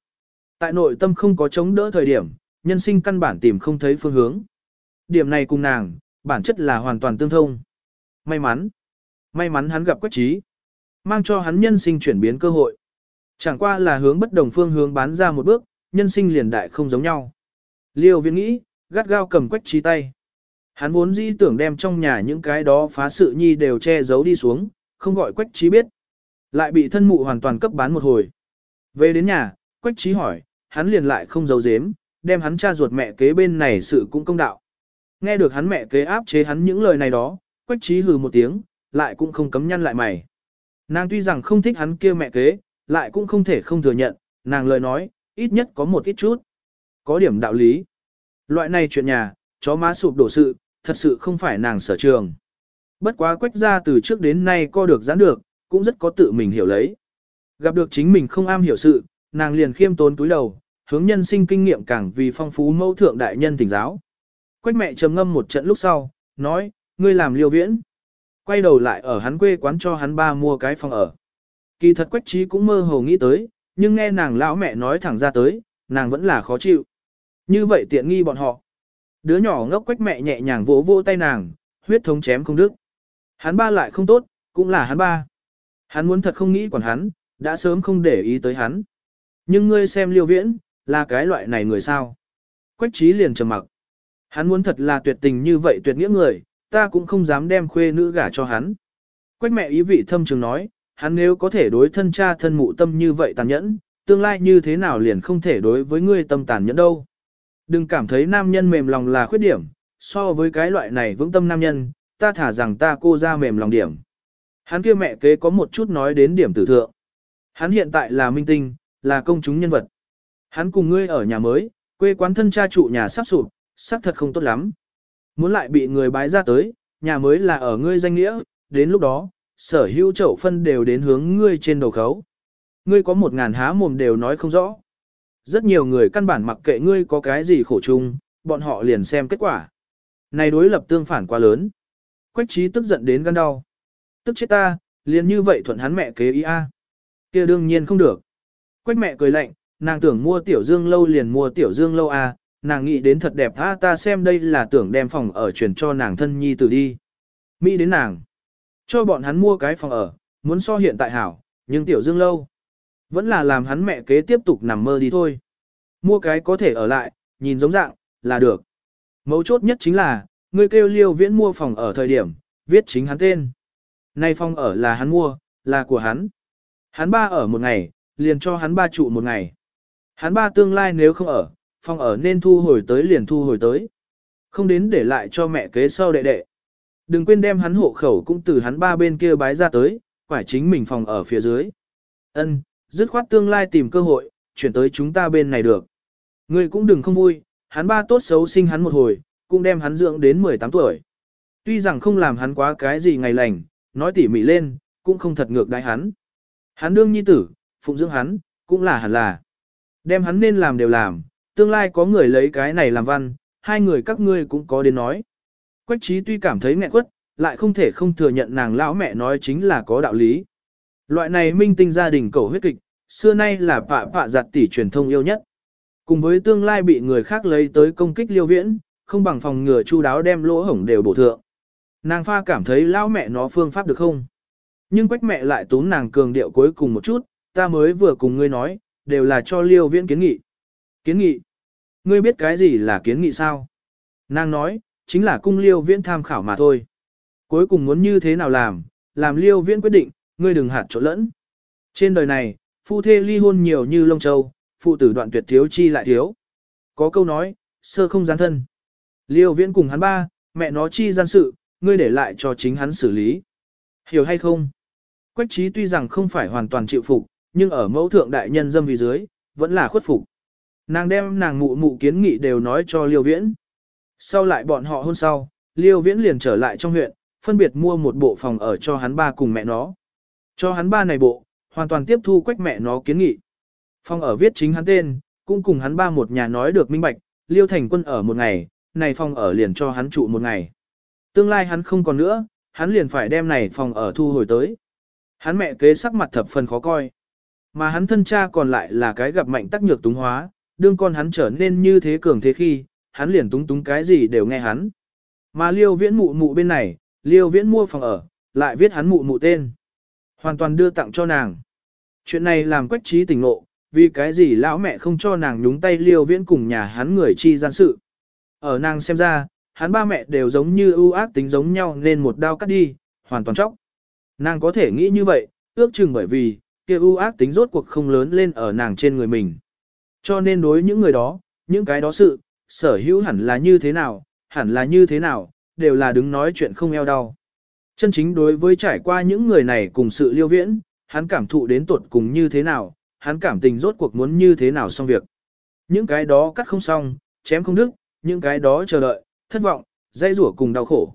Tại nội tâm không có chống đỡ thời điểm, nhân sinh căn bản tìm không thấy phương hướng. Điểm này cùng nàng, bản chất là hoàn toàn tương thông. May mắn. May mắn hắn gặp quách trí. Mang cho hắn nhân sinh chuyển biến cơ hội. Chẳng qua là hướng bất đồng phương hướng bán ra một bước, nhân sinh liền đại không giống nhau. Liêu viên nghĩ, gắt gao cầm quách trí tay. Hắn vốn dĩ tưởng đem trong nhà những cái đó phá sự nhi đều che giấu đi xuống, không gọi quách trí biết. Lại bị thân mụ hoàn toàn cấp bán một hồi. Về đến nhà, quách trí hỏi, hắn liền lại không giấu giếm, đem hắn cha ruột mẹ kế bên này sự cũng công đạo. Nghe được hắn mẹ kế áp chế hắn những lời này đó, quách trí hừ một tiếng, lại cũng không cấm nhăn lại mày. Nàng tuy rằng không thích hắn kia mẹ kế, lại cũng không thể không thừa nhận, nàng lời nói, ít nhất có một ít chút. Có điểm đạo lý. Loại này chuyện nhà, chó má sụp đổ sự, thật sự không phải nàng sở trường. Bất quá quách ra từ trước đến nay co được giãn được, cũng rất có tự mình hiểu lấy. Gặp được chính mình không am hiểu sự, nàng liền khiêm tốn túi đầu, hướng nhân sinh kinh nghiệm càng vì phong phú mẫu thượng đại nhân tỉnh giáo. Quách mẹ trầm ngâm một trận lúc sau, nói, ngươi làm liêu viễn. Quay đầu lại ở hắn quê quán cho hắn ba mua cái phòng ở. Kỳ thật quách trí cũng mơ hồ nghĩ tới, nhưng nghe nàng lão mẹ nói thẳng ra tới, nàng vẫn là khó chịu. Như vậy tiện nghi bọn họ. Đứa nhỏ ngốc quách mẹ nhẹ nhàng vỗ vỗ tay nàng, huyết thống chém không đứt. Hắn ba lại không tốt, cũng là hắn ba. Hắn muốn thật không nghĩ còn hắn, đã sớm không để ý tới hắn. Nhưng ngươi xem liêu viễn, là cái loại này người sao. Quách trí liền trầm mặc. Hắn muốn thật là tuyệt tình như vậy tuyệt nghĩa người, ta cũng không dám đem khuê nữ gả cho hắn. Quách mẹ ý vị thâm trường nói, hắn nếu có thể đối thân cha thân mụ tâm như vậy tàn nhẫn, tương lai như thế nào liền không thể đối với ngươi tâm tàn nhẫn đâu. Đừng cảm thấy nam nhân mềm lòng là khuyết điểm, so với cái loại này vững tâm nam nhân, ta thả rằng ta cô ra mềm lòng điểm. Hắn kia mẹ kế có một chút nói đến điểm tử thượng. Hắn hiện tại là minh tinh, là công chúng nhân vật. Hắn cùng ngươi ở nhà mới, quê quán thân cha trụ nhà sắp sụp, xác thật không tốt lắm. Muốn lại bị người bái ra tới, nhà mới là ở ngươi danh nghĩa, đến lúc đó, sở hữu chậu phân đều đến hướng ngươi trên đầu khấu. Ngươi có một ngàn há mồm đều nói không rõ. Rất nhiều người căn bản mặc kệ ngươi có cái gì khổ chung, bọn họ liền xem kết quả. Này đối lập tương phản quá lớn. Quách trí tức giận đến gan đau. Tức chết ta, liền như vậy thuận hắn mẹ kế ý a. kia đương nhiên không được. Quách mẹ cười lạnh, nàng tưởng mua tiểu dương lâu liền mua tiểu dương lâu a, nàng nghĩ đến thật đẹp tha ta xem đây là tưởng đem phòng ở chuyển cho nàng thân nhi tử đi. Mỹ đến nàng. Cho bọn hắn mua cái phòng ở, muốn so hiện tại hảo, nhưng tiểu dương lâu. Vẫn là làm hắn mẹ kế tiếp tục nằm mơ đi thôi. Mua cái có thể ở lại, nhìn giống dạng, là được. Mấu chốt nhất chính là, người kêu liêu viễn mua phòng ở thời điểm, viết chính hắn tên. Nay phòng ở là hắn mua, là của hắn. Hắn ba ở một ngày, liền cho hắn ba trụ một ngày. Hắn ba tương lai nếu không ở, phòng ở nên thu hồi tới liền thu hồi tới. Không đến để lại cho mẹ kế sau đệ đệ. Đừng quên đem hắn hộ khẩu cũng từ hắn ba bên kia bái ra tới, quả chính mình phòng ở phía dưới. Ân, dứt khoát tương lai tìm cơ hội, chuyển tới chúng ta bên này được. Ngươi cũng đừng không vui, hắn ba tốt xấu sinh hắn một hồi, cũng đem hắn dưỡng đến 18 tuổi. Tuy rằng không làm hắn quá cái gì ngày lành, nói tỉ mỉ lên, cũng không thật ngược đại hắn. Hắn đương nhi tử, phụng dưỡng hắn, cũng là hẳn là. Đem hắn nên làm đều làm, tương lai có người lấy cái này làm văn, hai người các ngươi cũng có đến nói. Quách trí tuy cảm thấy nghẹn quất, lại không thể không thừa nhận nàng lão mẹ nói chính là có đạo lý. Loại này minh tinh gia đình cầu huyết kịch, xưa nay là pạ pạ giặt tỷ truyền thông yêu nhất. Cùng với tương lai bị người khác lấy tới công kích liêu viễn, không bằng phòng ngừa chu đáo đem lỗ hổng đều bổ thượng. Nàng pha cảm thấy lão mẹ nó phương pháp được không? Nhưng quách mẹ lại tún nàng cường điệu cuối cùng một chút, ta mới vừa cùng ngươi nói, đều là cho liêu viễn kiến nghị. Kiến nghị? Ngươi biết cái gì là kiến nghị sao? Nàng nói, chính là cung liêu viễn tham khảo mà thôi. Cuối cùng muốn như thế nào làm, làm liêu viễn quyết định, ngươi đừng hạt trộn lẫn. Trên đời này, phu thê ly hôn nhiều như lông châu, phụ tử đoạn tuyệt thiếu chi lại thiếu. Có câu nói, sơ không gián thân. Liêu viễn cùng hắn ba, mẹ nó chi gian sự, ngươi để lại cho chính hắn xử lý. Hiểu hay không? Quách trí tuy rằng không phải hoàn toàn chịu phục, nhưng ở mẫu thượng đại nhân dâm vì dưới, vẫn là khuất phục. Nàng đem nàng mụ mụ kiến nghị đều nói cho Liêu Viễn. Sau lại bọn họ hôn sau, Liêu Viễn liền trở lại trong huyện, phân biệt mua một bộ phòng ở cho hắn ba cùng mẹ nó. Cho hắn ba này bộ, hoàn toàn tiếp thu quách mẹ nó kiến nghị. Phòng ở viết chính hắn tên, cũng cùng hắn ba một nhà nói được minh bạch, Liêu Thành Quân ở một ngày, này phòng ở liền cho hắn trụ một ngày. Tương lai hắn không còn nữa, hắn liền phải đem này phòng ở thu hồi tới. Hắn mẹ kế sắc mặt thập phần khó coi. Mà hắn thân cha còn lại là cái gặp mạnh tắc nhược túng hóa, đương con hắn trở nên như thế cường thế khi, hắn liền túng túng cái gì đều nghe hắn. Mà liêu viễn mụ mụ bên này, liêu viễn mua phòng ở, lại viết hắn mụ mụ tên. Hoàn toàn đưa tặng cho nàng. Chuyện này làm quách trí tỉnh nộ vì cái gì lão mẹ không cho nàng nhúng tay liêu viễn cùng nhà hắn người chi gian sự. Ở nàng xem ra, hắn ba mẹ đều giống như ưu ác tính giống nhau nên một đao cắt đi, hoàn toàn chóc. Nàng có thể nghĩ như vậy, ước chừng bởi vì, kia ưu ác tính rốt cuộc không lớn lên ở nàng trên người mình. Cho nên đối những người đó, những cái đó sự, sở hữu hẳn là như thế nào, hẳn là như thế nào, đều là đứng nói chuyện không eo đau. Chân chính đối với trải qua những người này cùng sự liêu viễn, hắn cảm thụ đến tuột cùng như thế nào, hắn cảm tình rốt cuộc muốn như thế nào xong việc. Những cái đó cắt không xong, chém không đứt, những cái đó chờ đợi, thất vọng, dây rủa cùng đau khổ.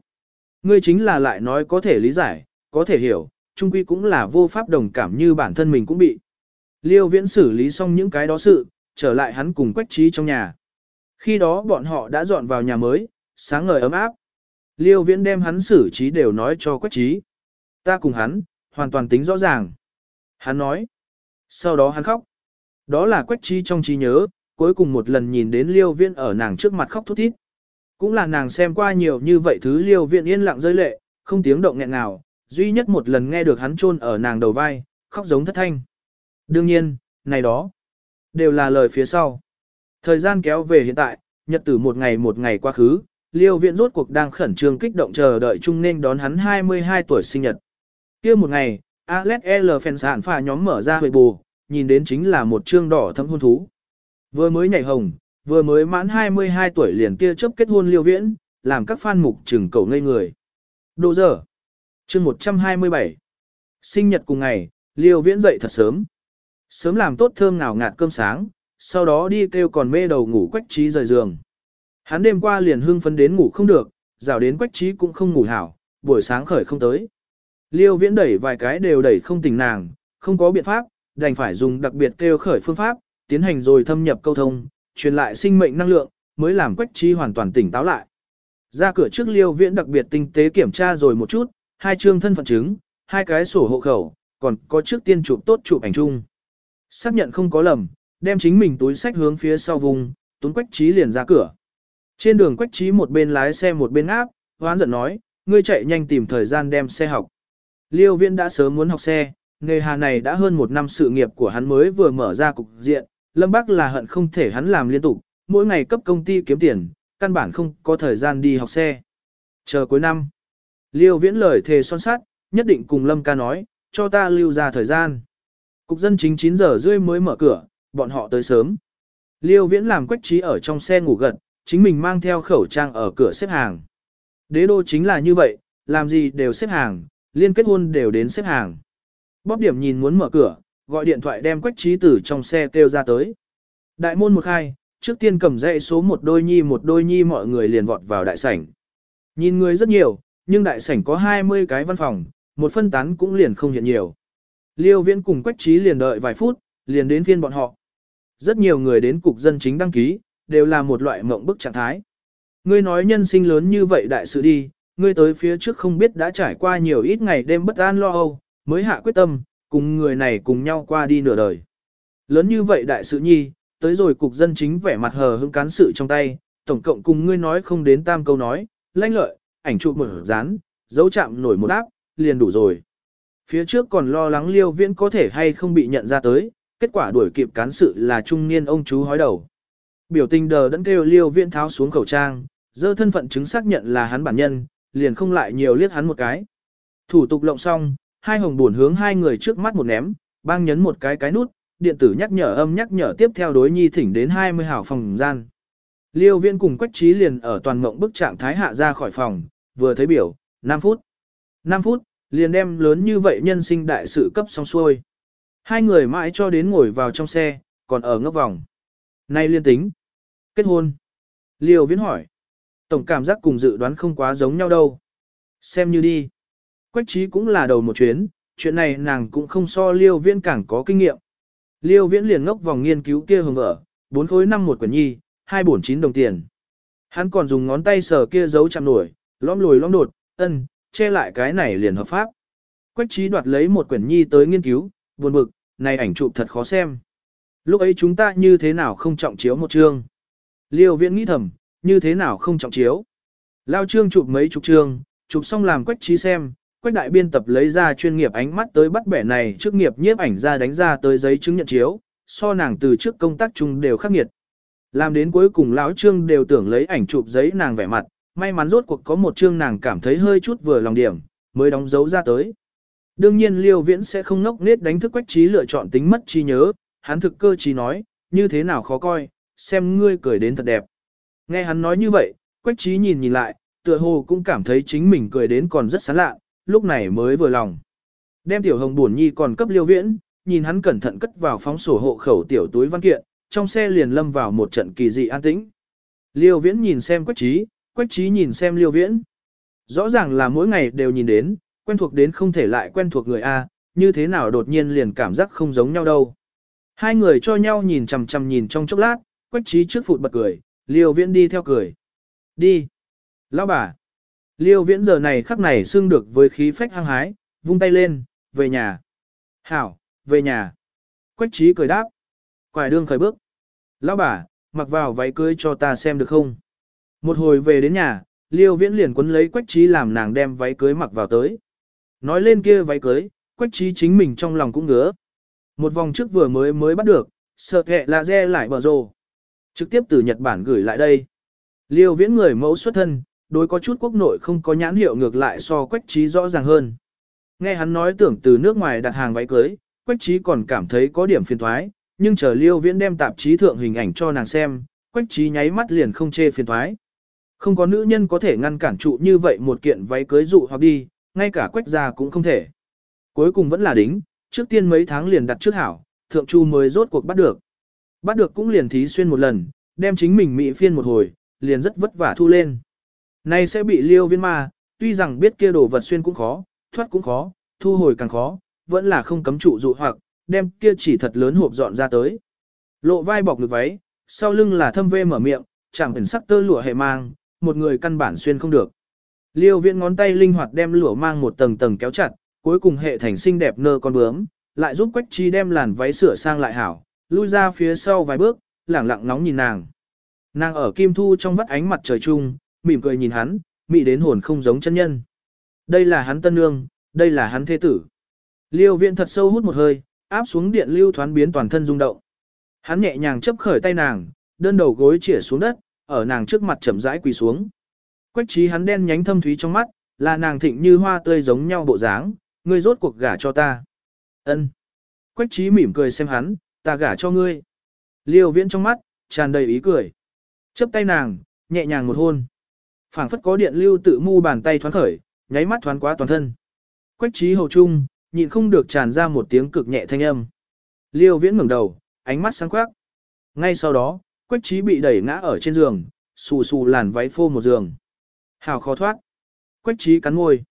Ngươi chính là lại nói có thể lý giải, có thể hiểu, chung quy cũng là vô pháp đồng cảm như bản thân mình cũng bị. Liêu viễn xử lý xong những cái đó sự, trở lại hắn cùng quách trí trong nhà. Khi đó bọn họ đã dọn vào nhà mới, sáng ngời ấm áp. Liêu viễn đem hắn xử trí đều nói cho quách trí. Ta cùng hắn, hoàn toàn tính rõ ràng. Hắn nói. Sau đó hắn khóc. Đó là quách trí trong trí nhớ, cuối cùng một lần nhìn đến liêu viễn ở nàng trước mặt khóc thút thít. Cũng là nàng xem qua nhiều như vậy thứ liêu viễn yên lặng rơi lệ, không tiếng động nghẹn nào, duy nhất một lần nghe được hắn chôn ở nàng đầu vai, khóc giống thất thanh. Đương nhiên, này đó, đều là lời phía sau. Thời gian kéo về hiện tại, nhật tử một ngày một ngày quá khứ, liêu Viễn rốt cuộc đang khẩn trương kích động chờ đợi chung nên đón hắn 22 tuổi sinh nhật. kia một ngày, Alex L. Fensan phà nhóm mở ra huệ bù, nhìn đến chính là một trương đỏ thâm hôn thú. Vừa mới nhảy hồng, vừa mới mãn 22 tuổi liền kia chấp kết hôn liêu viễn, làm các fan mục trừng cầu ngây người. Đồ giờ. chương 127. Sinh nhật cùng ngày, liêu viễn dậy thật sớm. Sớm làm tốt thơm ngào ngạt cơm sáng, sau đó đi kêu còn mê đầu ngủ quách trí rời giường. Hắn đêm qua liền hưng phấn đến ngủ không được, rào đến quách trí cũng không ngủ hảo, buổi sáng khởi không tới. Liêu viễn đẩy vài cái đều đẩy không tỉnh nàng, không có biện pháp, đành phải dùng đặc biệt kêu khởi phương pháp, tiến hành rồi thâm nhập câu thông, truyền lại sinh mệnh năng lượng, mới làm quách trí hoàn toàn tỉnh táo lại. Ra cửa trước liêu viễn đặc biệt tinh tế kiểm tra rồi một chút, hai chương thân phận chứng, hai cái sổ hộ khẩu, còn có trước tiên chụp tốt chụp ảnh chung. Xác nhận không có lầm, đem chính mình túi sách hướng phía sau vùng, tuấn quách trí liền ra cửa. Trên đường quách trí một bên lái xe một bên áp, hoán giận nói, ngươi chạy nhanh tìm thời gian đem xe học. Liêu viễn đã sớm muốn học xe, nghề hà này đã hơn một năm sự nghiệp của hắn mới vừa mở ra cục diện, Lâm Bắc là hận không thể hắn làm liên tục, mỗi ngày cấp công ty kiếm tiền, căn bản không có thời gian đi học xe. Chờ cuối năm, Liêu viễn lời thề son sát, nhất định cùng Lâm ca nói, cho ta lưu ra thời gian. Cục dân chính 9 giờ rưỡi mới mở cửa, bọn họ tới sớm. Liêu viễn làm quách trí ở trong xe ngủ gật, chính mình mang theo khẩu trang ở cửa xếp hàng. Đế đô chính là như vậy, làm gì đều xếp hàng, liên kết hôn đều đến xếp hàng. Bóp điểm nhìn muốn mở cửa, gọi điện thoại đem quách trí từ trong xe kêu ra tới. Đại môn một khai, trước tiên cầm dãy số một đôi nhi một đôi nhi mọi người liền vọt vào đại sảnh. Nhìn người rất nhiều, nhưng đại sảnh có 20 cái văn phòng, một phân tán cũng liền không hiện nhiều. Liêu viễn cùng quách trí liền đợi vài phút, liền đến phiên bọn họ. Rất nhiều người đến cục dân chính đăng ký, đều là một loại mộng bức trạng thái. Ngươi nói nhân sinh lớn như vậy đại sự đi, ngươi tới phía trước không biết đã trải qua nhiều ít ngày đêm bất an lo âu, mới hạ quyết tâm, cùng người này cùng nhau qua đi nửa đời. Lớn như vậy đại sự nhi, tới rồi cục dân chính vẻ mặt hờ hững cán sự trong tay, tổng cộng cùng ngươi nói không đến tam câu nói, lanh lợi, ảnh chụp mở dán, dấu chạm nổi một áp, liền đủ rồi. Phía trước còn lo lắng liêu viễn có thể hay không bị nhận ra tới, kết quả đuổi kịp cán sự là trung niên ông chú hói đầu. Biểu tình đờ đẫn kêu liêu viễn tháo xuống khẩu trang, dơ thân phận chứng xác nhận là hắn bản nhân, liền không lại nhiều liếc hắn một cái. Thủ tục lộng xong, hai hồng buồn hướng hai người trước mắt một ném, bang nhấn một cái cái nút, điện tử nhắc nhở âm nhắc nhở tiếp theo đối nhi thỉnh đến 20 hảo phòng gian. Liêu Viễn cùng quách trí liền ở toàn mộng bức trạng thái hạ ra khỏi phòng, vừa thấy biểu, 5 phút. 5 phút, liền đem lớn như vậy nhân sinh đại sự cấp xong xuôi. Hai người mãi cho đến ngồi vào trong xe, còn ở ngấp vòng. Nay liên tính. Kết hôn. Liêu viễn hỏi. Tổng cảm giác cùng dự đoán không quá giống nhau đâu. Xem như đi. Quách trí cũng là đầu một chuyến, chuyện này nàng cũng không so liêu viễn càng có kinh nghiệm. Liêu viễn liền ngốc vòng nghiên cứu kia hồng vợ, bốn khối năm một quyển nhi, hai bổn chín đồng tiền. Hắn còn dùng ngón tay sờ kia giấu chạm nổi, lõm lồi lõm đột, ân, che lại cái này liền hợp pháp. Quách trí đoạt lấy một quyển nhi tới nghiên cứu, buồn bực, này ảnh chụp thật khó xem. Lúc ấy chúng ta như thế nào không trọng chiếu một chương. Liêu viễn nghĩ thầm, như thế nào không trọng chiếu. Lao trương chụp mấy chục chương, chụp xong làm quách trí xem, quách đại biên tập lấy ra chuyên nghiệp ánh mắt tới bắt bẻ này trước nghiệp nhiếp ảnh ra đánh ra tới giấy chứng nhận chiếu, so nàng từ trước công tác chung đều khắc nghiệt. Làm đến cuối cùng lão trương đều tưởng lấy ảnh chụp giấy nàng vẻ mặt, may mắn rốt cuộc có một chương nàng cảm thấy hơi chút vừa lòng điểm, mới đóng dấu ra tới. Đương nhiên liêu viễn sẽ không ngốc nết đánh thức quách trí lựa chọn tính mất trí nhớ, hắn thực cơ trí nói, như thế nào khó coi, xem ngươi cười đến thật đẹp. Nghe hắn nói như vậy, quách trí nhìn nhìn lại, tựa hồ cũng cảm thấy chính mình cười đến còn rất sán lạ, lúc này mới vừa lòng. Đem tiểu hồng buồn nhi còn cấp liêu viễn, nhìn hắn cẩn thận cất vào phóng sổ hộ khẩu tiểu túi văn kiện, trong xe liền lâm vào một trận kỳ dị an tĩnh. Liêu viễn nhìn xem quách trí, quách trí nhìn xem liêu viễn. Rõ ràng là mỗi ngày đều nhìn đến, quen thuộc đến không thể lại quen thuộc người A, như thế nào đột nhiên liền cảm giác không giống nhau đâu. Hai người cho nhau nhìn chằm chằm nhìn trong chốc lát, quách trí trước phụt bật cười, liêu viễn đi theo cười. Đi. Lão bà. Liêu viễn giờ này khắc này xưng được với khí phách hăng hái, vung tay lên, về nhà. Hảo, về nhà. Quách trí cười đáp. Quải đương khởi bước. Lão bà, mặc vào váy cưới cho ta xem được không? Một hồi về đến nhà, liêu viễn liền quấn lấy quách trí làm nàng đem váy cưới mặc vào tới. Nói lên kia váy cưới, quách trí chính mình trong lòng cũng ngứa. Một vòng trước vừa mới mới bắt được, sợ kệ là re lại bờ rồ. Trực tiếp từ Nhật Bản gửi lại đây. Liêu viễn người mẫu xuất thân, đối có chút quốc nội không có nhãn hiệu ngược lại so quách trí rõ ràng hơn. Nghe hắn nói tưởng từ nước ngoài đặt hàng váy cưới, quách trí còn cảm thấy có điểm phiền thoái, nhưng chờ liêu viễn đem tạp chí thượng hình ảnh cho nàng xem, quách trí nháy mắt liền không chê phiền thoái. Không có nữ nhân có thể ngăn cản trụ như vậy một kiện váy cưới dụ hoặc đi, ngay cả quách gia cũng không thể. Cuối cùng vẫn là đính, trước tiên mấy tháng liền đặt trước hảo, thượng chu mới rốt cuộc bắt được. Bắt được cũng liền thí xuyên một lần, đem chính mình mị phiên một hồi, liền rất vất vả thu lên. Nay sẽ bị liêu viên ma, tuy rằng biết kia đồ vật xuyên cũng khó, thoát cũng khó, thu hồi càng khó, vẫn là không cấm trụ dụ hoặc, đem kia chỉ thật lớn hộp dọn ra tới. Lộ vai bọc ngực váy, sau lưng là thâm vê mở miệng, chẳng ẩn sắc tơ lụa hệ mang, một người căn bản xuyên không được. Liêu viễn ngón tay linh hoạt đem lửa mang một tầng tầng kéo chặt, cuối cùng hệ thành xinh đẹp nơ con bướm, lại giúp Quách Chi đem làn váy sửa sang lại hảo, lui ra phía sau vài bước, lẳng lặng nóng nhìn nàng. Nàng ở kim thu trong vắt ánh mặt trời chung, mỉm cười nhìn hắn, mị đến hồn không giống chân nhân. Đây là hắn tân nương, đây là hắn thế tử. Liêu viện thật sâu hút một hơi, áp xuống điện lưu thoán biến toàn thân rung động. Hắn nhẹ nhàng chấp khởi tay nàng, đơn đầu gối chĩa xuống đất, ở nàng trước mặt chậm rãi quỳ xuống. Quách trí hắn đen nhánh thâm thúy trong mắt, là nàng thịnh như hoa tươi giống nhau bộ dáng, ngươi rốt cuộc gả cho ta. Ân. Quách trí mỉm cười xem hắn, ta gả cho ngươi. Liêu viễn trong mắt, tràn đầy ý cười. Chấp tay nàng, nhẹ nhàng một hôn. phảng phất có điện lưu tự mu bàn tay thoáng khởi, nháy mắt thoáng quá toàn thân. Quách trí hầu trung, nhịn không được tràn ra một tiếng cực nhẹ thanh âm. Liêu viễn ngẩng đầu, ánh mắt sáng quắc. Ngay sau đó, quách trí bị đẩy ngã ở trên giường, xù xù làn váy phô một giường. Hào khó thoát. Quách trí cắn môi.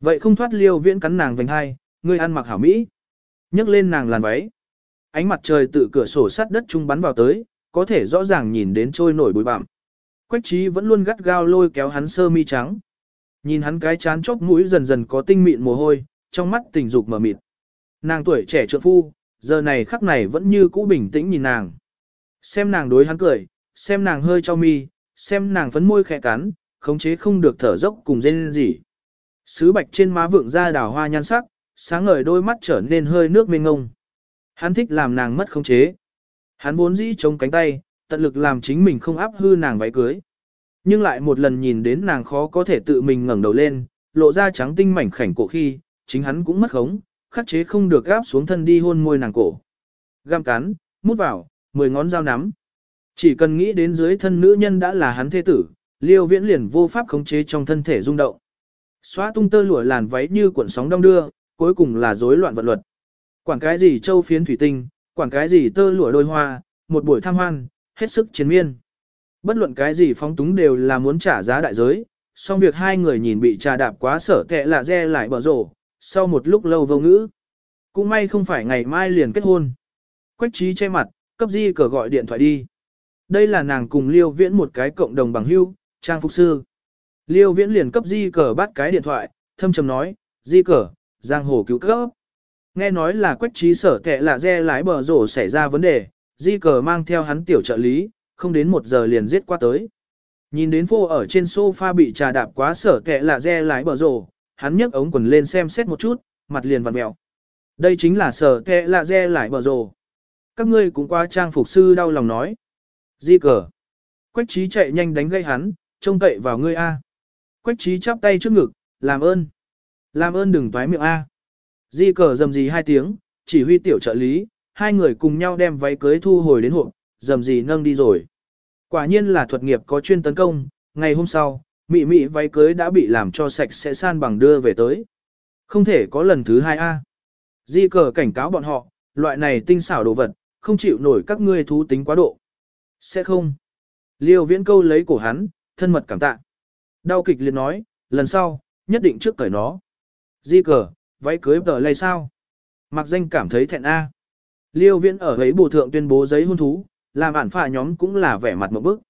Vậy không thoát liêu viễn cắn nàng vành hai, ngươi ăn mặc hảo mỹ. nhấc lên nàng làn váy. Ánh mặt trời tự cửa sổ sắt đất trung bắn vào tới, có thể rõ ràng nhìn đến trôi nổi bụi bặm. Quách trí vẫn luôn gắt gao lôi kéo hắn sơ mi trắng. Nhìn hắn cái chán chóp mũi dần dần có tinh mịn mồ hôi, trong mắt tình dục mở mịt. Nàng tuổi trẻ trượng phu, giờ này khắc này vẫn như cũ bình tĩnh nhìn nàng. Xem nàng đối hắn cười, xem nàng hơi cho mi, xem nàng phấn môi khẽ cắn, khống chế không được thở dốc cùng dên gì. Sứ bạch trên má vượng ra đào hoa nhan sắc, sáng ngời đôi mắt trở nên hơi nước mênh ngông. Hắn thích làm nàng mất khống chế. Hắn vốn dĩ chống cánh tay, tận lực làm chính mình không áp hư nàng váy cưới. Nhưng lại một lần nhìn đến nàng khó có thể tự mình ngẩng đầu lên, lộ ra trắng tinh mảnh khảnh cổ khi, chính hắn cũng mất khống, khắc chế không được gáp xuống thân đi hôn môi nàng cổ. Găm cắn, mút vào, mười ngón dao nắm. Chỉ cần nghĩ đến dưới thân nữ nhân đã là hắn thế tử, liêu viễn liền vô pháp khống chế trong thân thể rung động. Xóa tung tơ lụa làn váy như cuộn sóng đông đưa, cuối cùng là rối loạn vận luật. Quản cái gì châu phiến thủy tinh, quản cái gì tơ lụa đôi hoa, một buổi tham hoan, hết sức chiến miên. Bất luận cái gì phóng túng đều là muốn trả giá đại giới, song việc hai người nhìn bị trà đạp quá sở tệ là re lại bở rổ, sau một lúc lâu vô ngữ. Cũng may không phải ngày mai liền kết hôn. Quách trí che mặt, cấp di cờ gọi điện thoại đi. Đây là nàng cùng Liêu Viễn một cái cộng đồng bằng hưu, trang phục sư. Liêu Viễn liền cấp di cờ bắt cái điện thoại, thâm trầm nói, di cờ, giang hồ cứu cấp. Nghe nói là quách trí sở kệ là re lái bờ rổ xảy ra vấn đề, di cờ mang theo hắn tiểu trợ lý, không đến một giờ liền giết qua tới. Nhìn đến phô ở trên sofa bị trà đạp quá sở kệ là re lái bờ rổ, hắn nhấc ống quần lên xem xét một chút, mặt liền vặn mèo. Đây chính là sở kệ là re lái bờ rổ. Các ngươi cũng qua trang phục sư đau lòng nói. Di cờ. Quách trí chạy nhanh đánh gây hắn, trông cậy vào ngươi A. Quách trí chắp tay trước ngực, làm ơn. Làm ơn đừng toái miệng A. Di cờ dầm gì hai tiếng, chỉ huy tiểu trợ lý, hai người cùng nhau đem váy cưới thu hồi đến hộp, dầm gì nâng đi rồi. Quả nhiên là thuật nghiệp có chuyên tấn công, ngày hôm sau, mị mị váy cưới đã bị làm cho sạch sẽ san bằng đưa về tới. Không thể có lần thứ hai A. Di cờ cảnh cáo bọn họ, loại này tinh xảo đồ vật, không chịu nổi các ngươi thú tính quá độ. Sẽ không. Liêu viễn câu lấy cổ hắn, thân mật cảm tạ. Đau kịch liền nói, lần sau, nhất định trước cởi nó. Di cờ, váy cưới tờ lây sao? Mặc danh cảm thấy thẹn A. Liêu viễn ở ấy bổ thượng tuyên bố giấy hôn thú, làm ản phà nhóm cũng là vẻ mặt một bức.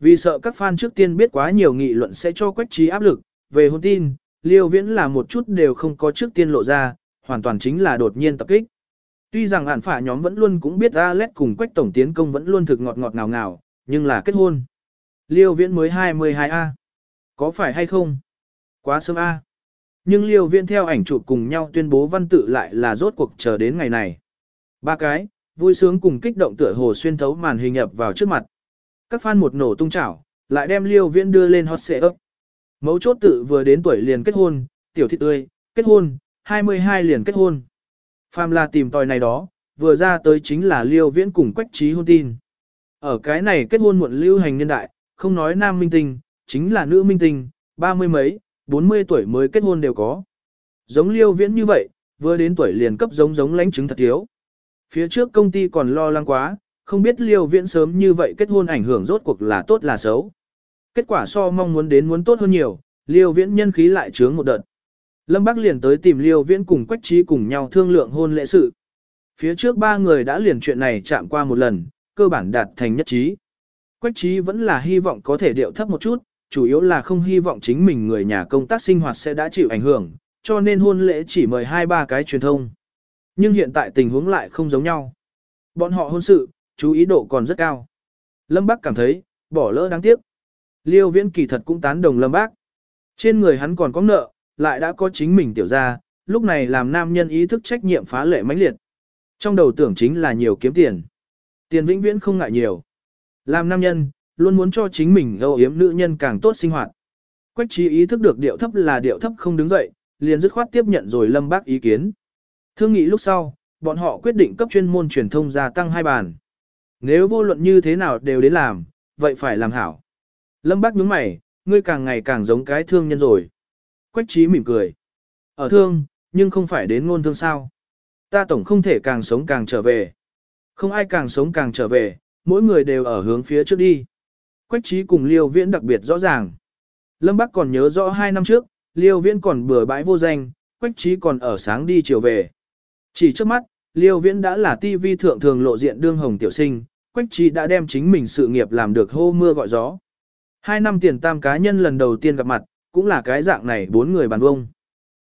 Vì sợ các fan trước tiên biết quá nhiều nghị luận sẽ cho quách trí áp lực, về hôn tin, liêu viễn là một chút đều không có trước tiên lộ ra, hoàn toàn chính là đột nhiên tập kích. Tuy rằng ản phà nhóm vẫn luôn cũng biết Alex cùng quách tổng tiến công vẫn luôn thực ngọt ngọt ngào ngào, nhưng là kết hôn. Liêu viễn mới 22A. Có phải hay không? Quá sớm A. Nhưng liêu viễn theo ảnh chụp cùng nhau tuyên bố văn tự lại là rốt cuộc chờ đến ngày này. Ba cái, vui sướng cùng kích động tựa hồ xuyên thấu màn hình nhập vào trước mặt. Các fan một nổ tung chảo, lại đem liêu viễn đưa lên hot ấp. Mấu chốt tự vừa đến tuổi liền kết hôn, tiểu thị tươi, kết hôn, 22 liền kết hôn. Phàm là tìm tòi này đó, vừa ra tới chính là liêu viễn cùng quách trí hôn tin. Ở cái này kết hôn muộn lưu hành niên đại, không nói nam minh tinh, chính là nữ minh tinh, ba mươi mấy, bốn mươi tuổi mới kết hôn đều có. Giống liêu viễn như vậy, vừa đến tuổi liền cấp giống giống lãnh chứng thật thiếu. Phía trước công ty còn lo lắng quá, không biết liêu viễn sớm như vậy kết hôn ảnh hưởng rốt cuộc là tốt là xấu. Kết quả so mong muốn đến muốn tốt hơn nhiều, liêu viễn nhân khí lại trướng một đợt. Lâm Bắc liền tới tìm liêu viễn cùng quách trí cùng nhau thương lượng hôn lễ sự. Phía trước ba người đã liền chuyện này chạm qua một lần, cơ bản đạt thành nhất trí. Quách trí vẫn là hy vọng có thể điệu thấp một chút, chủ yếu là không hy vọng chính mình người nhà công tác sinh hoạt sẽ đã chịu ảnh hưởng, cho nên hôn lễ chỉ mời hai ba cái truyền thông. Nhưng hiện tại tình huống lại không giống nhau. Bọn họ hôn sự, chú ý độ còn rất cao. Lâm Bác cảm thấy, bỏ lỡ đáng tiếc. Liêu viễn kỳ thật cũng tán đồng Lâm Bác. Trên người hắn còn có nợ, lại đã có chính mình tiểu ra, lúc này làm nam nhân ý thức trách nhiệm phá lệ mãnh liệt. Trong đầu tưởng chính là nhiều kiếm tiền. Tiền vĩnh viễn không ngại nhiều. Làm nam nhân, luôn muốn cho chính mình âu yếm nữ nhân càng tốt sinh hoạt. Quách trí ý thức được điệu thấp là điệu thấp không đứng dậy, liền dứt khoát tiếp nhận rồi lâm bác ý kiến. Thương nghị lúc sau, bọn họ quyết định cấp chuyên môn truyền thông gia tăng hai bàn. Nếu vô luận như thế nào đều đến làm, vậy phải làm hảo. Lâm bác nhướng mày, ngươi càng ngày càng giống cái thương nhân rồi. Quách trí mỉm cười. Ở thương, nhưng không phải đến ngôn thương sao. Ta tổng không thể càng sống càng trở về. Không ai càng sống càng trở về, mỗi người đều ở hướng phía trước đi. Quách trí cùng Liêu Viễn đặc biệt rõ ràng. Lâm Bắc còn nhớ rõ hai năm trước, Liêu Viễn còn bừa bãi vô danh, Quách trí còn ở sáng đi chiều về. Chỉ trước mắt, Liêu Viễn đã là TV thượng thường lộ diện đương hồng tiểu sinh, Quách trí đã đem chính mình sự nghiệp làm được hô mưa gọi gió. Hai năm tiền tam cá nhân lần đầu tiên gặp mặt, cũng là cái dạng này bốn người bàn vông.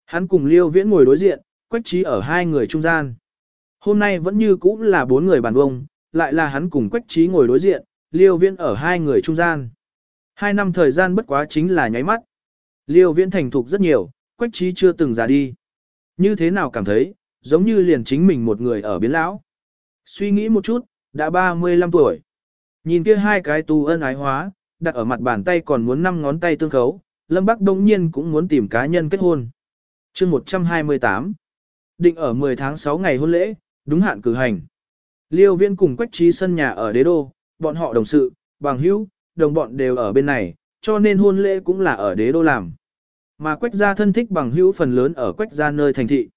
Hắn cùng Liêu Viễn ngồi đối diện, Quách trí ở hai người trung gian. Hôm nay vẫn như cũ là bốn người bàn vông, lại là hắn cùng Quách trí ngồi đối diện, Liêu Viễn ở hai người trung gian. Hai năm thời gian bất quá chính là nháy mắt. Liêu Viễn thành thục rất nhiều, Quách trí chưa từng già đi. Như thế nào cảm thấy, giống như liền chính mình một người ở biến lão. Suy nghĩ một chút, đã 35 tuổi. Nhìn kia hai cái tu ân ái hóa, đặt ở mặt bàn tay còn muốn năm ngón tay tương khấu, Lâm Bắc đông nhiên cũng muốn tìm cá nhân kết hôn. chương 128 Định ở 10 tháng 6 ngày hôn lễ, đúng hạn cử hành. Liêu Viễn cùng Quách Trí sân nhà ở đế đô, bọn họ đồng sự, bằng hữu, đồng bọn đều ở bên này, cho nên hôn lễ cũng là ở đế đô làm. Mà Quách gia thân thích bằng hữu phần lớn ở Quách gia nơi thành thị.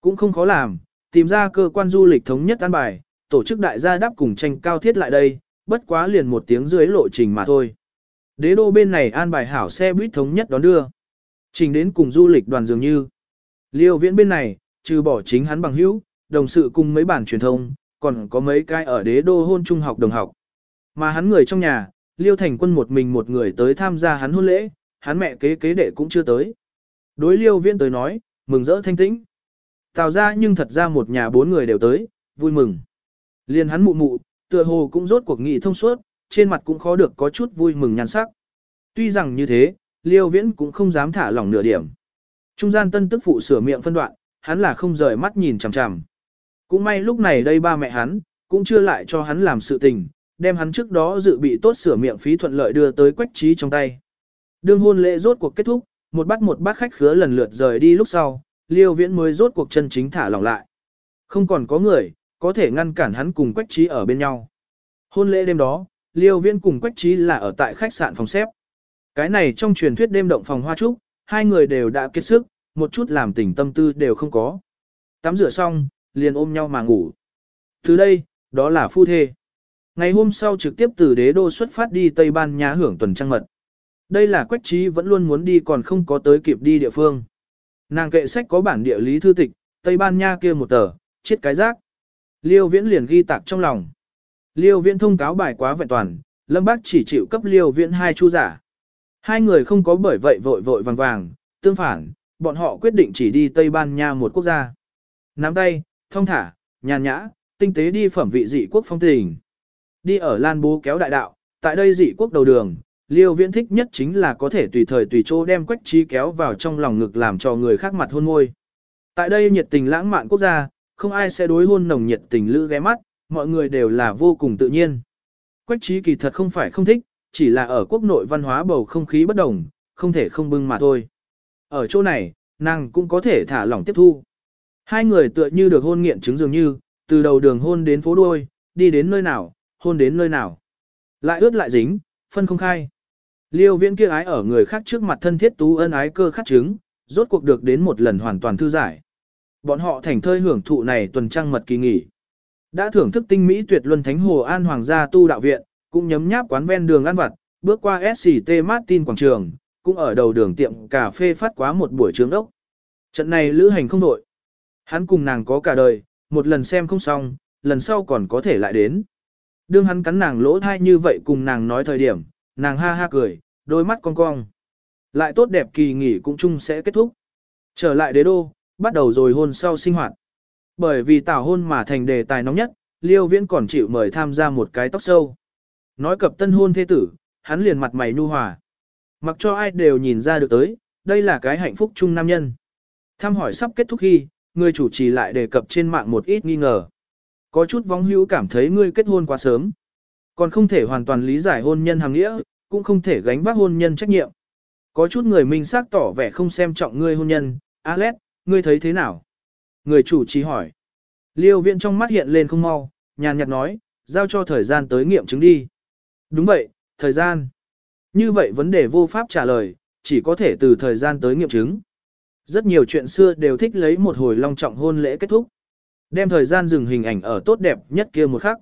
Cũng không khó làm, tìm ra cơ quan du lịch thống nhất an bài, tổ chức đại gia đáp cùng tranh cao thiết lại đây, bất quá liền một tiếng dưới lộ trình mà thôi. Đế đô bên này an bài hảo xe buýt thống nhất đón đưa. Trình đến cùng du lịch đoàn dường như. Liêu viễn bên này, trừ bỏ chính hắn bằng hữu, đồng sự cùng mấy bản truyền thông, còn có mấy cái ở đế đô hôn trung học đồng học. Mà hắn người trong nhà, Liêu Thành Quân một mình một người tới tham gia hắn hôn lễ, hắn mẹ kế kế đệ cũng chưa tới. Đối Liêu Viễn tới nói, mừng rỡ thanh tĩnh. Tào ra nhưng thật ra một nhà bốn người đều tới, vui mừng. Liên hắn mụ mụ, tựa hồ cũng rốt cuộc nghị thông suốt, trên mặt cũng khó được có chút vui mừng nhàn sắc. Tuy rằng như thế, Liêu Viễn cũng không dám thả lỏng nửa điểm. Trung gian tân tức phụ sửa miệng phân đoạn, hắn là không rời mắt nhìn chằm chằm. Cũng may lúc này đây ba mẹ hắn, cũng chưa lại cho hắn làm sự tình, đem hắn trước đó dự bị tốt sửa miệng phí thuận lợi đưa tới quách trí trong tay. Đương hôn lễ rốt cuộc kết thúc, một bát một bát khách khứa lần lượt rời đi lúc sau, liêu viễn mới rốt cuộc chân chính thả lỏng lại. Không còn có người, có thể ngăn cản hắn cùng quách trí ở bên nhau. Hôn lễ đêm đó, liêu viễn cùng quách trí là ở tại khách sạn phòng xếp. Cái này trong truyền thuyết đêm động phòng hoa trúc, hai người đều đã kết sức, một chút làm tình tâm tư đều không có. Tắm rửa xong, liền ôm nhau mà ngủ. Từ đây, đó là phu thê. Ngày hôm sau trực tiếp từ đế đô xuất phát đi Tây Ban Nha hưởng tuần trăng mật. Đây là quách trí vẫn luôn muốn đi còn không có tới kịp đi địa phương. Nàng kệ sách có bản địa lý thư tịch, Tây Ban Nha kia một tờ, chết cái rác. Liêu Viễn liền ghi tạc trong lòng. Liêu Viễn thông cáo bài quá vẹn toàn, Lâm Bác chỉ chịu cấp Liêu Viễn hai chu giả. Hai người không có bởi vậy vội vội vàng vàng, tương phản, bọn họ quyết định chỉ đi Tây Ban Nha một quốc gia. Nắm tay, thông thả, nhàn nhã, tinh tế đi phẩm vị dị quốc phong tình. Đi ở Lan Bố kéo đại đạo, tại đây dị quốc đầu đường, Liêu Viễn thích nhất chính là có thể tùy thời tùy chỗ đem quách trí kéo vào trong lòng ngực làm cho người khác mặt hôn môi. Tại đây nhiệt tình lãng mạn quốc gia, không ai sẽ đối hôn nồng nhiệt tình lữ ghé mắt, mọi người đều là vô cùng tự nhiên. Quách trí kỳ thật không phải không thích, chỉ là ở quốc nội văn hóa bầu không khí bất đồng, không thể không bưng mà thôi. Ở chỗ này, nàng cũng có thể thả lỏng tiếp thu. Hai người tựa như được hôn nghiện chứng dường như, từ đầu đường hôn đến phố đuôi, đi đến nơi nào, hôn đến nơi nào. Lại ướt lại dính, phân không khai. Liêu viễn kia ái ở người khác trước mặt thân thiết tú ân ái cơ khắc chứng, rốt cuộc được đến một lần hoàn toàn thư giải. Bọn họ thành thơi hưởng thụ này tuần trăng mật kỳ nghỉ. Đã thưởng thức tinh mỹ tuyệt luân thánh hồ an hoàng gia tu đạo viện, cũng nhấm nháp quán ven đường ăn vặt, bước qua SCT Martin quảng trường, cũng ở đầu đường tiệm cà phê phát quá một buổi trướng ốc. Trận này lữ hành không đội. Hắn cùng nàng có cả đời, một lần xem không xong, lần sau còn có thể lại đến. Đương hắn cắn nàng lỗ thai như vậy cùng nàng nói thời điểm, nàng ha ha cười, đôi mắt cong cong. Lại tốt đẹp kỳ nghỉ cũng chung sẽ kết thúc. Trở lại đế đô, bắt đầu rồi hôn sau sinh hoạt. Bởi vì tảo hôn mà thành đề tài nóng nhất, Liêu Viễn còn chịu mời tham gia một cái tóc sâu. Nói cập tân hôn thế tử, hắn liền mặt mày nu hòa. Mặc cho ai đều nhìn ra được tới, đây là cái hạnh phúc chung nam nhân. Tham hỏi sắp kết thúc khi, người chủ trì lại đề cập trên mạng một ít nghi ngờ. Có chút vong hữu cảm thấy ngươi kết hôn quá sớm. Còn không thể hoàn toàn lý giải hôn nhân hàng nghĩa, cũng không thể gánh vác hôn nhân trách nhiệm. Có chút người minh xác tỏ vẻ không xem trọng ngươi hôn nhân, Alex, ngươi thấy thế nào? Người chủ trì hỏi. Liêu viện trong mắt hiện lên không mau, nhàn nhạt nói, giao cho thời gian tới nghiệm chứng đi. Đúng vậy, thời gian. Như vậy vấn đề vô pháp trả lời, chỉ có thể từ thời gian tới nghiệm chứng. Rất nhiều chuyện xưa đều thích lấy một hồi long trọng hôn lễ kết thúc. Đem thời gian dừng hình ảnh ở tốt đẹp nhất kia một khắc.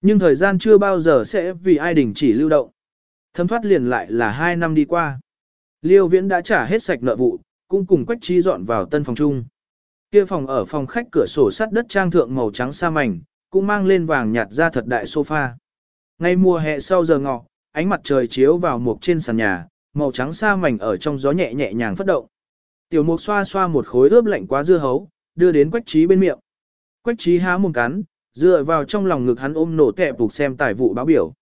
Nhưng thời gian chưa bao giờ sẽ vì ai đình chỉ lưu động. Thấm thoát liền lại là hai năm đi qua. Liêu viễn đã trả hết sạch nợ vụ, cũng cùng quách trí dọn vào tân phòng chung. Kia phòng ở phòng khách cửa sổ sắt đất trang thượng màu trắng sa mảnh, cũng mang lên vàng nhạt ra thật đại sofa. Ngay mùa hè sau giờ ngọ, ánh mặt trời chiếu vào một trên sàn nhà, màu trắng sa mảnh ở trong gió nhẹ nhẹ nhàng phất động. Tiểu mục xoa xoa một khối ướp lạnh quá dưa hấu, đưa đến quách trí bên miệng. Quách trí há mồm cắn, dựa vào trong lòng ngực hắn ôm nổ tẹp phục xem tài vụ báo biểu.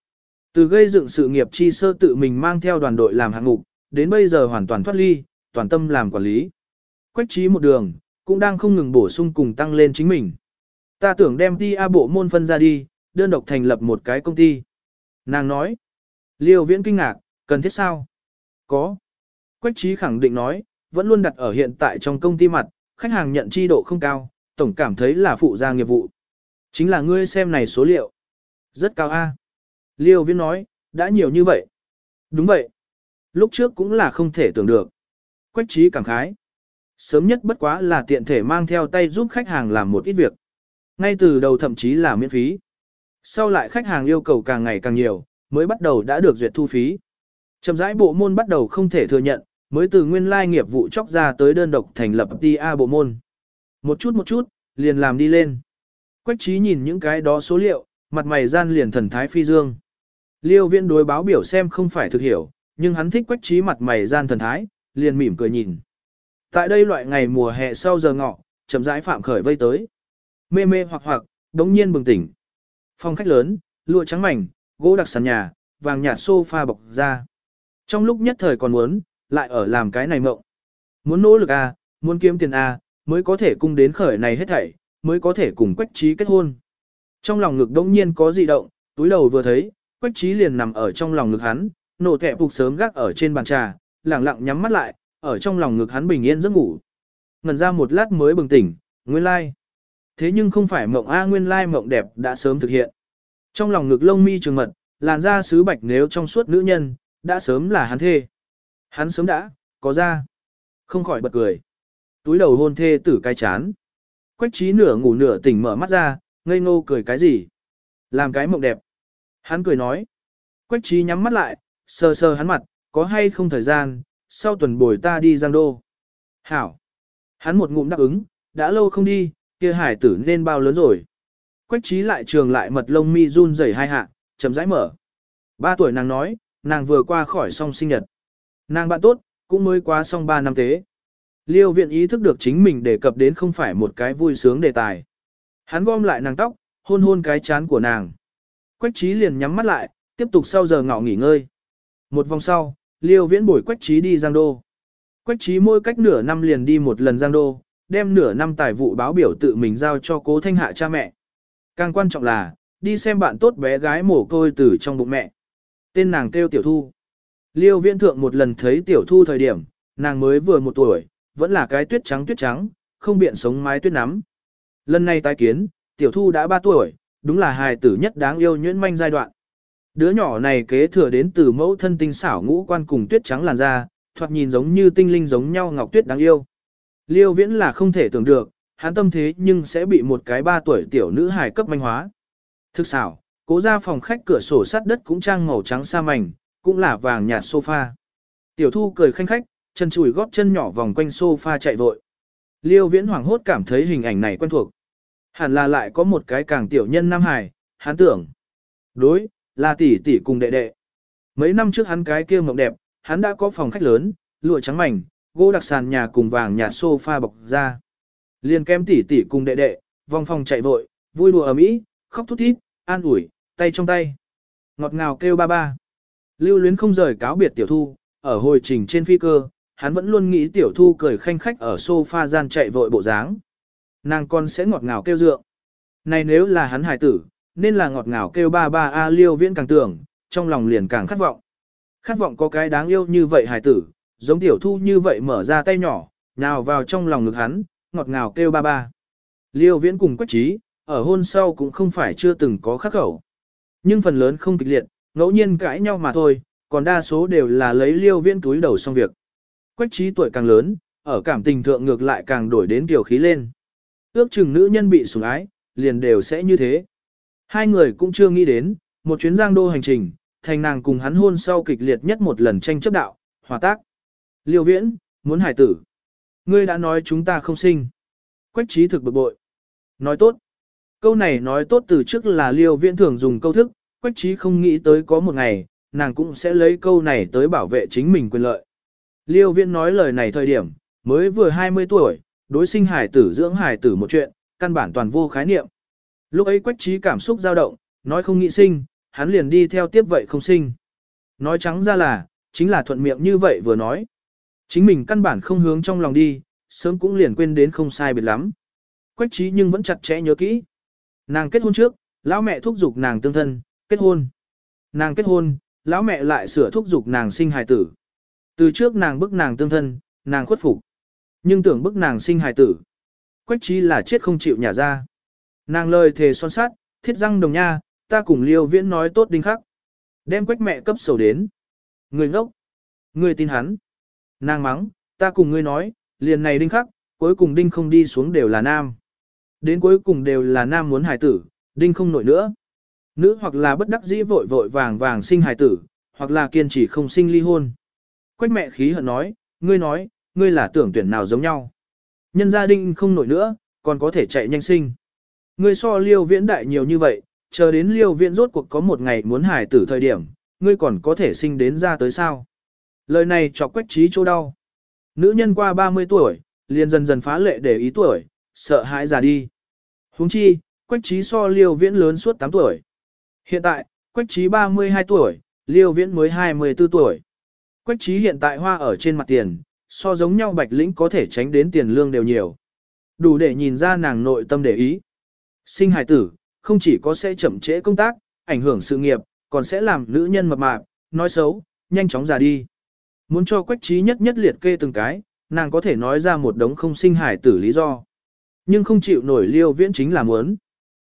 Từ gây dựng sự nghiệp chi sơ tự mình mang theo đoàn đội làm hạng mục, đến bây giờ hoàn toàn thoát ly, toàn tâm làm quản lý. Quách trí một đường, cũng đang không ngừng bổ sung cùng tăng lên chính mình. Ta tưởng đem ti A bộ môn phân ra đi, đơn độc thành lập một cái công ty. Nàng nói. Liêu viễn kinh ngạc, cần thiết sao? Có. Quách trí khẳng định nói, vẫn luôn đặt ở hiện tại trong công ty mặt, khách hàng nhận chi độ không cao, tổng cảm thấy là phụ gia nghiệp vụ. Chính là ngươi xem này số liệu. Rất cao A. Liêu viễn nói, đã nhiều như vậy. Đúng vậy. Lúc trước cũng là không thể tưởng được. Quách trí cảm khái. Sớm nhất bất quá là tiện thể mang theo tay giúp khách hàng làm một ít việc. Ngay từ đầu thậm chí là miễn phí. Sau lại khách hàng yêu cầu càng ngày càng nhiều, mới bắt đầu đã được duyệt thu phí. Chậm rãi bộ môn bắt đầu không thể thừa nhận, mới từ nguyên lai nghiệp vụ chóc ra tới đơn độc thành lập TA bộ môn. Một chút một chút, liền làm đi lên. Quách trí nhìn những cái đó số liệu, mặt mày gian liền thần thái phi dương. Liêu viên đối báo biểu xem không phải thực hiểu, nhưng hắn thích quách trí mặt mày gian thần thái, liền mỉm cười nhìn. Tại đây loại ngày mùa hè sau giờ ngọ, chậm rãi phạm khởi vây tới. Mê mê hoặc hoặc, đống nhiên bừng tỉnh. Phòng khách lớn, lụa trắng mảnh, gỗ đặc sàn nhà, vàng nhạt sofa bọc ra. Trong lúc nhất thời còn muốn, lại ở làm cái này mộng. Muốn nỗ lực à, muốn kiếm tiền à, mới có thể cung đến khởi này hết thảy, mới có thể cùng quách trí kết hôn. Trong lòng ngực đông nhiên có dị động, túi đầu vừa thấy, quách trí liền nằm ở trong lòng ngực hắn, nổ kẹ phục sớm gác ở trên bàn trà, lẳng lặng nhắm mắt lại, ở trong lòng ngực hắn bình yên giấc ngủ. Ngần ra một lát mới bừng tỉnh, nguyên lai. Thế nhưng không phải mộng A nguyên lai mộng đẹp đã sớm thực hiện. Trong lòng ngực lông mi trường mật, làn da sứ bạch nếu trong suốt nữ nhân, đã sớm là hắn thê. Hắn sớm đã, có ra. Không khỏi bật cười. Túi đầu hôn thê tử cái chán. Quách trí nửa ngủ nửa tỉnh mở mắt ra, ngây ngô cười cái gì. Làm cái mộng đẹp. Hắn cười nói. Quách trí nhắm mắt lại, sờ sờ hắn mặt, có hay không thời gian, sau tuần bồi ta đi Giang Đô. Hảo. Hắn một ngụm đáp ứng, đã lâu không đi, kia hải tử nên bao lớn rồi. Quách trí lại trường lại mật lông mi run rẩy hai hạ, chậm rãi mở. Ba tuổi nàng nói, nàng vừa qua khỏi xong sinh nhật. Nàng bạn tốt, cũng mới qua xong ba năm thế Liêu viện ý thức được chính mình đề cập đến không phải một cái vui sướng đề tài. Hắn gom lại nàng tóc, hôn hôn cái chán của nàng. Quách trí liền nhắm mắt lại, tiếp tục sau giờ ngọ nghỉ ngơi. Một vòng sau, liêu viễn bồi quách trí đi Giang Đô. Quách trí mỗi cách nửa năm liền đi một lần Giang Đô, đem nửa năm tài vụ báo biểu tự mình giao cho cố thanh hạ cha mẹ. Càng quan trọng là, đi xem bạn tốt bé gái mổ côi từ trong bụng mẹ. Tên nàng kêu Tiểu Thu. Liêu viễn thượng một lần thấy Tiểu Thu thời điểm, nàng mới vừa một tuổi, vẫn là cái tuyết trắng tuyết trắng, không biện sống mái tuyết nắm. Lần này tái kiến, Tiểu Thu đã 3 tuổi, đúng là hài tử nhất đáng yêu nhuyễn manh giai đoạn. Đứa nhỏ này kế thừa đến từ mẫu thân tinh xảo ngũ quan cùng tuyết trắng làn da, thoạt nhìn giống như tinh linh giống nhau ngọc tuyết đáng yêu. Liêu viễn là không thể tưởng được, hắn tâm thế nhưng sẽ bị một cái ba tuổi tiểu nữ hài cấp manh hóa. Thực xảo, cố ra phòng khách cửa sổ sắt đất cũng trang màu trắng sa mảnh, cũng là vàng nhạt sofa. Tiểu thu cười khanh khách, chân chùi góp chân nhỏ vòng quanh sofa chạy vội. Liêu viễn hoảng hốt cảm thấy hình ảnh này quen thuộc. Hẳn là lại có một cái càng tiểu nhân nam hài, hắn tưởng. Đối, là tỷ tỷ cùng đệ đệ. Mấy năm trước hắn cái kia mộng đẹp, hắn đã có phòng khách lớn, lụa trắng mảnh, gỗ đặc sàn nhà cùng vàng nhạt sofa bọc ra. Liền kem tỷ tỷ cùng đệ đệ, vòng phòng chạy vội, vui đùa ở mỹ, khóc thút thít, an ủi, tay trong tay. Ngọt ngào kêu ba ba. Lưu luyến không rời cáo biệt tiểu thu, ở hồi trình trên phi cơ, hắn vẫn luôn nghĩ tiểu thu cười khanh khách ở sofa gian chạy vội bộ dáng. Nàng con sẽ ngọt ngào kêu dượng. Này nếu là hắn hài tử, nên là ngọt ngào kêu ba ba a liêu viễn càng tưởng, trong lòng liền càng khát vọng. Khát vọng có cái đáng yêu như vậy hài tử, giống tiểu thu như vậy mở ra tay nhỏ, nào vào trong lòng ngực hắn, ngọt ngào kêu ba ba. Liêu viễn cùng quách trí, ở hôn sau cũng không phải chưa từng có khắc khẩu. Nhưng phần lớn không kịch liệt, ngẫu nhiên cãi nhau mà thôi, còn đa số đều là lấy liêu viễn túi đầu xong việc. Quách trí tuổi càng lớn, ở cảm tình thượng ngược lại càng đổi đến tiểu khí lên. Ước chừng nữ nhân bị sủng ái, liền đều sẽ như thế. Hai người cũng chưa nghĩ đến, một chuyến giang đô hành trình, thành nàng cùng hắn hôn sau kịch liệt nhất một lần tranh chấp đạo, hòa tác. Liêu viễn, muốn hải tử. Ngươi đã nói chúng ta không sinh. Quách trí thực bực bội. Nói tốt. Câu này nói tốt từ trước là liêu viễn thường dùng câu thức, quách trí không nghĩ tới có một ngày, nàng cũng sẽ lấy câu này tới bảo vệ chính mình quyền lợi. Liêu viễn nói lời này thời điểm, mới vừa 20 tuổi, đối sinh hải tử dưỡng hải tử một chuyện, căn bản toàn vô khái niệm. Lúc ấy quách trí cảm xúc dao động, nói không nghĩ sinh, hắn liền đi theo tiếp vậy không sinh. Nói trắng ra là, chính là thuận miệng như vậy vừa nói. Chính mình căn bản không hướng trong lòng đi, sớm cũng liền quên đến không sai biệt lắm. Quách trí nhưng vẫn chặt chẽ nhớ kỹ. Nàng kết hôn trước, lão mẹ thúc giục nàng tương thân, kết hôn. Nàng kết hôn, lão mẹ lại sửa thúc giục nàng sinh hài tử. Từ trước nàng bức nàng tương thân, nàng khuất phục. Nhưng tưởng bức nàng sinh hài tử. Quách trí là chết không chịu nhả ra. Nàng lời thề son sát, thiết răng đồng nha, ta cùng liêu viễn nói tốt đinh khắc. Đem quách mẹ cấp sầu đến. Người ngốc. Người tin hắn. Nàng mắng, ta cùng ngươi nói, liền này đinh khắc, cuối cùng đinh không đi xuống đều là nam. Đến cuối cùng đều là nam muốn hài tử, đinh không nổi nữa. Nữ hoặc là bất đắc dĩ vội vội vàng vàng sinh hài tử, hoặc là kiên trì không sinh ly hôn. Quách mẹ khí hận nói, ngươi nói, ngươi là tưởng tuyển nào giống nhau. Nhân gia đình không nổi nữa, còn có thể chạy nhanh sinh. Ngươi so liêu viễn đại nhiều như vậy, chờ đến liêu viễn rốt cuộc có một ngày muốn hài tử thời điểm, ngươi còn có thể sinh đến ra tới sao. Lời này chọc quách trí chỗ đau. Nữ nhân qua 30 tuổi, liền dần dần phá lệ để ý tuổi, sợ hãi già đi. huống chi, quách trí so liêu viễn lớn suốt 8 tuổi. Hiện tại, quách trí 32 tuổi, liêu viễn mới 24 tuổi. Quách trí hiện tại hoa ở trên mặt tiền, so giống nhau bạch lĩnh có thể tránh đến tiền lương đều nhiều. Đủ để nhìn ra nàng nội tâm để ý. Sinh hài tử, không chỉ có sẽ chậm trễ công tác, ảnh hưởng sự nghiệp, còn sẽ làm nữ nhân mập mạp, nói xấu, nhanh chóng già đi. Muốn cho quách trí nhất nhất liệt kê từng cái, nàng có thể nói ra một đống không sinh hài tử lý do. Nhưng không chịu nổi liêu viễn chính là muốn.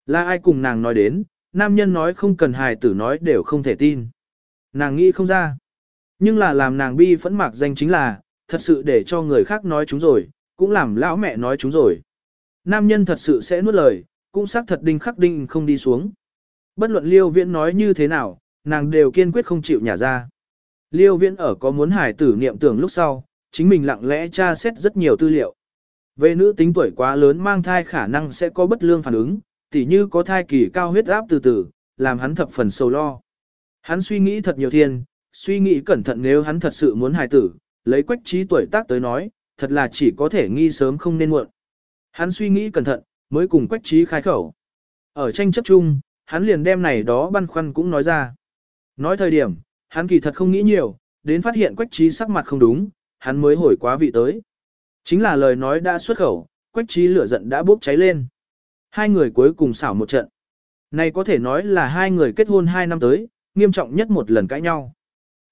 Là ai cùng nàng nói đến, nam nhân nói không cần hài tử nói đều không thể tin. Nàng nghĩ không ra. Nhưng là làm nàng bi phẫn mạc danh chính là, thật sự để cho người khác nói chúng rồi, cũng làm lão mẹ nói chúng rồi. Nam nhân thật sự sẽ nuốt lời, cũng xác thật đinh khắc đinh không đi xuống. Bất luận liêu viễn nói như thế nào, nàng đều kiên quyết không chịu nhả ra. Liêu viễn ở có muốn hải tử niệm tưởng lúc sau, chính mình lặng lẽ tra xét rất nhiều tư liệu. Về nữ tính tuổi quá lớn mang thai khả năng sẽ có bất lương phản ứng, tỉ như có thai kỳ cao huyết áp từ từ, làm hắn thập phần sầu lo. Hắn suy nghĩ thật nhiều thiên, suy nghĩ cẩn thận nếu hắn thật sự muốn hài tử, lấy quách trí tuổi tác tới nói, thật là chỉ có thể nghi sớm không nên muộn. Hắn suy nghĩ cẩn thận, mới cùng quách trí khai khẩu. Ở tranh chấp chung, hắn liền đem này đó băn khoăn cũng nói ra. Nói thời điểm, hắn kỳ thật không nghĩ nhiều, đến phát hiện quách trí sắc mặt không đúng, hắn mới hồi quá vị tới. Chính là lời nói đã xuất khẩu, quách trí lửa giận đã bốc cháy lên. Hai người cuối cùng xảo một trận. Này có thể nói là hai người kết hôn hai năm tới, nghiêm trọng nhất một lần cãi nhau.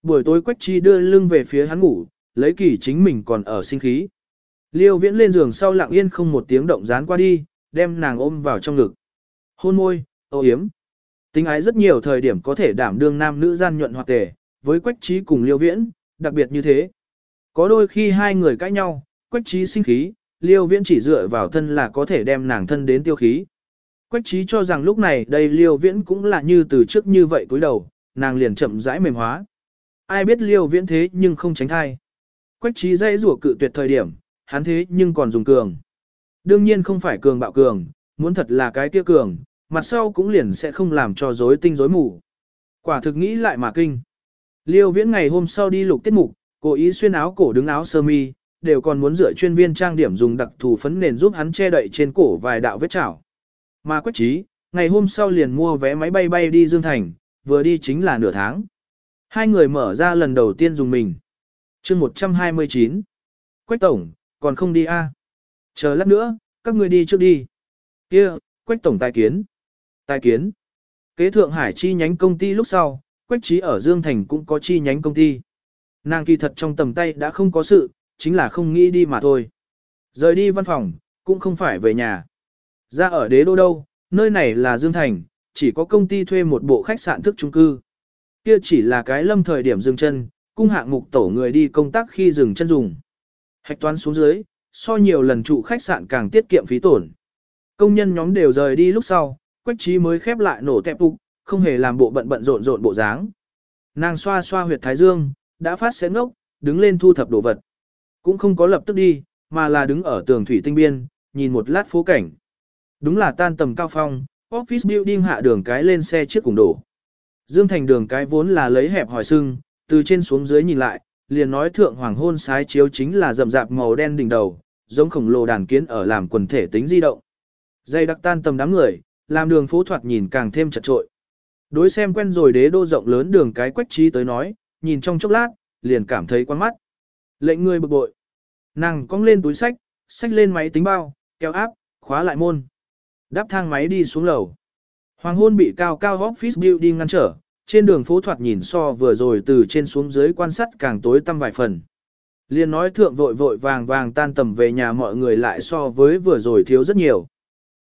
Buổi tối quách Chi đưa lưng về phía hắn ngủ, lấy kỳ chính mình còn ở sinh khí. Liêu viễn lên giường sau lặng yên không một tiếng động dán qua đi, đem nàng ôm vào trong ngực. Hôn môi, ô yếm. Tính ái rất nhiều thời điểm có thể đảm đương nam nữ gian nhuận hoặc tề, với quách trí cùng liêu viễn, đặc biệt như thế. Có đôi khi hai người cãi nhau, quách trí sinh khí, liêu viễn chỉ dựa vào thân là có thể đem nàng thân đến tiêu khí. Quách trí cho rằng lúc này đây liêu viễn cũng là như từ trước như vậy cúi đầu, nàng liền chậm rãi mềm hóa. Ai biết liêu viễn thế nhưng không tránh thai. Quách trí dây rủa cự tuyệt thời điểm, hắn thế nhưng còn dùng cường. Đương nhiên không phải cường bạo cường, muốn thật là cái kia cường, mặt sau cũng liền sẽ không làm cho rối tinh rối mù. Quả thực nghĩ lại mà kinh. Liêu viễn ngày hôm sau đi lục tiết mục, cố ý xuyên áo cổ đứng áo sơ mi, đều còn muốn dựa chuyên viên trang điểm dùng đặc thù phấn nền giúp hắn che đậy trên cổ vài đạo vết chảo. Mà quách trí, ngày hôm sau liền mua vé máy bay bay đi Dương Thành, vừa đi chính là nửa tháng. Hai người mở ra lần đầu tiên dùng mình. chương 129. Quách Tổng, còn không đi a à? Chờ lát nữa, các người đi trước đi. kia Quách Tổng tài kiến. Tài kiến. Kế Thượng Hải chi nhánh công ty lúc sau, Quách Trí ở Dương Thành cũng có chi nhánh công ty. Nàng kỳ thật trong tầm tay đã không có sự, chính là không nghĩ đi mà thôi. Rời đi văn phòng, cũng không phải về nhà. Ra ở đế đô đâu, nơi này là Dương Thành, chỉ có công ty thuê một bộ khách sạn thức trung cư. Kia chỉ là cái lâm thời điểm dừng chân, cung hạng mục tổ người đi công tác khi dừng chân dùng. Hạch toán xuống dưới, so nhiều lần trụ khách sạn càng tiết kiệm phí tổn. Công nhân nhóm đều rời đi lúc sau, quách trí mới khép lại nổ tẹp phục, không hề làm bộ bận bận rộn rộn bộ dáng. Nàng xoa xoa huyệt thái dương, đã phát xé ngốc, đứng lên thu thập đồ vật. Cũng không có lập tức đi, mà là đứng ở tường thủy tinh biên, nhìn một lát phố cảnh. Đúng là tan tầm cao phong, office building hạ đường cái lên xe trước cùng đổ. Dương thành đường cái vốn là lấy hẹp hỏi sưng, từ trên xuống dưới nhìn lại, liền nói thượng hoàng hôn sái chiếu chính là rậm rạp màu đen đỉnh đầu, giống khổng lồ đàn kiến ở làm quần thể tính di động. Dây đặc tan tầm đám người, làm đường phố thoạt nhìn càng thêm chật trội. Đối xem quen rồi đế đô rộng lớn đường cái quách trí tới nói, nhìn trong chốc lát, liền cảm thấy quan mắt. Lệnh người bực bội. Nàng cong lên túi sách, sách lên máy tính bao, kéo áp, khóa lại môn. Đáp thang máy đi xuống lầu. Hoàng hôn bị cao cao office building ngăn trở, trên đường phố thoạt nhìn so vừa rồi từ trên xuống dưới quan sát càng tối tăm vài phần. Liên nói thượng vội vội vàng vàng tan tầm về nhà mọi người lại so với vừa rồi thiếu rất nhiều.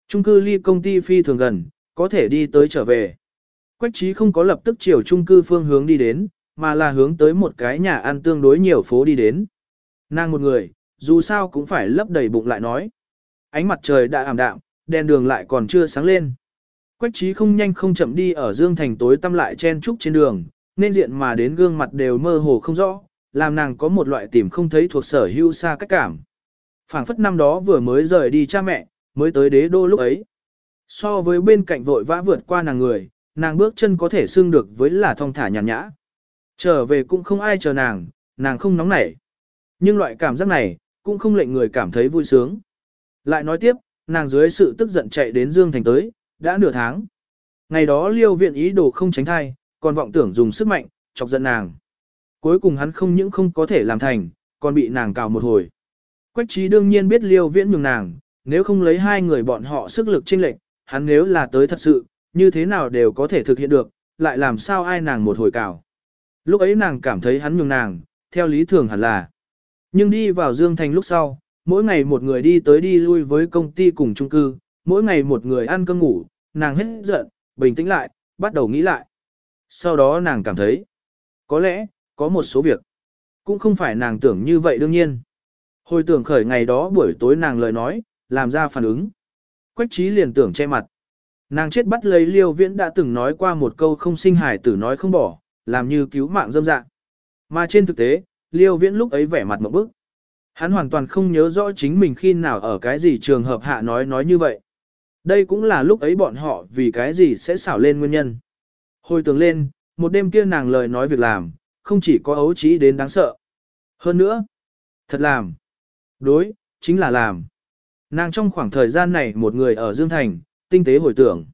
Trung cư ly công ty phi thường gần, có thể đi tới trở về. Quách trí không có lập tức chiều trung cư phương hướng đi đến, mà là hướng tới một cái nhà ăn tương đối nhiều phố đi đến. Nàng một người, dù sao cũng phải lấp đầy bụng lại nói. Ánh mặt trời đã ảm đạm, đèn đường lại còn chưa sáng lên. Quách trí không nhanh không chậm đi ở Dương Thành tối tăm lại chen trúc trên đường, nên diện mà đến gương mặt đều mơ hồ không rõ, làm nàng có một loại tìm không thấy thuộc sở hữu xa cách cảm. phảng phất năm đó vừa mới rời đi cha mẹ, mới tới đế đô lúc ấy. So với bên cạnh vội vã vượt qua nàng người, nàng bước chân có thể xưng được với là thong thả nhàn nhã. Trở về cũng không ai chờ nàng, nàng không nóng nảy. Nhưng loại cảm giác này, cũng không lệnh người cảm thấy vui sướng. Lại nói tiếp, nàng dưới sự tức giận chạy đến Dương Thành tới, đã nửa tháng. Ngày đó liêu viện ý đồ không tránh thai, còn vọng tưởng dùng sức mạnh, chọc giận nàng. Cuối cùng hắn không những không có thể làm thành, còn bị nàng cào một hồi. Quách trí đương nhiên biết liêu viễn nhường nàng, nếu không lấy hai người bọn họ sức lực chênh lệnh, hắn nếu là tới thật sự, như thế nào đều có thể thực hiện được, lại làm sao ai nàng một hồi cào. Lúc ấy nàng cảm thấy hắn nhường nàng, theo lý thường hẳn là. Nhưng đi vào Dương Thành lúc sau, mỗi ngày một người đi tới đi lui với công ty cùng chung cư, mỗi ngày một người ăn cơm ngủ, nàng hết giận, bình tĩnh lại, bắt đầu nghĩ lại. Sau đó nàng cảm thấy, có lẽ, có một số việc, cũng không phải nàng tưởng như vậy đương nhiên. Hồi tưởng khởi ngày đó buổi tối nàng lời nói, làm ra phản ứng. Quách trí liền tưởng che mặt. Nàng chết bắt lấy liêu viễn đã từng nói qua một câu không sinh hài tử nói không bỏ, làm như cứu mạng dâm dạng. Mà trên thực tế, liêu viễn lúc ấy vẻ mặt một bức. Hắn hoàn toàn không nhớ rõ chính mình khi nào ở cái gì trường hợp hạ nói nói như vậy. Đây cũng là lúc ấy bọn họ vì cái gì sẽ xảo lên nguyên nhân. Hồi tưởng lên, một đêm kia nàng lời nói việc làm, không chỉ có ấu trí đến đáng sợ. Hơn nữa, thật làm. Đối, chính là làm. Nàng trong khoảng thời gian này một người ở Dương Thành, tinh tế hồi tưởng.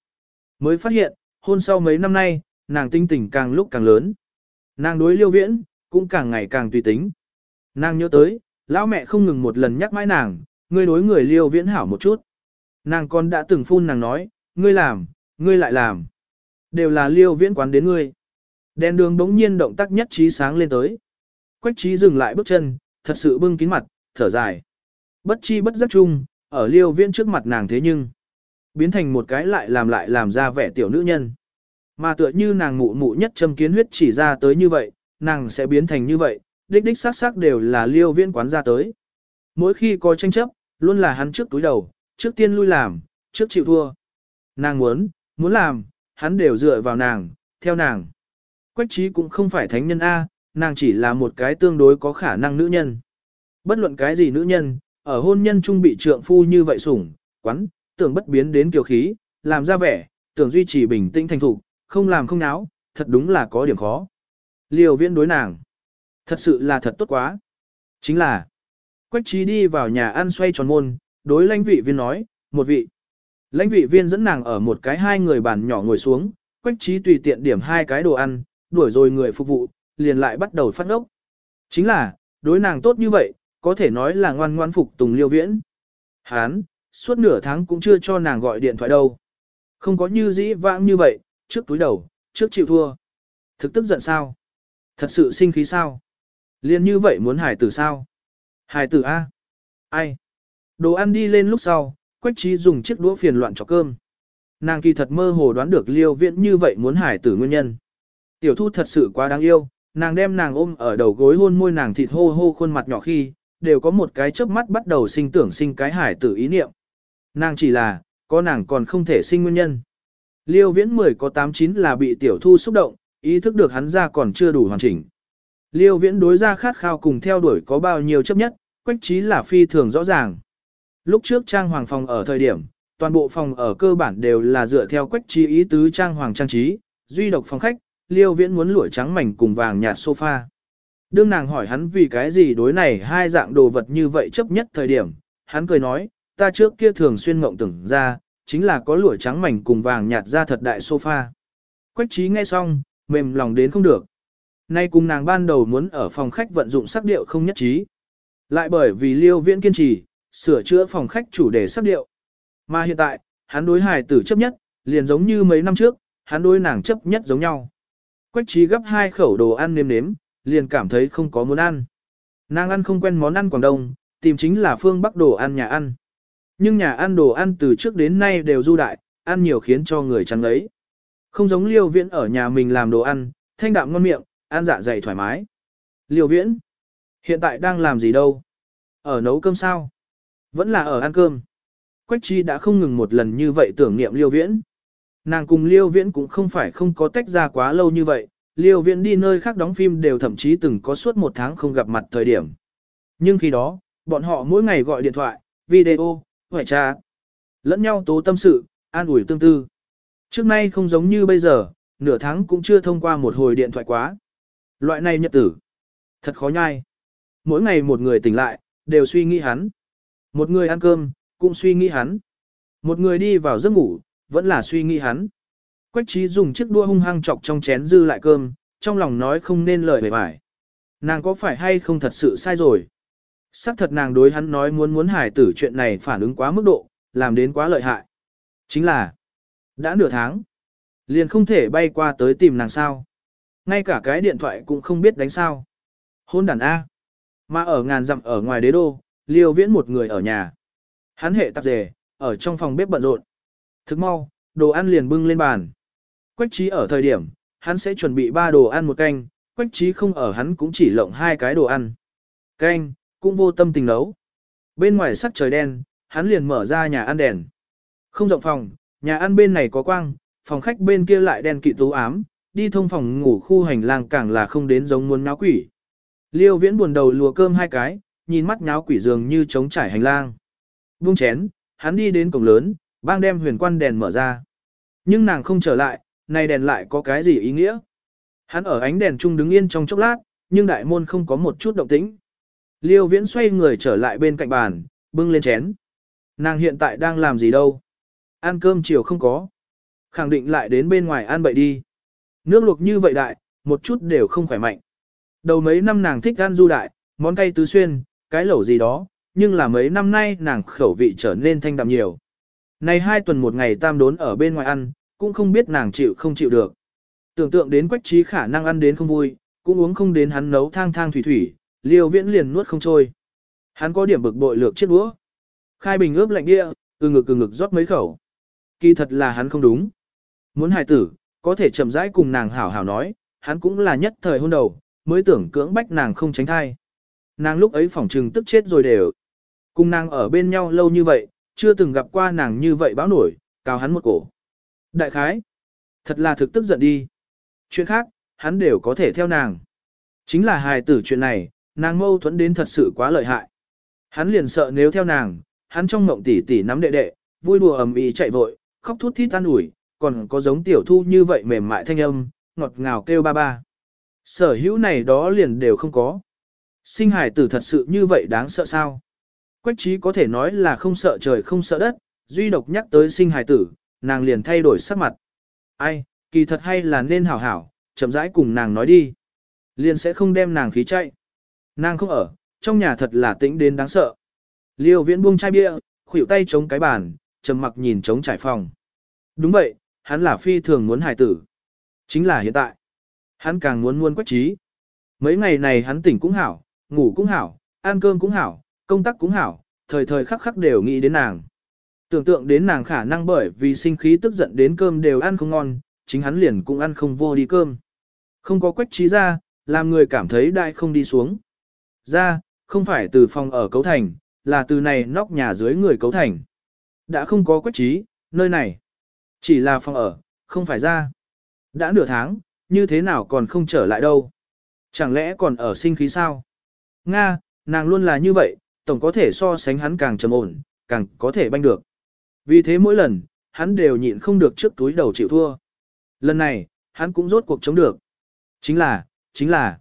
Mới phát hiện, hôn sau mấy năm nay, nàng tinh tình càng lúc càng lớn. Nàng đối liêu viễn, cũng càng ngày càng tùy tính. Nàng nhớ tới, lão mẹ không ngừng một lần nhắc mãi nàng, ngươi đối người liêu viễn hảo một chút. Nàng còn đã từng phun nàng nói, ngươi làm, ngươi lại làm. Đều là liêu viễn quán đến ngươi. Đèn đường đống nhiên động tác nhất trí sáng lên tới. Quách trí dừng lại bước chân, thật sự bưng kín mặt, thở dài. Bất chi bất giác chung, ở liêu viễn trước mặt nàng thế nhưng, biến thành một cái lại làm lại làm ra vẻ tiểu nữ nhân. Mà tựa như nàng mụ mụ nhất châm kiến huyết chỉ ra tới như vậy, nàng sẽ biến thành như vậy, đích đích xác xác đều là liêu viễn quán ra tới. Mỗi khi có tranh chấp, luôn là hắn trước túi đầu, trước tiên lui làm, trước chịu thua. Nàng muốn, muốn làm, hắn đều dựa vào nàng, theo nàng. Quách trí cũng không phải thánh nhân A, nàng chỉ là một cái tương đối có khả năng nữ nhân. Bất luận cái gì nữ nhân, ở hôn nhân trung bị trượng phu như vậy sủng, quắn, tưởng bất biến đến kiều khí, làm ra vẻ, tưởng duy trì bình tĩnh thành thục, không làm không náo, thật đúng là có điểm khó. Liều viễn đối nàng. Thật sự là thật tốt quá. Chính là, Quách trí đi vào nhà ăn xoay tròn môn, đối lãnh vị viên nói, một vị. Lãnh vị viên dẫn nàng ở một cái hai người bàn nhỏ ngồi xuống, Quách trí tùy tiện điểm hai cái đồ ăn, đuổi rồi người phục vụ, liền lại bắt đầu phát ngốc. Chính là, đối nàng tốt như vậy, có thể nói là ngoan ngoan phục tùng liêu viễn. Hán, suốt nửa tháng cũng chưa cho nàng gọi điện thoại đâu. Không có như dĩ vãng như vậy, trước túi đầu, trước chịu thua. Thực tức giận sao? Thật sự sinh khí sao? Liên như vậy muốn hải tử sao? Hải tử A. Ai? Đồ ăn đi lên lúc sau, Quách trí dùng chiếc đũa phiền loạn cho cơm. Nàng kỳ thật mơ hồ đoán được liêu viễn như vậy muốn hải tử nguyên nhân. Tiểu thu thật sự quá đáng yêu, nàng đem nàng ôm ở đầu gối hôn môi nàng thịt hô hô khuôn mặt nhỏ khi, đều có một cái chớp mắt bắt đầu sinh tưởng sinh cái hải tử ý niệm. Nàng chỉ là, có nàng còn không thể sinh nguyên nhân. Liêu viễn 10 có 89 là bị tiểu thu xúc động, ý thức được hắn ra còn chưa đủ hoàn chỉnh. Liêu viễn đối ra khát khao cùng theo đuổi có bao nhiêu chấp nhất, quách trí là phi thường rõ ràng. Lúc trước trang hoàng phòng ở thời điểm, toàn bộ phòng ở cơ bản đều là dựa theo quách trí ý tứ trang hoàng trang trí, duy độc phòng khách, liêu viễn muốn lụa trắng mảnh cùng vàng nhạt sofa. Đương nàng hỏi hắn vì cái gì đối này hai dạng đồ vật như vậy chấp nhất thời điểm, hắn cười nói, ta trước kia thường xuyên mộng tưởng ra, chính là có lụa trắng mảnh cùng vàng nhạt ra thật đại sofa. Quách trí nghe xong, mềm lòng đến không được. Nay cùng nàng ban đầu muốn ở phòng khách vận dụng sắc điệu không nhất trí. Lại bởi vì liêu viễn kiên trì, sửa chữa phòng khách chủ đề sắc điệu. Mà hiện tại, hắn đối hài tử chấp nhất, liền giống như mấy năm trước, hắn đối nàng chấp nhất giống nhau. Quách trí gấp hai khẩu đồ ăn nêm nếm, liền cảm thấy không có muốn ăn. Nàng ăn không quen món ăn Quảng Đông, tìm chính là phương Bắc đồ ăn nhà ăn. Nhưng nhà ăn đồ ăn từ trước đến nay đều du đại, ăn nhiều khiến cho người chán lấy. Không giống liêu viễn ở nhà mình làm đồ ăn, thanh đạm ngon miệng, ăn dạ dày thoải mái. Liêu viễn, hiện tại đang làm gì đâu? Ở nấu cơm sao? Vẫn là ở ăn cơm. Quách chi đã không ngừng một lần như vậy tưởng niệm liêu viễn. Nàng cùng liêu viễn cũng không phải không có tách ra quá lâu như vậy, liêu viễn đi nơi khác đóng phim đều thậm chí từng có suốt một tháng không gặp mặt thời điểm. Nhưng khi đó, bọn họ mỗi ngày gọi điện thoại, video, hỏi cha. Lẫn nhau tố tâm sự, an ủi tương tư. Trước nay không giống như bây giờ, nửa tháng cũng chưa thông qua một hồi điện thoại quá. Loại này nhật tử. Thật khó nhai. Mỗi ngày một người tỉnh lại, đều suy nghĩ hắn. Một người ăn cơm, cũng suy nghĩ hắn. Một người đi vào giấc ngủ, vẫn là suy nghĩ hắn. Quách trí dùng chiếc đua hung hăng chọc trong chén dư lại cơm, trong lòng nói không nên lời bề bài. Nàng có phải hay không thật sự sai rồi? Sắc thật nàng đối hắn nói muốn muốn hải tử chuyện này phản ứng quá mức độ, làm đến quá lợi hại. Chính là, đã nửa tháng, liền không thể bay qua tới tìm nàng sao. Ngay cả cái điện thoại cũng không biết đánh sao. Hôn đàn A. Mà ở ngàn dặm ở ngoài đế đô, liêu viễn một người ở nhà. Hắn hệ tạp dề, ở trong phòng bếp bận rộn. Thức mau, đồ ăn liền bưng lên bàn. Quách trí ở thời điểm, hắn sẽ chuẩn bị ba đồ ăn một canh, quách trí không ở hắn cũng chỉ lộng hai cái đồ ăn. Canh, cũng vô tâm tình nấu. Bên ngoài sắc trời đen, hắn liền mở ra nhà ăn đèn. Không rộng phòng, nhà ăn bên này có quang, phòng khách bên kia lại đen kỵ tú ám, đi thông phòng ngủ khu hành lang càng là không đến giống muốn náo quỷ. Liêu viễn buồn đầu lùa cơm hai cái, nhìn mắt nháo quỷ dường như trống trải hành lang. Vung chén, hắn đi đến cổng lớn, Bang đem huyền quan đèn mở ra. Nhưng nàng không trở lại, này đèn lại có cái gì ý nghĩa? Hắn ở ánh đèn trung đứng yên trong chốc lát, nhưng đại môn không có một chút động tĩnh. Liêu viễn xoay người trở lại bên cạnh bàn, bưng lên chén. Nàng hiện tại đang làm gì đâu? Ăn cơm chiều không có. Khẳng định lại đến bên ngoài ăn bậy đi. Nước luộc như vậy đại, một chút đều không khỏe mạnh. Đầu mấy năm nàng thích ăn du đại, món cay tứ xuyên, cái lẩu gì đó, nhưng là mấy năm nay nàng khẩu vị trở nên thanh đạm nhiều. Này hai tuần một ngày tam đốn ở bên ngoài ăn, cũng không biết nàng chịu không chịu được. Tưởng tượng đến quách trí khả năng ăn đến không vui, cũng uống không đến hắn nấu thang thang thủy thủy, liêu viễn liền nuốt không trôi. Hắn có điểm bực bội lược chiếc đũa. Khai bình ướp lạnh địa, từ ngực từ ngực rót mấy khẩu. Kỳ thật là hắn không đúng. Muốn hài tử, có thể chậm rãi cùng nàng hảo hảo nói, hắn cũng là nhất thời hôn đầu, mới tưởng cưỡng bách nàng không tránh thai. Nàng lúc ấy phỏng trừng tức chết rồi đều. Cùng nàng ở bên nhau lâu như vậy, chưa từng gặp qua nàng như vậy báo nổi, cao hắn một cổ. Đại khái, thật là thực tức giận đi. Chuyện khác, hắn đều có thể theo nàng. Chính là hài tử chuyện này, nàng mâu thuẫn đến thật sự quá lợi hại. Hắn liền sợ nếu theo nàng, hắn trong mộng tỉ tỉ nắm đệ đệ, vui đùa ầm ĩ chạy vội, khóc thút thít tan ủi, còn có giống tiểu thu như vậy mềm mại thanh âm, ngọt ngào kêu ba ba. Sở hữu này đó liền đều không có. Sinh hải tử thật sự như vậy đáng sợ sao? Quách trí có thể nói là không sợ trời không sợ đất, duy độc nhắc tới sinh hải tử, nàng liền thay đổi sắc mặt. Ai, kỳ thật hay là nên hảo hảo, chậm rãi cùng nàng nói đi. Liền sẽ không đem nàng khí chạy. Nàng không ở, trong nhà thật là tĩnh đến đáng sợ. Liêu viễn buông chai bia, khuỷu tay chống cái bàn, trầm mặc nhìn chống trải phòng. Đúng vậy, hắn là phi thường muốn hài tử. Chính là hiện tại. Hắn càng muốn muôn quách trí. Mấy ngày này hắn tỉnh cũng hảo, ngủ cũng hảo, ăn cơm cũng hảo, công tác cũng hảo, thời thời khắc khắc đều nghĩ đến nàng. Tưởng tượng đến nàng khả năng bởi vì sinh khí tức giận đến cơm đều ăn không ngon, chính hắn liền cũng ăn không vô đi cơm. Không có quách trí ra, làm người cảm thấy đại không đi xuống. Ra, không phải từ phòng ở cấu thành, là từ này nóc nhà dưới người cấu thành. Đã không có quách trí, nơi này. Chỉ là phòng ở, không phải ra. Đã nửa tháng, như thế nào còn không trở lại đâu. Chẳng lẽ còn ở sinh khí sao? Nga, nàng luôn là như vậy, tổng có thể so sánh hắn càng trầm ổn, càng có thể banh được. Vì thế mỗi lần, hắn đều nhịn không được trước túi đầu chịu thua. Lần này, hắn cũng rốt cuộc chống được. Chính là, chính là,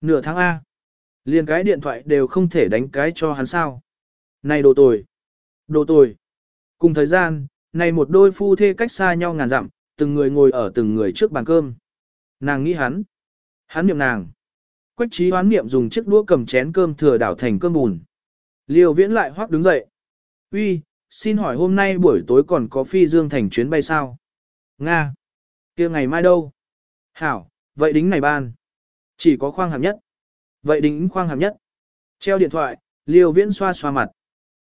nửa tháng A. Liền cái điện thoại đều không thể đánh cái cho hắn sao. Này đồ tồi, đồ tồi. Cùng thời gian, này một đôi phu thê cách xa nhau ngàn dặm, từng người ngồi ở từng người trước bàn cơm. Nàng nghĩ hắn. Hắn niệm nàng. Quách trí hoán niệm dùng chiếc đũa cầm chén cơm thừa đảo thành cơm bùn. Liêu viễn lại hoác đứng dậy. Uy, xin hỏi hôm nay buổi tối còn có phi dương thành chuyến bay sao? Nga. kia ngày mai đâu? Hảo, vậy đính này ban. Chỉ có khoang hạng nhất. Vậy đính khoang hàm nhất. Treo điện thoại, liêu viễn xoa xoa mặt.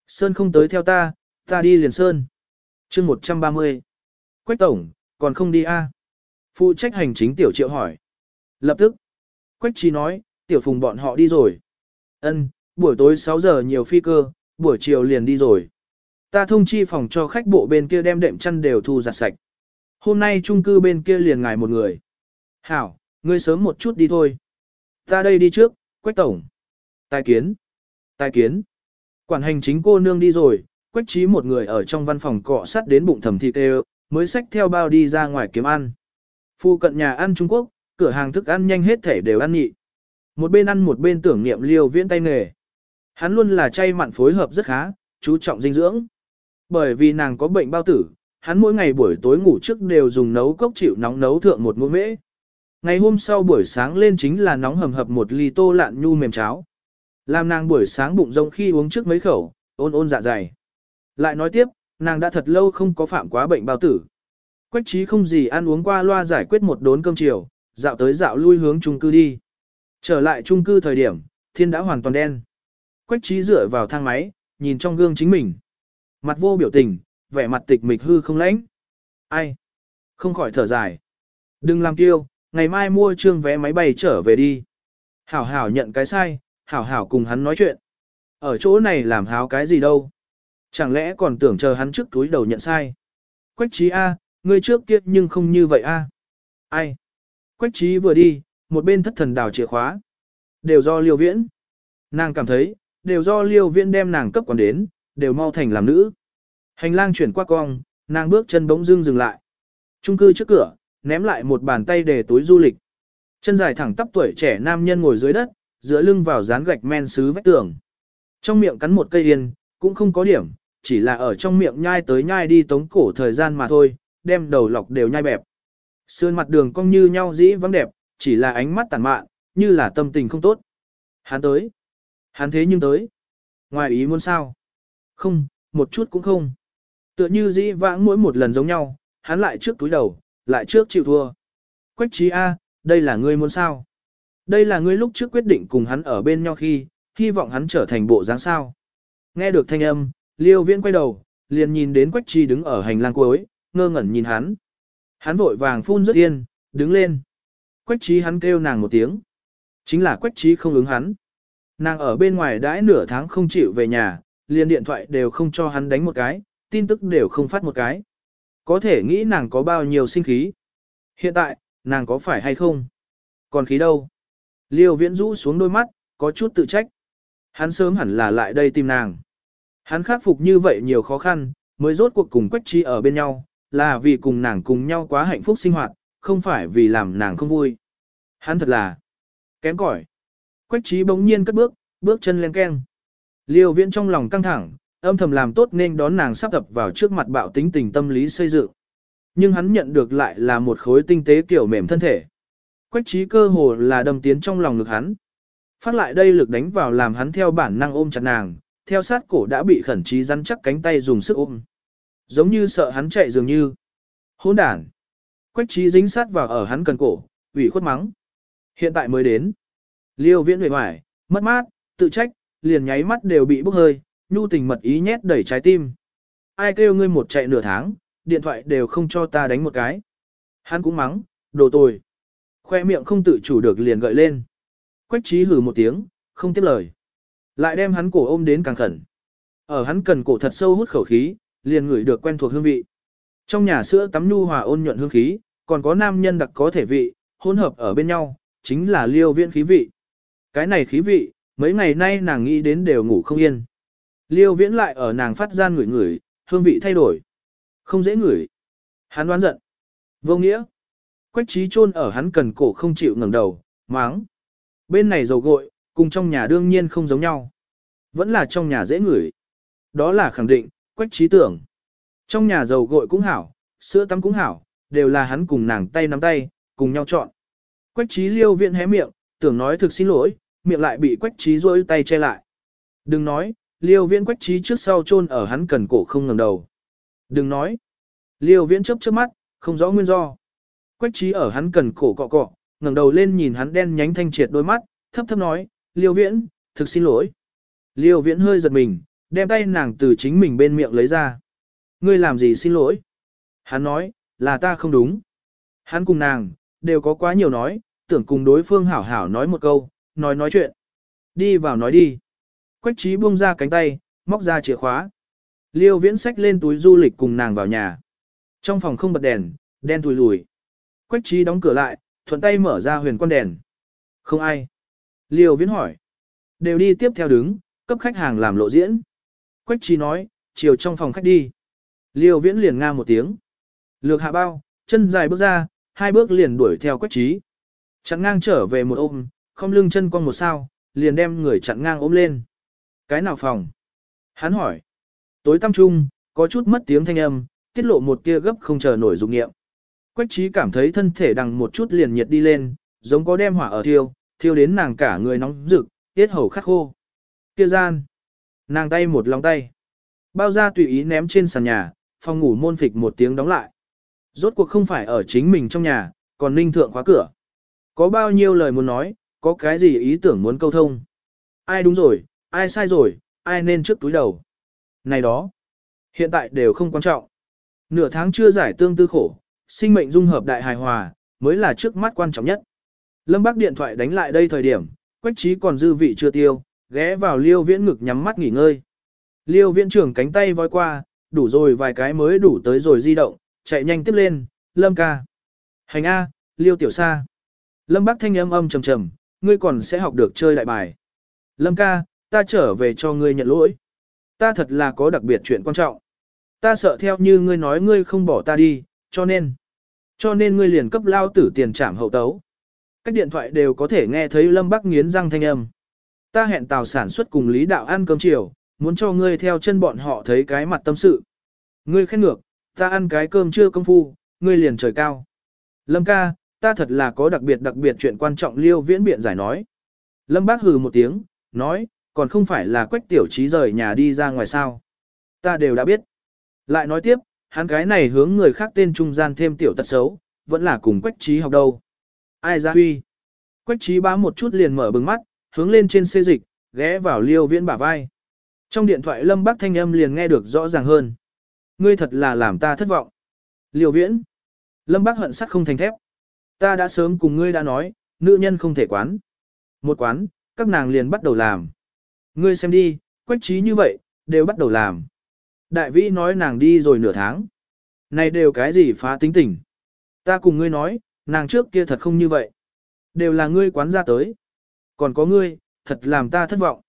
Sơn không tới theo ta, ta đi liền Sơn. chương 130. Quách tổng, còn không đi a à? Phụ trách hành chính tiểu triệu hỏi. Lập tức. Quách trí nói, tiểu phùng bọn họ đi rồi. Ân, buổi tối 6 giờ nhiều phi cơ, buổi chiều liền đi rồi. Ta thông chi phòng cho khách bộ bên kia đem đệm chăn đều thu giặt sạch. Hôm nay trung cư bên kia liền ngài một người. Hảo, ngươi sớm một chút đi thôi. Ta đây đi trước, Quách Tổng. Tài kiến. Tài kiến. Quản hành chính cô nương đi rồi, Quách trí một người ở trong văn phòng cọ sắt đến bụng thầm thịt đều, mới xách theo bao đi ra ngoài kiếm ăn. Phu cận nhà ăn Trung Quốc, cửa hàng thức ăn nhanh hết thể đều ăn nhị. Một bên ăn một bên tưởng niệm liêu viễn tay nghề. Hắn luôn là chay mặn phối hợp rất khá, chú trọng dinh dưỡng. Bởi vì nàng có bệnh bao tử, hắn mỗi ngày buổi tối ngủ trước đều dùng nấu cốc chịu nóng nấu thượng một muỗng mễ. Ngày hôm sau buổi sáng lên chính là nóng hầm hập một ly tô lạn nhu mềm cháo. Làm nàng buổi sáng bụng rông khi uống trước mấy khẩu, ôn ôn dạ dày. Lại nói tiếp, nàng đã thật lâu không có phạm quá bệnh bao tử. Quách trí không gì ăn uống qua loa giải quyết một đốn cơm chiều, dạo tới dạo lui hướng trung cư đi. Trở lại trung cư thời điểm, thiên đã hoàn toàn đen. Quách trí dựa vào thang máy, nhìn trong gương chính mình. Mặt vô biểu tình, vẻ mặt tịch mịch hư không lãnh. Ai? Không khỏi thở dài. Đừng làm kiêu, ngày mai mua trương vé máy bay trở về đi. Hảo hảo nhận cái sai, hảo hảo cùng hắn nói chuyện. Ở chỗ này làm háo cái gì đâu. Chẳng lẽ còn tưởng chờ hắn trước túi đầu nhận sai. Quách trí A, ngươi trước kia nhưng không như vậy A. Ai? Quách trí vừa đi, một bên thất thần đào chìa khóa. Đều do liêu viễn. Nàng cảm thấy, đều do liêu viễn đem nàng cấp còn đến, đều mau thành làm nữ. Hành lang chuyển qua cong, nàng bước chân bỗng dưng dừng lại. Trung cư trước cửa, ném lại một bàn tay để túi du lịch. Chân dài thẳng tắp tuổi trẻ nam nhân ngồi dưới đất, dựa lưng vào dán gạch men sứ vách tường. Trong miệng cắn một cây yên, cũng không có điểm, chỉ là ở trong miệng nhai tới nhai đi tống cổ thời gian mà thôi, đem đầu lọc đều nhai bẹp. Sườn mặt đường cong như nhau dĩ vắng đẹp, chỉ là ánh mắt tàn mạn, như là tâm tình không tốt. Hắn tới. Hắn thế nhưng tới. Ngoài ý muốn sao? Không, một chút cũng không. Tựa như dĩ vãng mỗi một lần giống nhau, hắn lại trước túi đầu, lại trước chịu thua. Quách trí A, đây là ngươi muốn sao? Đây là ngươi lúc trước quyết định cùng hắn ở bên nhau khi, hy vọng hắn trở thành bộ dáng sao. Nghe được thanh âm, liêu viễn quay đầu, liền nhìn đến quách trí đứng ở hành lang cuối, ngơ ngẩn nhìn hắn. Hắn vội vàng phun rất yên, đứng lên. Quách trí hắn kêu nàng một tiếng. Chính là quách trí không ứng hắn. Nàng ở bên ngoài đãi nửa tháng không chịu về nhà, liền điện thoại đều không cho hắn đánh một cái, tin tức đều không phát một cái. Có thể nghĩ nàng có bao nhiêu sinh khí. Hiện tại, nàng có phải hay không? Còn khí đâu? Liêu viễn rũ xuống đôi mắt, có chút tự trách. Hắn sớm hẳn là lại đây tìm nàng. Hắn khắc phục như vậy nhiều khó khăn, mới rốt cuộc cùng Quách Trí ở bên nhau, là vì cùng nàng cùng nhau quá hạnh phúc sinh hoạt, không phải vì làm nàng không vui. Hắn thật là kém cỏi. Quách Trí bỗng nhiên cất bước, bước chân lên keng. Liêu viễn trong lòng căng thẳng, âm thầm làm tốt nên đón nàng sắp tập vào trước mặt bạo tính tình tâm lý xây dựng. Nhưng hắn nhận được lại là một khối tinh tế kiểu mềm thân thể. Quách trí cơ hồ là đâm tiến trong lòng ngực hắn. Phát lại đây lực đánh vào làm hắn theo bản năng ôm chặt nàng, theo sát cổ đã bị khẩn trí rắn chắc cánh tay dùng sức ôm. Giống như sợ hắn chạy dường như. Hỗn đản. Quách trí dính sát vào ở hắn cần cổ, ủy khuất mắng. Hiện tại mới đến. Liêu viễn huệ hoài, mất mát, tự trách, liền nháy mắt đều bị bốc hơi, nhu tình mật ý nhét đẩy trái tim. Ai kêu ngươi một chạy nửa tháng, điện thoại đều không cho ta đánh một cái. Hắn cũng mắng, đồ tồi. Khoe miệng không tự chủ được liền gợi lên. Quách trí hử một tiếng, không tiếp lời. Lại đem hắn cổ ôm đến càng khẩn. Ở hắn cần cổ thật sâu hút khẩu khí, liền ngửi được quen thuộc hương vị. Trong nhà sữa tắm nhu hòa ôn nhuận hương khí, còn có nam nhân đặc có thể vị, hỗn hợp ở bên nhau, chính là liêu viên khí vị. Cái này khí vị, mấy ngày nay nàng nghĩ đến đều ngủ không yên. Liêu viễn lại ở nàng phát gian ngửi ngửi, hương vị thay đổi. Không dễ ngửi. Hắn đoán giận. Vô nghĩa. Quách trí chôn ở hắn cần cổ không chịu ngẩng đầu, máng. Bên này dầu gội, cùng trong nhà đương nhiên không giống nhau. Vẫn là trong nhà dễ ngửi. Đó là khẳng định, quách trí tưởng. Trong nhà dầu gội cũng hảo, sữa tắm cũng hảo, đều là hắn cùng nàng tay nắm tay, cùng nhau chọn. Quách trí liêu viện hé miệng, tưởng nói thực xin lỗi, miệng lại bị quách trí rôi tay che lại. Đừng nói, liêu viễn quách trí trước sau chôn ở hắn cần cổ không ngẩng đầu. Đừng nói. Liêu viễn chớp chớp mắt, không rõ nguyên do. Quách trí ở hắn cần cổ cọ cọ, ngẩng đầu lên nhìn hắn đen nhánh thanh triệt đôi mắt, thấp thấp nói, liêu viễn, thực xin lỗi. Liêu viễn hơi giật mình, đem tay nàng từ chính mình bên miệng lấy ra. Ngươi làm gì xin lỗi? Hắn nói, là ta không đúng. Hắn cùng nàng, đều có quá nhiều nói, tưởng cùng đối phương hảo hảo nói một câu, nói nói chuyện. Đi vào nói đi. Quách trí buông ra cánh tay, móc ra chìa khóa. Liêu viễn sách lên túi du lịch cùng nàng vào nhà. Trong phòng không bật đèn, đen tùi lùi. Quách trí đóng cửa lại, thuận tay mở ra huyền quan đèn. Không ai. Liêu viễn hỏi. Đều đi tiếp theo đứng, cấp khách hàng làm lộ diễn. Quách trí nói, chiều trong phòng khách đi. Liêu viễn liền nga một tiếng. Lược hạ bao, chân dài bước ra, hai bước liền đuổi theo quách trí. Chặn ngang trở về một ôm, không lưng chân con một sao, liền đem người chặn ngang ôm lên. Cái nào phòng? Hắn hỏi. Tối tăm trung, có chút mất tiếng thanh âm, tiết lộ một tia gấp không chờ nổi dụng nghiệm. Quách trí cảm thấy thân thể đằng một chút liền nhiệt đi lên, giống có đem hỏa ở thiêu, thiêu đến nàng cả người nóng rực, tiết hầu khắc khô. Kia gian. Nàng tay một lòng tay. Bao ra tùy ý ném trên sàn nhà, phòng ngủ môn phịch một tiếng đóng lại. Rốt cuộc không phải ở chính mình trong nhà, còn ninh thượng khóa cửa. Có bao nhiêu lời muốn nói, có cái gì ý tưởng muốn câu thông. Ai đúng rồi, ai sai rồi, ai nên trước túi đầu. Này đó, hiện tại đều không quan trọng. Nửa tháng chưa giải tương tư khổ, sinh mệnh dung hợp đại hài hòa, mới là trước mắt quan trọng nhất. Lâm Bác điện thoại đánh lại đây thời điểm, Quách Trí còn dư vị chưa tiêu, ghé vào Liêu Viễn ngực nhắm mắt nghỉ ngơi. Liêu Viễn trưởng cánh tay voi qua, đủ rồi vài cái mới đủ tới rồi di động, chạy nhanh tiếp lên, Lâm ca. Hành A, Liêu tiểu sa. Lâm Bác thanh âm âm trầm trầm, ngươi còn sẽ học được chơi lại bài. Lâm ca, ta trở về cho ngươi nhận lỗi. Ta thật là có đặc biệt chuyện quan trọng. Ta sợ theo như ngươi nói ngươi không bỏ ta đi, cho nên, cho nên ngươi liền cấp lao tử tiền trảm hậu tấu. Các điện thoại đều có thể nghe thấy Lâm Bắc nghiến răng thanh âm. Ta hẹn tàu sản xuất cùng Lý Đạo ăn cơm chiều, muốn cho ngươi theo chân bọn họ thấy cái mặt tâm sự. Ngươi khét ngược, ta ăn cái cơm chưa công phu, ngươi liền trời cao. Lâm ca, ta thật là có đặc biệt đặc biệt chuyện quan trọng liêu viễn biện giải nói. Lâm bác hừ một tiếng, nói, còn không phải là quách tiểu trí rời nhà đi ra ngoài sao. Ta đều đã biết. Lại nói tiếp, hắn cái này hướng người khác tên trung gian thêm tiểu tật xấu, vẫn là cùng quách trí học đâu. Ai ra huy. Quách trí bá một chút liền mở bừng mắt, hướng lên trên xê dịch, ghé vào liêu viễn bả vai. Trong điện thoại lâm bác thanh âm liền nghe được rõ ràng hơn. Ngươi thật là làm ta thất vọng. Liêu viễn. Lâm bác hận sắt không thành thép. Ta đã sớm cùng ngươi đã nói, nữ nhân không thể quán. Một quán, các nàng liền bắt đầu làm. Ngươi xem đi, quách trí như vậy, đều bắt đầu làm. Đại vĩ nói nàng đi rồi nửa tháng. Này đều cái gì phá tính tình. Ta cùng ngươi nói, nàng trước kia thật không như vậy. Đều là ngươi quán ra tới. Còn có ngươi, thật làm ta thất vọng.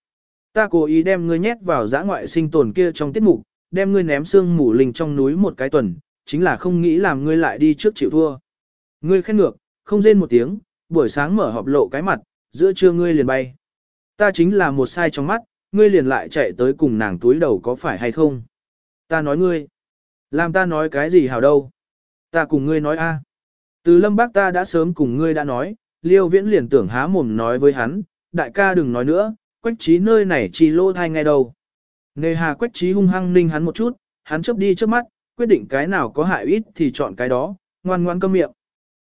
Ta cố ý đem ngươi nhét vào giã ngoại sinh tồn kia trong tiết mục, đem ngươi ném xương mù linh trong núi một cái tuần, chính là không nghĩ làm ngươi lại đi trước chịu thua. Ngươi khen ngược, không rên một tiếng, buổi sáng mở họp lộ cái mặt, giữa trưa ngươi liền bay. Ta chính là một sai trong mắt, ngươi liền lại chạy tới cùng nàng túi đầu có phải hay không? Ta nói ngươi. Làm ta nói cái gì hảo đâu? Ta cùng ngươi nói a. À. Từ lâm bác ta đã sớm cùng ngươi đã nói, liêu viễn liền tưởng há mồm nói với hắn, đại ca đừng nói nữa, quách trí nơi này chỉ lô thai ngay đầu, Nề hà quách trí hung hăng ninh hắn một chút, hắn chớp đi trước mắt, quyết định cái nào có hại ít thì chọn cái đó, ngoan ngoan câm miệng.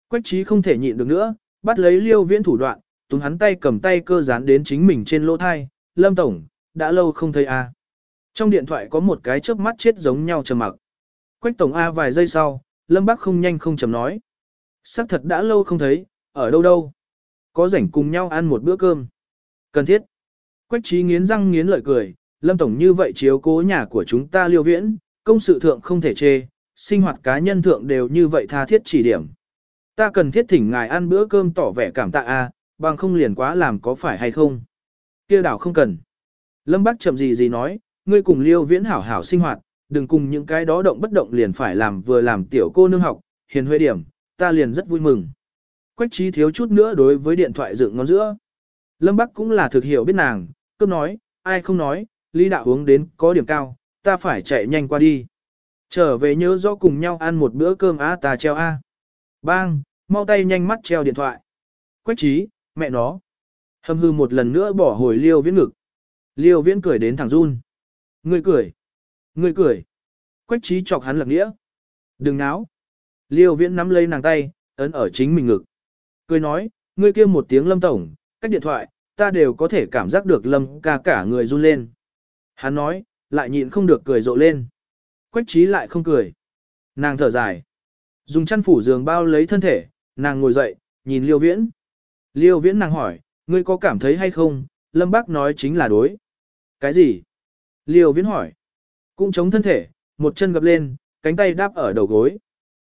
Quách trí không thể nhịn được nữa, bắt lấy liêu viễn thủ đoạn, túm hắn tay cầm tay cơ dán đến chính mình trên lỗ thai, lâm tổng, đã lâu không thấy a. Trong điện thoại có một cái chớp mắt chết giống nhau trầm mặc. Quách tổng A vài giây sau, lâm bác không nhanh không chầm nói. Sắc thật đã lâu không thấy, ở đâu đâu. Có rảnh cùng nhau ăn một bữa cơm. Cần thiết. Quách trí nghiến răng nghiến lợi cười, lâm tổng như vậy chiếu cố nhà của chúng ta liêu viễn, công sự thượng không thể chê, sinh hoạt cá nhân thượng đều như vậy tha thiết chỉ điểm. Ta cần thiết thỉnh ngài ăn bữa cơm tỏ vẻ cảm tạ a, bằng không liền quá làm có phải hay không. Kia đảo không cần. Lâm Bắc chậm gì gì nói, ngươi cùng Liêu Viễn hảo hảo sinh hoạt, đừng cùng những cái đó động bất động liền phải làm vừa làm tiểu cô nương học, hiền huệ điểm, ta liền rất vui mừng. Quách trí thiếu chút nữa đối với điện thoại dựng ngón giữa. Lâm Bắc cũng là thực hiểu biết nàng, cứ nói, ai không nói, Lý đạo uống đến có điểm cao, ta phải chạy nhanh qua đi. Trở về nhớ rõ cùng nhau ăn một bữa cơm á ta treo a. Bang, mau tay nhanh mắt treo điện thoại. Quách trí, mẹ nó. Hâm hư một lần nữa bỏ hồi liêu viễn ngực. Liêu viễn cười đến thẳng run. Ngươi cười. Ngươi cười. Quách trí chọc hắn lạc nghĩa. Đừng náo. Liêu viễn nắm lấy nàng tay, ấn ở chính mình ngực. Cười nói, ngươi kia một tiếng lâm tổng, cách điện thoại, ta đều có thể cảm giác được lâm ca cả người run lên. Hắn nói, lại nhịn không được cười rộ lên. Quách trí lại không cười. Nàng thở dài. Dùng chăn phủ giường bao lấy thân thể, nàng ngồi dậy, nhìn liêu viễn. Liêu viễn nàng hỏi, ngươi có cảm thấy hay không, lâm bác nói chính là đối. Cái gì? Liêu viễn hỏi. Cũng chống thân thể, một chân gập lên, cánh tay đáp ở đầu gối.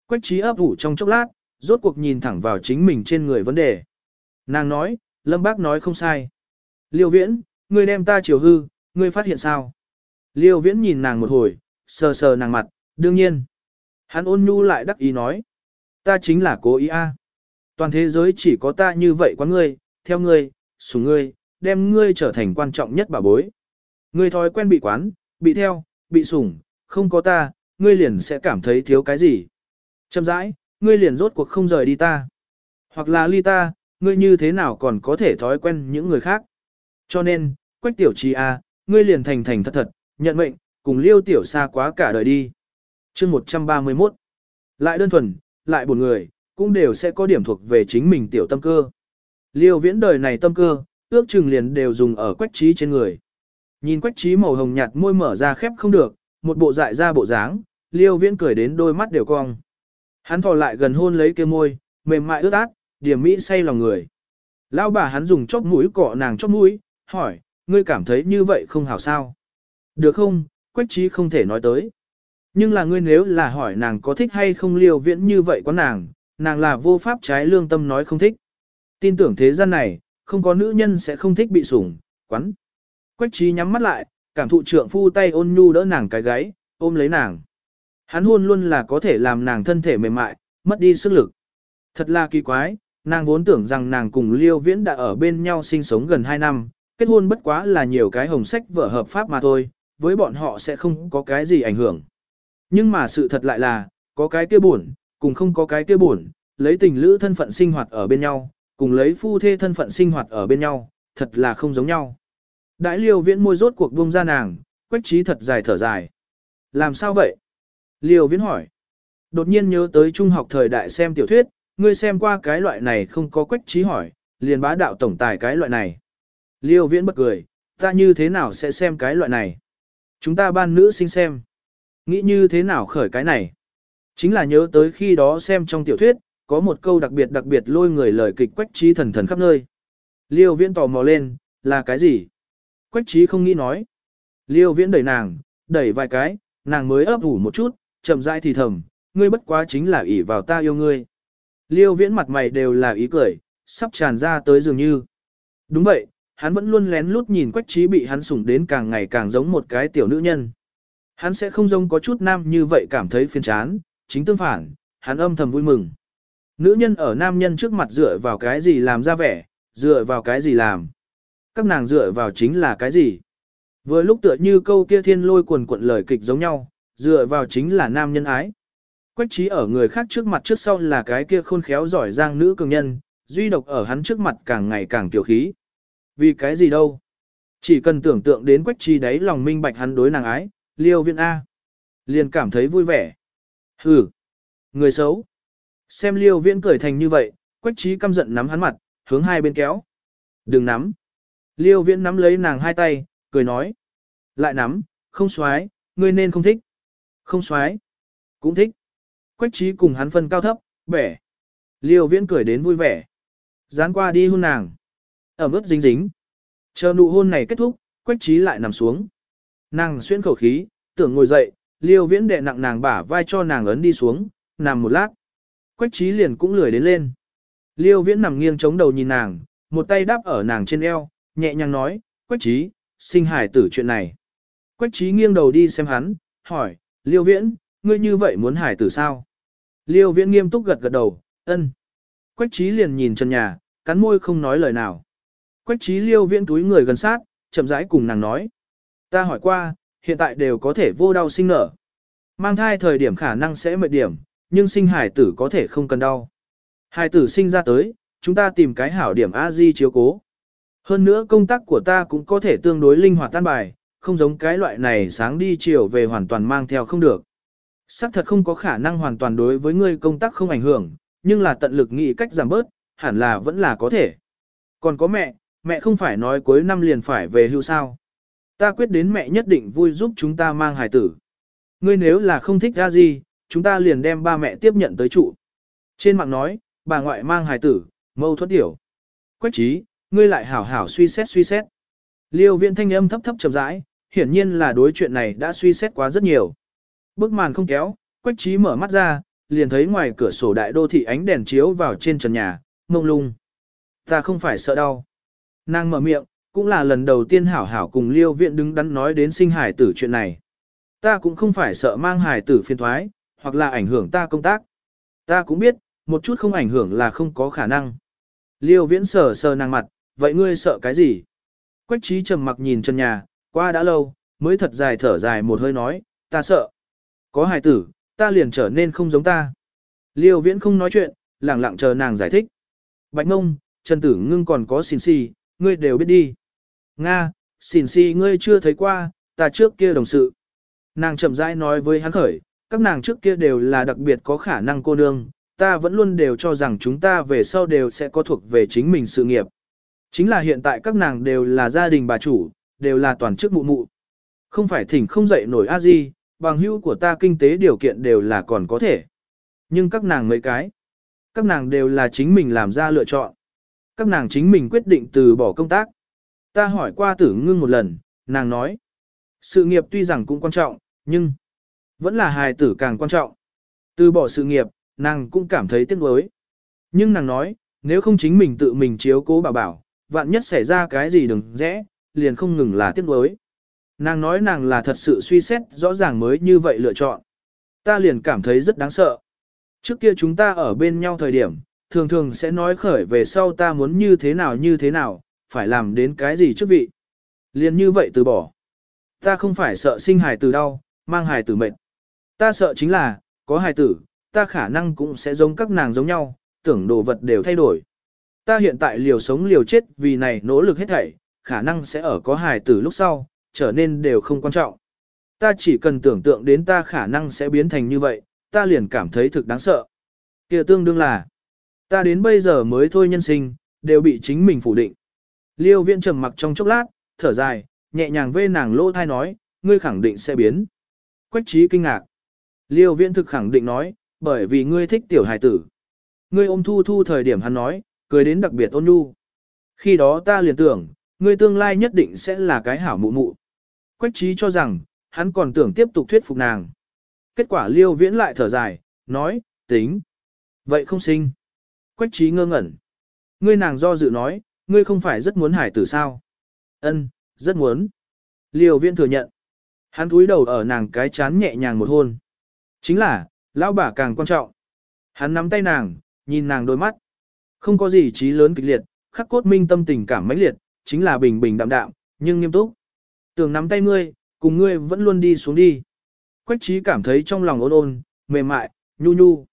Quách trí ấp ủ trong chốc lát, rốt cuộc nhìn thẳng vào chính mình trên người vấn đề. Nàng nói, lâm bác nói không sai. Liêu viễn, ngươi đem ta chiều hư, ngươi phát hiện sao? Liêu viễn nhìn nàng một hồi, sờ sờ nàng mặt, đương nhiên. Hắn ôn nhu lại đắc ý nói. Ta chính là cố ý a. Toàn thế giới chỉ có ta như vậy quá ngươi, theo ngươi, sủng ngươi, đem ngươi trở thành quan trọng nhất bà bối. Ngươi thói quen bị quán, bị theo, bị sủng, không có ta, ngươi liền sẽ cảm thấy thiếu cái gì. Châm rãi, ngươi liền rốt cuộc không rời đi ta. Hoặc là ly ta, ngươi như thế nào còn có thể thói quen những người khác. Cho nên, quách tiểu trì a, ngươi liền thành thành thật thật, nhận mệnh, cùng liêu tiểu xa quá cả đời đi. chương 131. Lại đơn thuần, lại buồn người, cũng đều sẽ có điểm thuộc về chính mình tiểu tâm cơ. Liêu viễn đời này tâm cơ, ước chừng liền đều dùng ở quách trí trên người. Nhìn quách trí màu hồng nhạt môi mở ra khép không được, một bộ dại ra bộ dáng, liêu viễn cười đến đôi mắt đều cong. Hắn thò lại gần hôn lấy kia môi, mềm mại ướt át, điểm mỹ say lòng người. Lão bà hắn dùng chóp mũi cọ nàng chóp mũi, hỏi, ngươi cảm thấy như vậy không hảo sao? Được không, quách trí không thể nói tới. Nhưng là ngươi nếu là hỏi nàng có thích hay không liêu viễn như vậy có nàng, nàng là vô pháp trái lương tâm nói không thích. Tin tưởng thế gian này, không có nữ nhân sẽ không thích bị sủng, quắn. Quách trí nhắm mắt lại, cảm thụ trượng phu tay ôn nhu đỡ nàng cái gáy, ôm lấy nàng. Hắn hôn luôn là có thể làm nàng thân thể mềm mại, mất đi sức lực. Thật là kỳ quái, nàng vốn tưởng rằng nàng cùng Liêu Viễn đã ở bên nhau sinh sống gần 2 năm, kết hôn bất quá là nhiều cái hồng sách vở hợp pháp mà thôi, với bọn họ sẽ không có cái gì ảnh hưởng. Nhưng mà sự thật lại là, có cái kia buồn, cùng không có cái kia buồn, lấy tình lữ thân phận sinh hoạt ở bên nhau, cùng lấy phu thê thân phận sinh hoạt ở bên nhau, thật là không giống nhau. Đại liêu viễn môi rốt cuộc buông ra nàng, quách trí thật dài thở dài. Làm sao vậy? Liêu viễn hỏi. Đột nhiên nhớ tới trung học thời đại xem tiểu thuyết, ngươi xem qua cái loại này không có quách trí hỏi, liền bá đạo tổng tài cái loại này. Liêu viễn bật cười, ta như thế nào sẽ xem cái loại này? Chúng ta ban nữ sinh xem. Nghĩ như thế nào khởi cái này? Chính là nhớ tới khi đó xem trong tiểu thuyết, có một câu đặc biệt đặc biệt lôi người lời kịch quách trí thần thần khắp nơi. Liêu viễn tò mò lên, là cái gì? Quách trí không nghĩ nói. Liêu viễn đẩy nàng, đẩy vài cái, nàng mới ấp ủ một chút, chậm rãi thì thầm, ngươi bất quá chính là ỷ vào ta yêu ngươi. Liêu viễn mặt mày đều là ý cười, sắp tràn ra tới dường như. Đúng vậy, hắn vẫn luôn lén lút nhìn quách trí bị hắn sủng đến càng ngày càng giống một cái tiểu nữ nhân. Hắn sẽ không giống có chút nam như vậy cảm thấy phiền chán, chính tương phản, hắn âm thầm vui mừng. Nữ nhân ở nam nhân trước mặt dựa vào cái gì làm ra vẻ, dựa vào cái gì làm. Các nàng dựa vào chính là cái gì. Vừa lúc tựa như câu kia thiên lôi quần quận lời kịch giống nhau, dựa vào chính là nam nhân ái. Quách trí ở người khác trước mặt trước sau là cái kia khôn khéo giỏi giang nữ cường nhân, duy độc ở hắn trước mặt càng ngày càng tiểu khí. Vì cái gì đâu? Chỉ cần tưởng tượng đến quách trí đấy lòng minh bạch hắn đối nàng ái, liêu viện A. Liền cảm thấy vui vẻ. Hừ, người xấu. Xem liêu viễn cười thành như vậy, quách trí căm giận nắm hắn mặt, hướng hai bên kéo. Đừng nắm. Liêu viễn nắm lấy nàng hai tay, cười nói. Lại nắm, không xoái, ngươi nên không thích. Không xoái. Cũng thích. Quách trí cùng hắn phân cao thấp, bẻ. Liêu viễn cười đến vui vẻ. Dán qua đi hôn nàng. Ẩm ướt dính dính. Chờ nụ hôn này kết thúc, quách trí lại nằm xuống. Nàng xuyên khẩu khí, tưởng ngồi dậy, liêu viễn đệ nặng nàng bả vai cho nàng ấn đi xuống, nằm một lát. Quách trí liền cũng lười đến lên. Liêu viễn nằm nghiêng chống đầu nhìn nàng, một tay đáp ở nàng trên eo, nhẹ nhàng nói, Quách trí, sinh hải tử chuyện này. Quách trí nghiêng đầu đi xem hắn, hỏi, Liêu viễn, ngươi như vậy muốn hải tử sao? Liêu viễn nghiêm túc gật gật đầu, ân. Quách trí liền nhìn chân nhà, cắn môi không nói lời nào. Quách trí liêu viễn túi người gần sát, chậm rãi cùng nàng nói. Ta hỏi qua, hiện tại đều có thể vô đau sinh nở. Mang thai thời điểm khả năng sẽ mệt điểm, nhưng sinh hải tử có thể không cần đau. Hải tử sinh ra tới, chúng ta tìm cái hảo điểm a di chiếu cố. Hơn nữa công tác của ta cũng có thể tương đối linh hoạt tan bài, không giống cái loại này sáng đi chiều về hoàn toàn mang theo không được. Sắc thật không có khả năng hoàn toàn đối với ngươi công tác không ảnh hưởng, nhưng là tận lực nghĩ cách giảm bớt, hẳn là vẫn là có thể. Còn có mẹ, mẹ không phải nói cuối năm liền phải về hưu sao. Ta quyết đến mẹ nhất định vui giúp chúng ta mang hài tử. Ngươi nếu là không thích ra gì, chúng ta liền đem ba mẹ tiếp nhận tới trụ. Trên mạng nói, bà ngoại mang hài tử, mâu thuẫn tiểu. Quách trí, ngươi lại hảo hảo suy xét suy xét. Liêu viện thanh âm thấp thấp chậm rãi, hiển nhiên là đối chuyện này đã suy xét quá rất nhiều. Bức màn không kéo, quách trí mở mắt ra, liền thấy ngoài cửa sổ đại đô thị ánh đèn chiếu vào trên trần nhà, mông lung. Ta không phải sợ đau. Nàng mở miệng, cũng là lần đầu tiên hảo hảo cùng liêu viện đứng đắn nói đến sinh hải tử chuyện này. Ta cũng không phải sợ mang hải tử phiên thoái, hoặc là ảnh hưởng ta công tác. Ta cũng biết, một chút không ảnh hưởng là không có khả năng. Liêu viễn sờ sờ nàng mặt, vậy ngươi sợ cái gì? Quách trí trầm mặc nhìn chân nhà, qua đã lâu, mới thật dài thở dài một hơi nói, ta sợ. Có hài tử, ta liền trở nên không giống ta. Liêu viễn không nói chuyện, lặng lặng chờ nàng giải thích. Bạch mông, Trần Tử Ngưng còn có xin si, ngươi đều biết đi. Nga, xin si ngươi chưa thấy qua, ta trước kia đồng sự. Nàng chậm rãi nói với hắn khởi, các nàng trước kia đều là đặc biệt có khả năng cô nương, ta vẫn luôn đều cho rằng chúng ta về sau đều sẽ có thuộc về chính mình sự nghiệp. Chính là hiện tại các nàng đều là gia đình bà chủ, đều là toàn chức mụ mụ. Không phải thỉnh không dậy nổi a gì, bằng hữu của ta kinh tế điều kiện đều là còn có thể. Nhưng các nàng mấy cái, các nàng đều là chính mình làm ra lựa chọn. Các nàng chính mình quyết định từ bỏ công tác. Ta hỏi qua tử ngưng một lần, nàng nói, sự nghiệp tuy rằng cũng quan trọng, nhưng vẫn là hài tử càng quan trọng. Từ bỏ sự nghiệp, nàng cũng cảm thấy tiếc nuối. Nhưng nàng nói, nếu không chính mình tự mình chiếu cố bảo bảo, vạn nhất xảy ra cái gì đừng rẽ, liền không ngừng là tiếc nuối. Nàng nói nàng là thật sự suy xét rõ ràng mới như vậy lựa chọn. Ta liền cảm thấy rất đáng sợ. Trước kia chúng ta ở bên nhau thời điểm, thường thường sẽ nói khởi về sau ta muốn như thế nào như thế nào, phải làm đến cái gì trước vị. Liền như vậy từ bỏ. Ta không phải sợ sinh hài tử đau, mang hài tử mệt. Ta sợ chính là, có hài tử, ta khả năng cũng sẽ giống các nàng giống nhau, tưởng đồ vật đều thay đổi. Ta hiện tại liều sống liều chết vì này nỗ lực hết thảy, khả năng sẽ ở có hài tử lúc sau, trở nên đều không quan trọng. Ta chỉ cần tưởng tượng đến ta khả năng sẽ biến thành như vậy, ta liền cảm thấy thực đáng sợ. kia tương đương là, ta đến bây giờ mới thôi nhân sinh, đều bị chính mình phủ định. Liêu Viễn trầm mặc trong chốc lát, thở dài, nhẹ nhàng vê nàng lỗ thai nói, ngươi khẳng định sẽ biến. Quách trí kinh ngạc. Liêu viễn thực khẳng định nói, bởi vì ngươi thích tiểu hài tử. Ngươi ôm thu thu thời điểm hắn nói, cười đến đặc biệt ôn nhu. Khi đó ta liền tưởng, ngươi tương lai nhất định sẽ là cái hảo mụ mụ. Quách trí cho rằng, hắn còn tưởng tiếp tục thuyết phục nàng. Kết quả liêu viễn lại thở dài, nói, tính. Vậy không sinh. Quách trí ngơ ngẩn. Ngươi nàng do dự nói, ngươi không phải rất muốn hải tử sao? Ân, rất muốn. Liêu Viên thừa nhận. Hắn cúi đầu ở nàng cái chán nhẹ nhàng một hôn. Chính là, lão bà càng quan trọng. Hắn nắm tay nàng, nhìn nàng đôi mắt. Không có gì trí lớn kịch liệt, khắc cốt minh tâm tình cảm mãnh liệt, chính là bình bình đạm đạm, nhưng nghiêm túc. Tưởng nắm tay ngươi, cùng ngươi vẫn luôn đi xuống đi. Quách trí cảm thấy trong lòng ôn ôn, mềm mại, nhu nhu.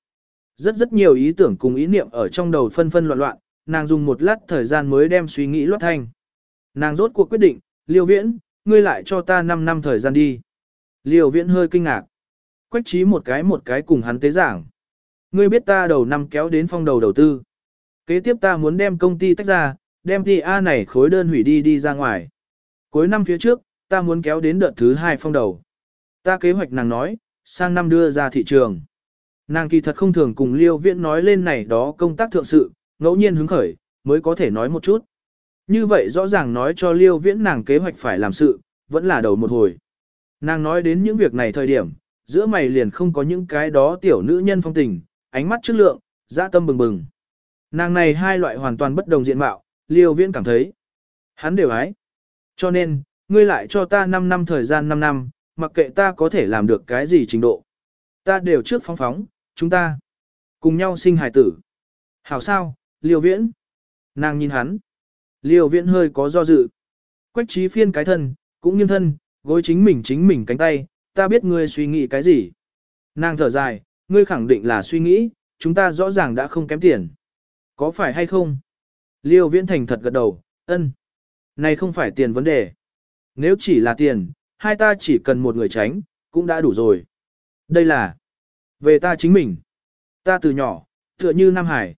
Rất rất nhiều ý tưởng cùng ý niệm ở trong đầu phân phân loạn loạn, nàng dùng một lát thời gian mới đem suy nghĩ loát thanh. Nàng rốt cuộc quyết định, liêu viễn, ngươi lại cho ta 5 năm thời gian đi. Liêu viễn hơi kinh ngạc. Quách trí một cái một cái cùng hắn tế giảng. Ngươi biết ta đầu năm kéo đến phong đầu đầu tư. Kế tiếp ta muốn đem công ty tách ra, đem ti A này khối đơn hủy đi đi ra ngoài. Cuối năm phía trước, ta muốn kéo đến đợt thứ hai phong đầu. Ta kế hoạch nàng nói, sang năm đưa ra thị trường. Nàng kỳ thật không thường cùng Liêu Viễn nói lên này đó công tác thượng sự, ngẫu nhiên hứng khởi, mới có thể nói một chút. Như vậy rõ ràng nói cho Liêu Viễn nàng kế hoạch phải làm sự, vẫn là đầu một hồi. Nàng nói đến những việc này thời điểm, giữa mày liền không có những cái đó tiểu nữ nhân phong tình, ánh mắt chất lượng, dạ tâm bừng bừng. Nàng này hai loại hoàn toàn bất đồng diện mạo, Liêu Viễn cảm thấy. Hắn đều ái. Cho nên, ngươi lại cho ta 5 năm thời gian 5 năm, mặc kệ ta có thể làm được cái gì trình độ. Ta đều trước phóng phóng, chúng ta cùng nhau sinh hài tử. Hảo sao, Liêu Viễn. Nàng nhìn hắn. Liêu Viễn hơi có do dự. Quách trí phiên cái thân, cũng nghiêng thân, gối chính mình chính mình cánh tay, ta biết ngươi suy nghĩ cái gì. Nàng thở dài, ngươi khẳng định là suy nghĩ, chúng ta rõ ràng đã không kém tiền. Có phải hay không? Liêu Viễn thành thật gật đầu, ân. Này không phải tiền vấn đề. Nếu chỉ là tiền, hai ta chỉ cần một người tránh, cũng đã đủ rồi. Đây là về ta chính mình. Ta từ nhỏ, tựa như Nam Hải.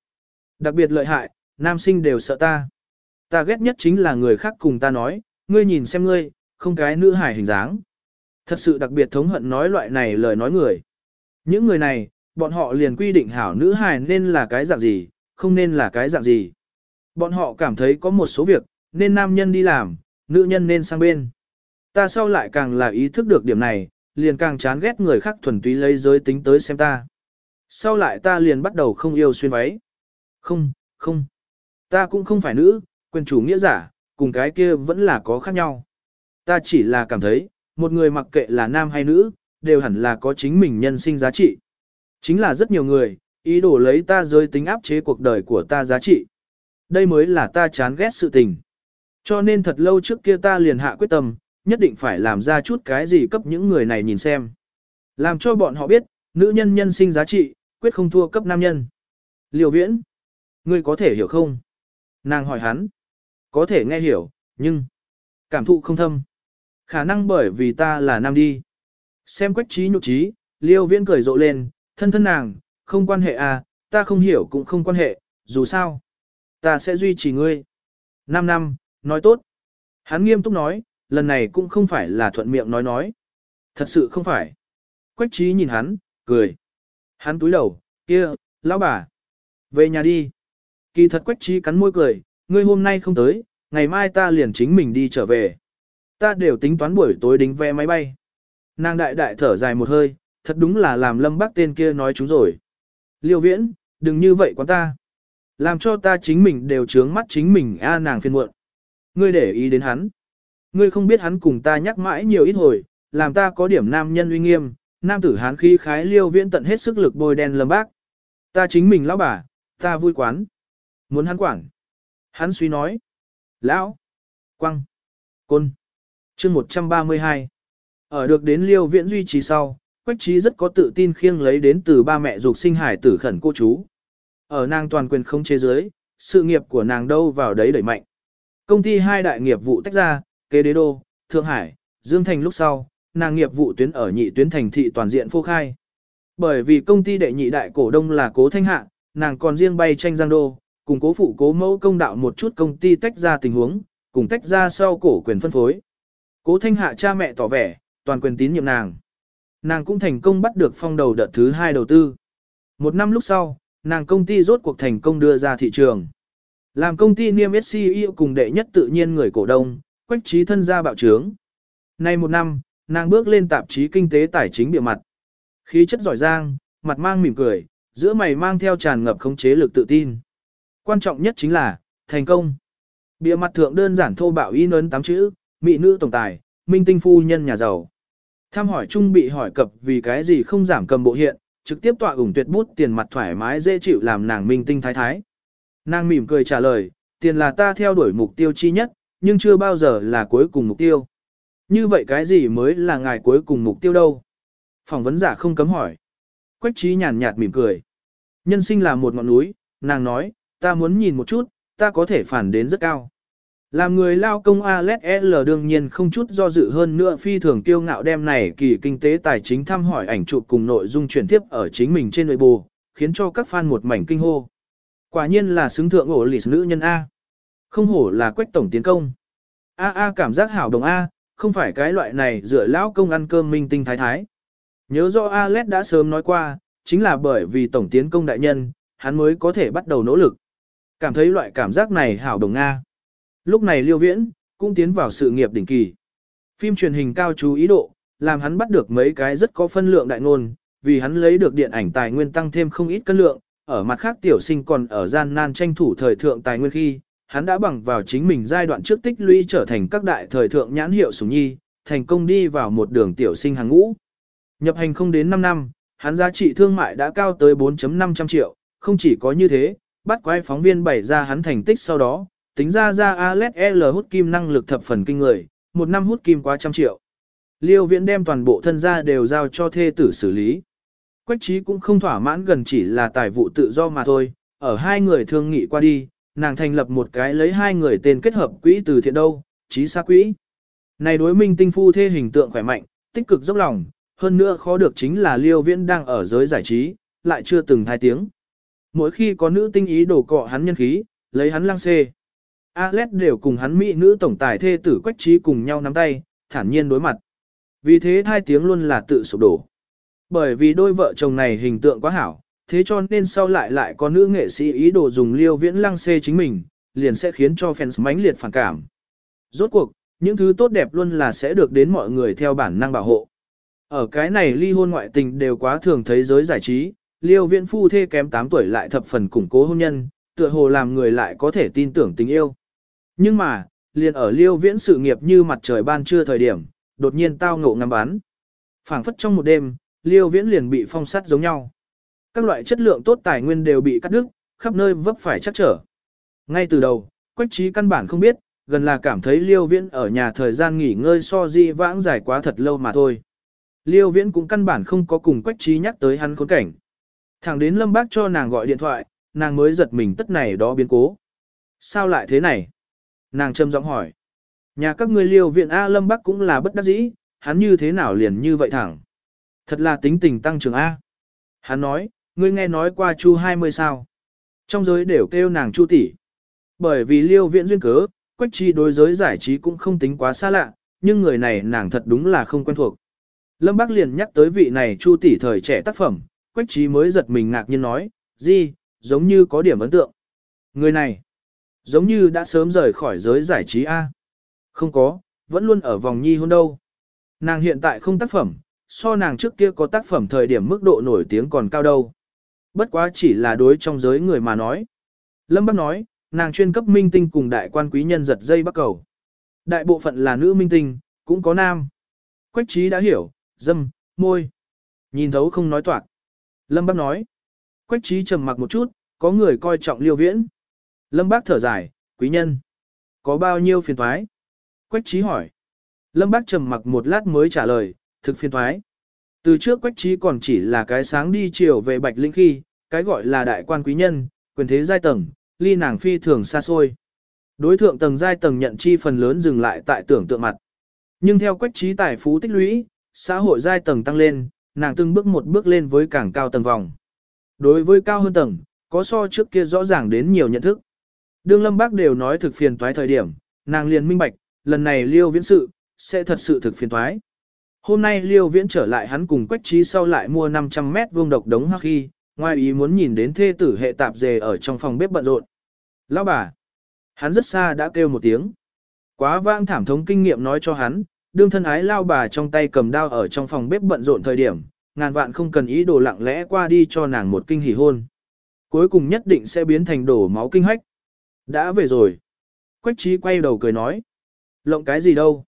Đặc biệt lợi hại, nam sinh đều sợ ta. Ta ghét nhất chính là người khác cùng ta nói, ngươi nhìn xem ngươi, không cái nữ hải hình dáng. Thật sự đặc biệt thống hận nói loại này lời nói người. Những người này, bọn họ liền quy định hảo nữ hải nên là cái dạng gì, không nên là cái dạng gì. Bọn họ cảm thấy có một số việc, nên nam nhân đi làm, nữ nhân nên sang bên. Ta sau lại càng là ý thức được điểm này, liền càng chán ghét người khác thuần túy lấy giới tính tới xem ta. Sau lại ta liền bắt đầu không yêu xuyên váy. Không, không. Ta cũng không phải nữ, quyền chủ nghĩa giả, cùng cái kia vẫn là có khác nhau. Ta chỉ là cảm thấy, một người mặc kệ là nam hay nữ, đều hẳn là có chính mình nhân sinh giá trị. Chính là rất nhiều người, ý đồ lấy ta giới tính áp chế cuộc đời của ta giá trị. Đây mới là ta chán ghét sự tình. Cho nên thật lâu trước kia ta liền hạ quyết tâm, nhất định phải làm ra chút cái gì cấp những người này nhìn xem. Làm cho bọn họ biết, nữ nhân nhân sinh giá trị, quyết không thua cấp nam nhân. Liều viễn, ngươi có thể hiểu không? Nàng hỏi hắn, có thể nghe hiểu, nhưng cảm thụ không thâm. Khả năng bởi vì ta là nam đi. Xem quách trí nhục trí, liêu viễn cười rộ lên, thân thân nàng, không quan hệ à, ta không hiểu cũng không quan hệ, dù sao. Ta sẽ duy trì ngươi. Năm năm, nói tốt. Hắn nghiêm túc nói, lần này cũng không phải là thuận miệng nói nói. Thật sự không phải. Quách trí nhìn hắn, cười. Hắn túi đầu, kia, lão bà. Về nhà đi. Kỳ thật quách trí cắn môi cười, ngươi hôm nay không tới, ngày mai ta liền chính mình đi trở về. Ta đều tính toán buổi tối đính vé máy bay. Nàng đại đại thở dài một hơi, thật đúng là làm lâm bác tên kia nói chúng rồi. Liêu viễn, đừng như vậy quán ta. Làm cho ta chính mình đều trướng mắt chính mình a nàng phiền muộn. Ngươi để ý đến hắn. Ngươi không biết hắn cùng ta nhắc mãi nhiều ít hồi, làm ta có điểm nam nhân uy nghiêm, Nam tử hán khí khái liêu viễn tận hết sức lực bôi đen lâm bác. Ta chính mình lão bà, ta vui quán. Muốn hắn quản. Hắn suy nói. Lão. Quăng. Côn. chương 132. Ở được đến liêu viễn duy trì sau, Quách trí rất có tự tin khiêng lấy đến từ ba mẹ dục sinh hải tử khẩn cô chú. Ở nàng toàn quyền không chế giới, sự nghiệp của nàng đâu vào đấy đẩy mạnh. Công ty hai đại nghiệp vụ tách ra, kế đế đô, Thượng Hải, Dương Thành lúc sau, nàng nghiệp vụ tuyến ở nhị tuyến thành thị toàn diện phô khai. Bởi vì công ty đệ nhị đại cổ đông là cố thanh hạ, nàng còn riêng bay tranh giang đô, cùng cố phụ cố mẫu công đạo một chút công ty tách ra tình huống, cùng tách ra sau cổ quyền phân phối. Cố thanh hạ cha mẹ tỏ vẻ, toàn quyền tín nhiệm nàng. Nàng cũng thành công bắt được phong đầu đợt thứ hai đầu tư. Một năm lúc sau, nàng công ty rốt cuộc thành công đưa ra thị trường. Làm công ty niêm yết CEO cùng đệ nhất tự nhiên người cổ đông, quách trí thân gia bạo trướng. Nay một năm, nàng bước lên tạp chí kinh tế tài chính bìa mặt. Khí chất giỏi giang, mặt mang mỉm cười, giữa mày mang theo tràn ngập khống chế lực tự tin. Quan trọng nhất chính là, thành công. Bìa mặt thượng đơn giản thô bạo in ấn tám chữ, mỹ nữ tổng tài, minh tinh phu nhân nhà giàu. Tham hỏi chung bị hỏi cập vì cái gì không giảm cầm bộ hiện, trực tiếp tọa ủng tuyệt bút tiền mặt thoải mái dễ chịu làm nàng minh tinh thái thái. Nàng mỉm cười trả lời, tiền là ta theo đuổi mục tiêu chi nhất, nhưng chưa bao giờ là cuối cùng mục tiêu. Như vậy cái gì mới là ngài cuối cùng mục tiêu đâu? Phỏng vấn giả không cấm hỏi. Quách trí nhàn nhạt mỉm cười. Nhân sinh là một ngọn núi, nàng nói, ta muốn nhìn một chút, ta có thể phản đến rất cao. Làm người lao công Alex L đương nhiên không chút do dự hơn nữa phi thường kiêu ngạo đem này kỳ kinh tế tài chính thăm hỏi ảnh chụp cùng nội dung chuyển tiếp ở chính mình trên nội bù, khiến cho các fan một mảnh kinh hô. Quả nhiên là xứng thượng ổ lì nữ nhân A. Không hổ là quách tổng tiến công. A A cảm giác hảo đồng A, không phải cái loại này dựa lão công ăn cơm minh tinh thái thái. Nhớ do Alex đã sớm nói qua, chính là bởi vì tổng tiến công đại nhân, hắn mới có thể bắt đầu nỗ lực. Cảm thấy loại cảm giác này hảo đồng nga Lúc này Liêu Viễn, cũng tiến vào sự nghiệp đỉnh kỳ. Phim truyền hình cao chú ý độ, làm hắn bắt được mấy cái rất có phân lượng đại ngôn, vì hắn lấy được điện ảnh tài nguyên tăng thêm không ít cân lượng, ở mặt khác tiểu sinh còn ở gian nan tranh thủ thời thượng tài nguyên khi, hắn đã bằng vào chính mình giai đoạn trước tích lũy trở thành các đại thời thượng nhãn hiệu sủng nhi, thành công đi vào một đường tiểu sinh hàng ngũ. Nhập hành không đến 5 năm, hắn giá trị thương mại đã cao tới 4.500 triệu, không chỉ có như thế, bắt quay phóng viên bày ra hắn thành tích sau đó, tính ra ra Alex L hút kim năng lực thập phần kinh người, một năm hút kim quá trăm triệu. Liêu viễn đem toàn bộ thân gia đều giao cho thê tử xử lý. Quách trí cũng không thỏa mãn gần chỉ là tài vụ tự do mà thôi, ở hai người thương nghị qua đi, nàng thành lập một cái lấy hai người tên kết hợp quỹ từ thiện đâu, trí xa quỹ. Này đối minh tinh phu thê hình tượng khỏe mạnh, tích cực dốc lòng, hơn nữa khó được chính là liêu viễn đang ở giới giải trí, lại chưa từng thai tiếng. Mỗi khi có nữ tinh ý đổ cọ hắn nhân khí, lấy hắn lăng xê. Alex đều cùng hắn mỹ nữ tổng tài thê tử quách trí cùng nhau nắm tay, thản nhiên đối mặt. Vì thế hai tiếng luôn là tự sụp đổ. Bởi vì đôi vợ chồng này hình tượng quá hảo, thế cho nên sau lại lại có nữ nghệ sĩ ý đồ dùng liêu viễn lăng xê chính mình, liền sẽ khiến cho fans mãnh liệt phản cảm. Rốt cuộc, những thứ tốt đẹp luôn là sẽ được đến mọi người theo bản năng bảo hộ. Ở cái này ly hôn ngoại tình đều quá thường thấy giới giải trí, liêu viễn phu thê kém 8 tuổi lại thập phần củng cố hôn nhân, tựa hồ làm người lại có thể tin tưởng tình yêu. Nhưng mà, liền ở liêu viễn sự nghiệp như mặt trời ban trưa thời điểm, đột nhiên tao ngộ ngắm bán. phảng phất trong một đêm, liêu viễn liền bị phong sát giống nhau. Các loại chất lượng tốt tài nguyên đều bị cắt đứt, khắp nơi vấp phải chắc trở. Ngay từ đầu, quách trí căn bản không biết, gần là cảm thấy liêu viễn ở nhà thời gian nghỉ ngơi so di vãng dài quá thật lâu mà thôi. Liêu viễn cũng căn bản không có cùng quách trí nhắc tới hắn khốn cảnh. Thẳng đến lâm bác cho nàng gọi điện thoại, nàng mới giật mình tất này đó biến cố. Sao lại thế này? Nàng trầm giọng hỏi. Nhà các ngươi liêu viện A lâm bắc cũng là bất đắc dĩ, hắn như thế nào liền như vậy thẳng. Thật là tính tình tăng trưởng A. Hắn nói, ngươi nghe nói qua chu 20 sao. Trong giới đều kêu nàng chu tỷ. Bởi vì liêu viện duyên cớ, quách chi đối giới giải trí cũng không tính quá xa lạ, nhưng người này nàng thật đúng là không quen thuộc. Lâm Bắc liền nhắc tới vị này chu tỷ thời trẻ tác phẩm, quách trí mới giật mình ngạc nhiên nói, gì, giống như có điểm ấn tượng. Người này, giống như đã sớm rời khỏi giới giải trí A. Không có, vẫn luôn ở vòng nhi hôn đâu. Nàng hiện tại không tác phẩm, so nàng trước kia có tác phẩm thời điểm mức độ nổi tiếng còn cao đâu. Bất quá chỉ là đối trong giới người mà nói. Lâm Bắc nói, nàng chuyên cấp minh tinh cùng đại quan quý nhân giật dây bắt cầu. Đại bộ phận là nữ minh tinh, cũng có nam. Quách trí đã hiểu, dâm, môi. Nhìn thấu không nói toạc. Lâm Bác nói. Quách trí trầm mặc một chút, có người coi trọng liêu viễn. Lâm Bác thở dài, quý nhân. Có bao nhiêu phiền thoái? Quách trí hỏi. Lâm Bác trầm mặc một lát mới trả lời, thực phiền thoái. Từ trước Quách trí còn chỉ là cái sáng đi chiều về Bạch Linh khi, cái gọi là đại quan quý nhân, quyền thế giai tầng, ly nàng phi thường xa xôi. Đối thượng tầng giai tầng nhận chi phần lớn dừng lại tại tưởng tượng mặt. Nhưng theo quách trí tài phú tích lũy, xã hội giai tầng tăng lên, nàng từng bước một bước lên với càng cao tầng vòng. Đối với cao hơn tầng, có so trước kia rõ ràng đến nhiều nhận thức. Đương Lâm Bác đều nói thực phiền toái thời điểm, nàng liền minh bạch, lần này Liêu Viễn sự, sẽ thật sự thực phiền toái. Hôm nay Liêu Viễn trở lại hắn cùng Quách Trí sau lại mua 500 mét vuông độc đống hắc khi, ngoài ý muốn nhìn đến thê tử hệ tạp dề ở trong phòng bếp bận rộn. Lão bà! Hắn rất xa đã kêu một tiếng. Quá vãng thảm thống kinh nghiệm nói cho hắn, đương thân ái lao bà trong tay cầm đao ở trong phòng bếp bận rộn thời điểm, ngàn vạn không cần ý đồ lặng lẽ qua đi cho nàng một kinh hỉ hôn. Cuối cùng nhất định sẽ biến thành đổ máu kinh hách. Đã về rồi. Quách trí quay đầu cười nói. Lộng cái gì đâu.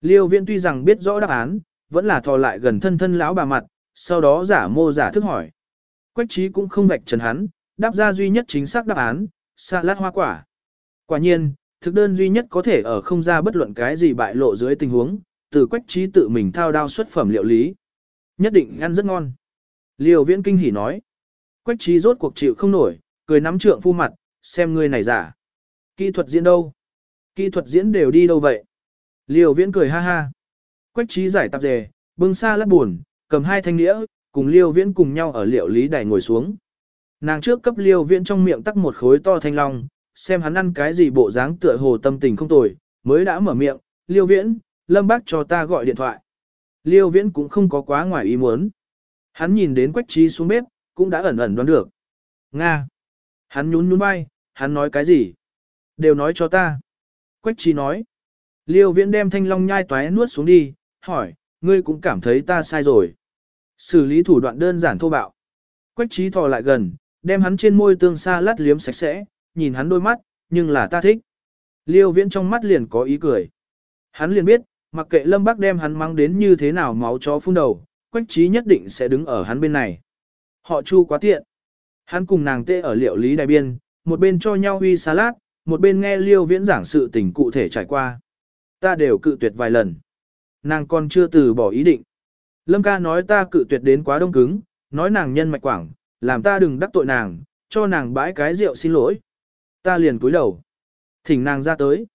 Liêu viên tuy rằng biết rõ đáp án, vẫn là thò lại gần thân thân lão bà mặt, sau đó giả mô giả thức hỏi. Quách trí cũng không vạch trần hắn, đáp ra duy nhất chính xác đáp án, salad hoa quả. Quả nhiên, thực đơn duy nhất có thể ở không ra bất luận cái gì bại lộ dưới tình huống, từ quách trí tự mình thao đao xuất phẩm liệu lý. Nhất định ăn rất ngon. Liều viễn kinh hỉ nói. Quách trí rốt cuộc chịu không nổi, cười nắm trượng phu mặt, xem ngươi này giả. Kỹ thuật diễn đâu? Kỹ thuật diễn đều đi đâu vậy? Liều viễn cười ha ha. Quách trí giải tạp dề, bưng xa lát buồn, cầm hai thanh đĩa, cùng liêu viễn cùng nhau ở liệu lý đài ngồi xuống. Nàng trước cấp liêu viễn trong miệng tắc một khối to thanh long, xem hắn ăn cái gì bộ dáng tựa hồ tâm tình không tồi, mới đã mở miệng, liêu viễn, lâm bác cho ta gọi điện thoại. Liêu viễn cũng không có quá ngoài ý muốn. Hắn nhìn đến quách trí xuống bếp, cũng đã ẩn ẩn đoán được. Nga. Hắn nhún nhún vai, hắn nói cái gì? Đều nói cho ta. Quách trí nói. Liêu viễn đem thanh long nhai toái nuốt xuống đi, hỏi, ngươi cũng cảm thấy ta sai rồi. Xử lý thủ đoạn đơn giản thô bạo. Quách trí thò lại gần, đem hắn trên môi tương xa lát liếm sạch sẽ, nhìn hắn đôi mắt, nhưng là ta thích. Liêu viễn trong mắt liền có ý cười. Hắn liền biết, mặc kệ lâm bác đem hắn mang đến như thế nào máu chó phun đầu, quách trí nhất định sẽ đứng ở hắn bên này. Họ chu quá tiện. Hắn cùng nàng tê ở liệu lý đại biên, một bên cho nhau huy salad, một bên nghe liêu viễn giảng sự tình cụ thể trải qua. Ta đều cự tuyệt vài lần. Nàng còn chưa từ bỏ ý định. Lâm ca nói ta cự tuyệt đến quá đông cứng, nói nàng nhân mạch quảng, làm ta đừng đắc tội nàng, cho nàng bãi cái rượu xin lỗi. Ta liền cúi đầu. Thỉnh nàng ra tới.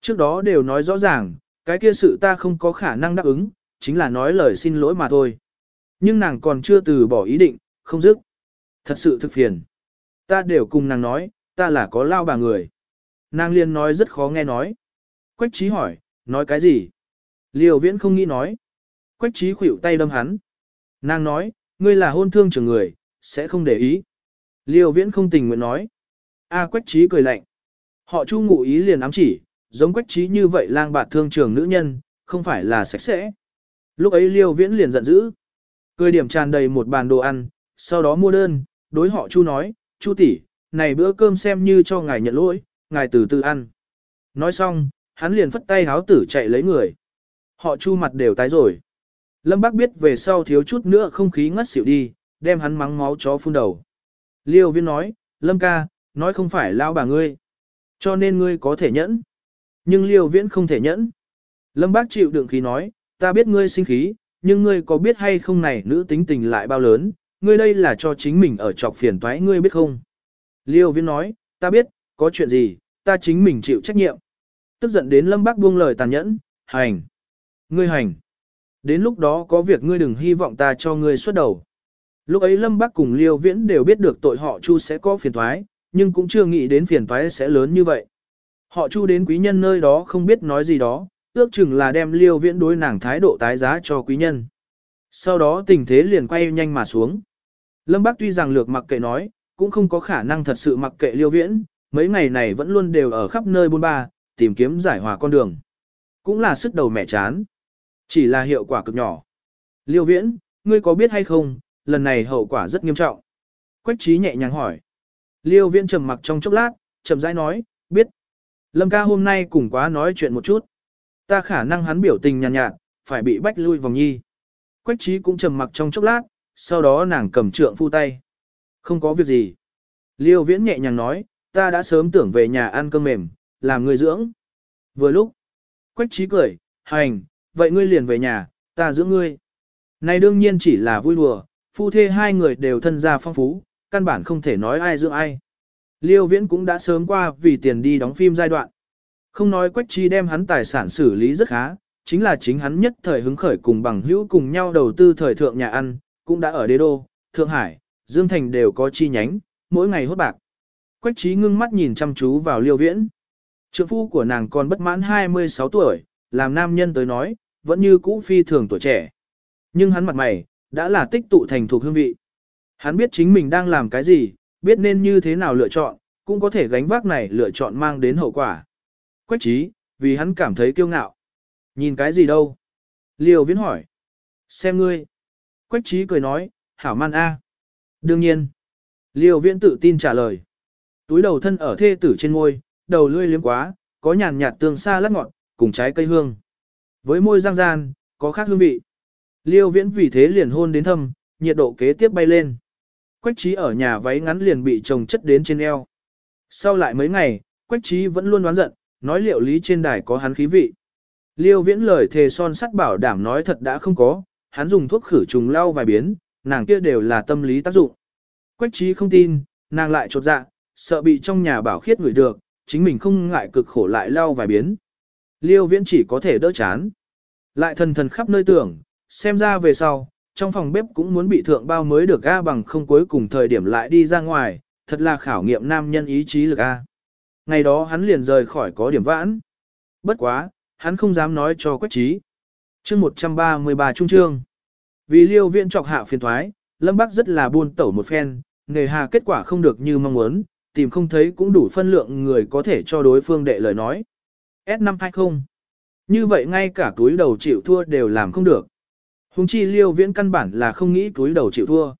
Trước đó đều nói rõ ràng, cái kia sự ta không có khả năng đáp ứng, chính là nói lời xin lỗi mà thôi. Nhưng nàng còn chưa từ bỏ ý định, không dứt. Thật sự thực phiền. Ta đều cùng nàng nói, ta là có lao bà người. Nàng liền nói rất khó nghe nói. Quách trí hỏi, nói cái gì? Liều viễn không nghĩ nói. Quách trí khủy tay đâm hắn. Nàng nói, ngươi là hôn thương trưởng người, sẽ không để ý. Liều viễn không tình nguyện nói. A quách trí cười lạnh. Họ chu ngụ ý liền ám chỉ, giống quách trí như vậy lang bạt thương trường nữ nhân, không phải là sạch sẽ. Lúc ấy liêu viễn liền giận dữ. Cười điểm tràn đầy một bàn đồ ăn, sau đó mua đơn, đối họ chu nói, chu tỷ, này bữa cơm xem như cho ngài nhận lỗi, ngài từ từ ăn. Nói xong, hắn liền phất tay háo tử chạy lấy người. Họ chu mặt đều tái rồi. Lâm Bác biết về sau thiếu chút nữa không khí ngất xỉu đi, đem hắn mắng máu chó phun đầu. Liêu Viễn nói, Lâm ca, nói không phải lao bà ngươi. Cho nên ngươi có thể nhẫn. Nhưng liêu viễn không thể nhẫn. Lâm bác chịu đựng khí nói, ta biết ngươi sinh khí, nhưng ngươi có biết hay không này nữ tính tình lại bao lớn, ngươi đây là cho chính mình ở trọc phiền toái ngươi biết không. Liêu viễn nói, ta biết, có chuyện gì, ta chính mình chịu trách nhiệm. Tức giận đến lâm bác buông lời tàn nhẫn, hành. Ngươi hành. Đến lúc đó có việc ngươi đừng hy vọng ta cho ngươi xuất đầu. Lúc ấy Lâm Bắc cùng Liêu Viễn đều biết được tội họ Chu sẽ có phiền toái, nhưng cũng chưa nghĩ đến phiền toái sẽ lớn như vậy. Họ Chu đến quý nhân nơi đó không biết nói gì đó, ước chừng là đem Liêu Viễn đối nàng thái độ tái giá cho quý nhân. Sau đó tình thế liền quay nhanh mà xuống. Lâm Bắc tuy rằng lược mặc kệ nói, cũng không có khả năng thật sự mặc kệ Liêu Viễn, mấy ngày này vẫn luôn đều ở khắp nơi bôn ba, tìm kiếm giải hòa con đường. Cũng là sức đầu mẹ chán. Chỉ là hiệu quả cực nhỏ. Liêu Viễn, ngươi có biết hay không, lần này hậu quả rất nghiêm trọng. Quách trí nhẹ nhàng hỏi. Liêu viễn trầm mặc trong chốc lát, chậm rãi nói, biết. Lâm ca hôm nay cùng quá nói chuyện một chút. Ta khả năng hắn biểu tình nhàn nhạt, nhạt, phải bị bách lui vòng nhi. Quách trí cũng trầm mặc trong chốc lát, sau đó nàng cầm trượng phu tay. Không có việc gì. Liêu viễn nhẹ nhàng nói, ta đã sớm tưởng về nhà ăn cơm mềm, làm người dưỡng. Vừa lúc, quách trí cười, hành, vậy ngươi liền về nhà, ta dưỡng ngươi. Này đương nhiên chỉ là vui đùa, phu thê hai người đều thân gia phong phú, căn bản không thể nói ai dưỡng ai. Liêu viễn cũng đã sớm qua vì tiền đi đóng phim giai đoạn. Không nói quách Chi đem hắn tài sản xử lý rất khá, chính là chính hắn nhất thời hứng khởi cùng bằng hữu cùng nhau đầu tư thời thượng nhà ăn, cũng đã ở đế đô, Thượng Hải, Dương Thành đều có chi nhánh, mỗi ngày hốt bạc. Quách Chí ngưng mắt nhìn chăm chú vào liêu viễn. Trượng phu của nàng còn bất mãn 26 tuổi, làm nam nhân tới nói, vẫn như cũ phi thường tuổi trẻ. Nhưng hắn mặt mày, đã là tích tụ thành thuộc hương vị. Hắn biết chính mình đang làm cái gì, biết nên như thế nào lựa chọn, cũng có thể gánh vác này lựa chọn mang đến hậu quả. Quách trí, vì hắn cảm thấy kiêu ngạo. Nhìn cái gì đâu? Liêu viễn hỏi. Xem ngươi. Quách trí cười nói, hảo man a. Đương nhiên. Liêu viễn tự tin trả lời. Túi đầu thân ở thê tử trên môi, đầu lươi liếm quá, có nhàn nhạt tương xa lát ngọn, cùng trái cây hương. Với môi răng gian, có khác hương vị. Liêu viễn vì thế liền hôn đến thâm, nhiệt độ kế tiếp bay lên. Quách trí ở nhà váy ngắn liền bị chồng chất đến trên eo. Sau lại mấy ngày, Quách trí vẫn luôn đoán giận, nói liệu lý trên đài có hắn khí vị. Liêu viễn lời thề son sắt bảo đảm nói thật đã không có, hắn dùng thuốc khử trùng lau vài biến, nàng kia đều là tâm lý tác dụng. Quách trí không tin, nàng lại chột dạ, sợ bị trong nhà bảo khiết người được, chính mình không ngại cực khổ lại lau vài biến. Liêu viễn chỉ có thể đỡ chán. Lại thần thần khắp nơi tưởng, xem ra về sau, trong phòng bếp cũng muốn bị thượng bao mới được A bằng không cuối cùng thời điểm lại đi ra ngoài, thật là khảo nghiệm nam nhân ý chí lực A. Ngày đó hắn liền rời khỏi có điểm vãn. Bất quá, hắn không dám nói cho quách trí. chương 133 trung trương. Vì liêu viện trọc hạ phiền thoái, Lâm Bắc rất là buôn tẩu một phen, nghề hà kết quả không được như mong muốn, tìm không thấy cũng đủ phân lượng người có thể cho đối phương đệ lời nói. S520. Như vậy ngay cả túi đầu chịu thua đều làm không được. Hùng chi liêu viễn căn bản là không nghĩ túi đầu chịu thua.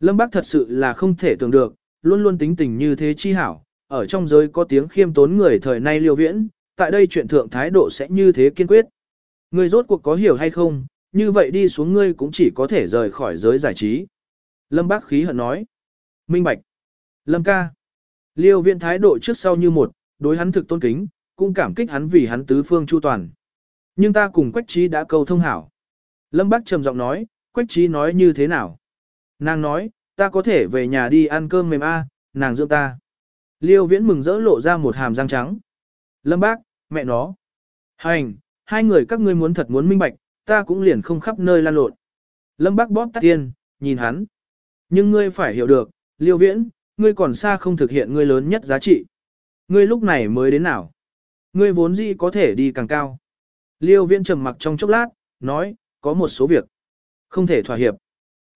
Lâm bác thật sự là không thể tưởng được, luôn luôn tính tình như thế chi hảo, ở trong giới có tiếng khiêm tốn người thời nay liêu viễn, tại đây chuyện thượng thái độ sẽ như thế kiên quyết. Ngươi rốt cuộc có hiểu hay không, như vậy đi xuống ngươi cũng chỉ có thể rời khỏi giới giải trí. Lâm Bác khí hận nói. Minh Bạch. Lâm ca. Liêu viễn thái độ trước sau như một, đối hắn thực tôn kính, cũng cảm kích hắn vì hắn tứ phương chu toàn. Nhưng ta cùng Quách Trí đã cầu thông hảo. Lâm Bác trầm giọng nói, Quách Trí nói như thế nào? Nàng nói, ta có thể về nhà đi ăn cơm mềm a, nàng dưỡng ta. Liêu viễn mừng rỡ lộ ra một hàm răng trắng. Lâm bác, mẹ nó. Hành, hai người các ngươi muốn thật muốn minh bạch, ta cũng liền không khắp nơi lan lộn. Lâm bác bóp tắt tiên, nhìn hắn. Nhưng ngươi phải hiểu được, liêu viễn, ngươi còn xa không thực hiện ngươi lớn nhất giá trị. Ngươi lúc này mới đến nào. Ngươi vốn dĩ có thể đi càng cao. Liêu viễn trầm mặc trong chốc lát, nói, có một số việc. Không thể thỏa hiệp.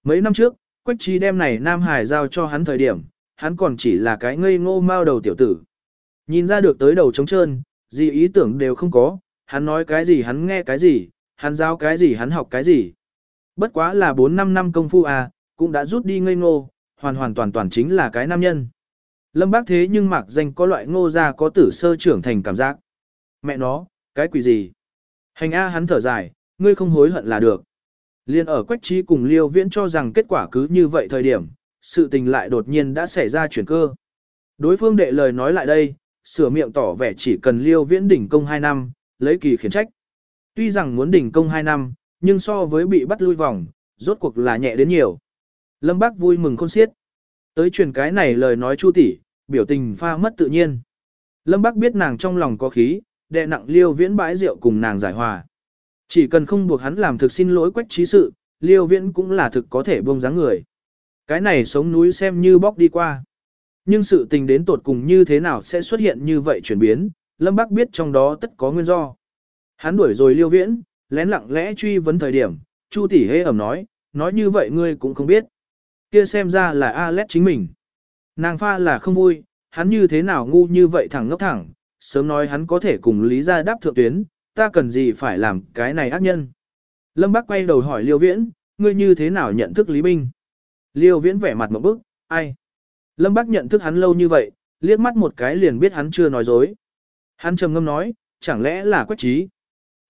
Mấy năm trước, Quách Chi đem này Nam Hải giao cho hắn thời điểm, hắn còn chỉ là cái ngây ngô mao đầu tiểu tử. Nhìn ra được tới đầu trống trơn, gì ý tưởng đều không có, hắn nói cái gì hắn nghe cái gì, hắn giao cái gì hắn học cái gì. Bất quá là 4-5 năm công phu à, cũng đã rút đi ngây ngô, hoàn hoàn toàn toàn chính là cái nam nhân. Lâm bác thế nhưng mặc danh có loại ngô ra có tử sơ trưởng thành cảm giác. Mẹ nó, cái quỷ gì? Hành A hắn thở dài, ngươi không hối hận là được. Liên ở quách trí cùng liêu viễn cho rằng kết quả cứ như vậy thời điểm, sự tình lại đột nhiên đã xảy ra chuyển cơ. Đối phương đệ lời nói lại đây, sửa miệng tỏ vẻ chỉ cần liêu viễn đỉnh công 2 năm, lấy kỳ khiển trách. Tuy rằng muốn đỉnh công 2 năm, nhưng so với bị bắt lui vòng, rốt cuộc là nhẹ đến nhiều. Lâm Bác vui mừng khôn xiết. Tới truyền cái này lời nói chu tỷ, biểu tình pha mất tự nhiên. Lâm Bác biết nàng trong lòng có khí, đệ nặng liêu viễn bãi rượu cùng nàng giải hòa. Chỉ cần không buộc hắn làm thực xin lỗi quách trí sự, liêu viễn cũng là thực có thể buông dáng người. Cái này sống núi xem như bóc đi qua. Nhưng sự tình đến tột cùng như thế nào sẽ xuất hiện như vậy chuyển biến, Lâm Bắc biết trong đó tất có nguyên do. Hắn đuổi rồi liêu viễn, lén lặng lẽ truy vấn thời điểm, Chu tỷ hê ẩm nói, nói như vậy ngươi cũng không biết. Kia xem ra là Alex chính mình. Nàng pha là không vui, hắn như thế nào ngu như vậy thẳng ngốc thẳng, sớm nói hắn có thể cùng Lý gia đáp thượng tuyến, ta cần gì phải làm cái này ác nhân. Lâm Bắc quay đầu hỏi Liêu Viễn, ngươi như thế nào nhận thức Lý Binh? Liêu Viễn vẻ mặt một bức, ai? Lâm Bác nhận thức hắn lâu như vậy, liếc mắt một cái liền biết hắn chưa nói dối. Hắn trầm ngâm nói, chẳng lẽ là quách trí?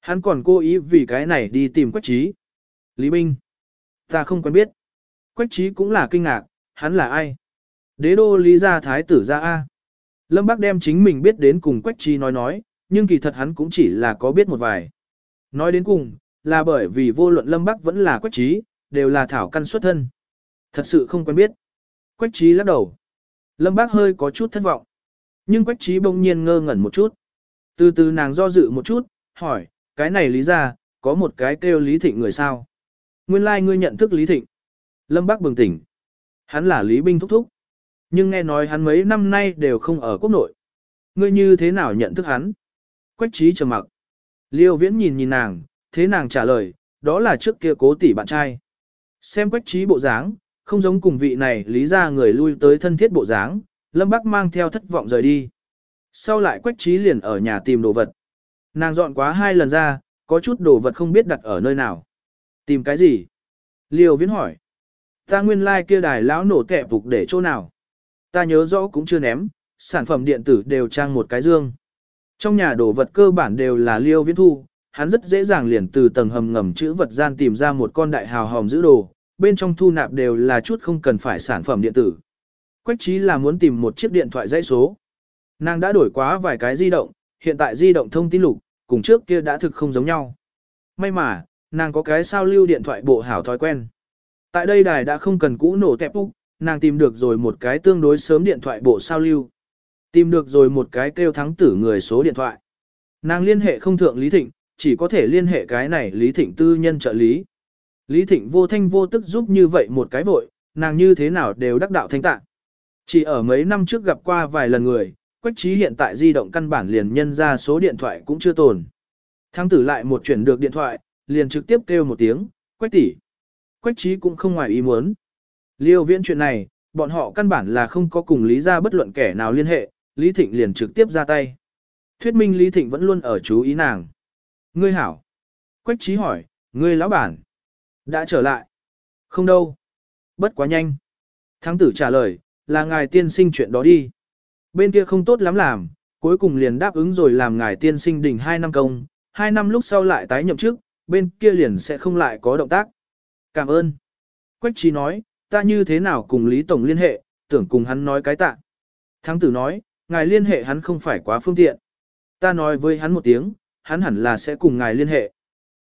Hắn còn cố ý vì cái này đi tìm quách trí. Lý Minh. Ta không quen biết. Quách trí cũng là kinh ngạc, hắn là ai? Đế đô lý gia thái tử gia A. Lâm Bác đem chính mình biết đến cùng Quách trí nói nói, nhưng kỳ thật hắn cũng chỉ là có biết một vài. Nói đến cùng, là bởi vì vô luận Lâm Bắc vẫn là Quách trí, đều là thảo căn xuất thân. Thật sự không quen biết. Quách trí lắc đầu. Lâm Bác hơi có chút thất vọng. Nhưng Quách trí bỗng nhiên ngơ ngẩn một chút. Từ từ nàng do dự một chút, hỏi, cái này lý ra, có một cái kêu Lý Thịnh người sao? Nguyên lai like ngươi nhận thức Lý Thịnh. Lâm Bác bừng tỉnh. Hắn là Lý Binh Thúc Thúc. Nhưng nghe nói hắn mấy năm nay đều không ở quốc nội. Ngươi như thế nào nhận thức hắn? Quách trí trầm mặc. Liêu viễn nhìn nhìn nàng, thế nàng trả lời, đó là trước kia cố tỷ bạn trai. Xem quách trí bộ dáng, không giống cùng vị này lý ra người lui tới thân thiết bộ dáng, Lâm Bắc mang theo thất vọng rời đi. Sau lại quách trí liền ở nhà tìm đồ vật. Nàng dọn quá hai lần ra, có chút đồ vật không biết đặt ở nơi nào. Tìm cái gì? Liêu viễn hỏi. Ta nguyên lai like kia đài lão nổ kẹp phục để chỗ nào? Ta nhớ rõ cũng chưa ném, sản phẩm điện tử đều trang một cái dương. Trong nhà đồ vật cơ bản đều là liêu viễn thu, hắn rất dễ dàng liền từ tầng hầm ngầm chữ vật gian tìm ra một con đại hào hòm giữ đồ, bên trong thu nạp đều là chút không cần phải sản phẩm điện tử. Quách trí là muốn tìm một chiếc điện thoại dãy số. Nàng đã đổi quá vài cái di động, hiện tại di động thông tin lục, cùng trước kia đã thực không giống nhau. May mà, nàng có cái sao lưu điện thoại bộ hảo thói quen. Tại đây đài đã không cần cũ nổ tẹp úc, nàng tìm được rồi một cái tương đối sớm điện thoại bộ sao lưu. Tìm được rồi một cái kêu thắng tử người số điện thoại. Nàng liên hệ không thượng Lý Thịnh, chỉ có thể liên hệ cái này Lý Thịnh tư nhân trợ lý. Lý Thịnh vô thanh vô tức giúp như vậy một cái vội, nàng như thế nào đều đắc đạo thanh tạng. Chỉ ở mấy năm trước gặp qua vài lần người, Quách Trí hiện tại di động căn bản liền nhân ra số điện thoại cũng chưa tồn. Thắng tử lại một chuyển được điện thoại, liền trực tiếp kêu một tiếng, Quách tỷ. Quách Trí cũng không ngoài ý muốn. Liêu viễn chuyện này, bọn họ căn bản là không có cùng Lý ra bất luận kẻ nào liên hệ, Lý Thịnh liền trực tiếp ra tay. Thuyết minh Lý Thịnh vẫn luôn ở chú ý nàng. Ngươi hảo. Quách trí hỏi, ngươi lão bản. Đã trở lại. Không đâu. Bất quá nhanh. Thắng tử trả lời, là ngài tiên sinh chuyện đó đi. Bên kia không tốt lắm làm, cuối cùng liền đáp ứng rồi làm ngài tiên sinh đỉnh 2 năm công, 2 năm lúc sau lại tái nhậm chức, bên kia liền sẽ không lại có động tác. Cảm ơn. Quách trí nói, ta như thế nào cùng Lý Tổng liên hệ, tưởng cùng hắn nói cái tạ. Thắng tử nói, ngài liên hệ hắn không phải quá phương tiện. Ta nói với hắn một tiếng, hắn hẳn là sẽ cùng ngài liên hệ.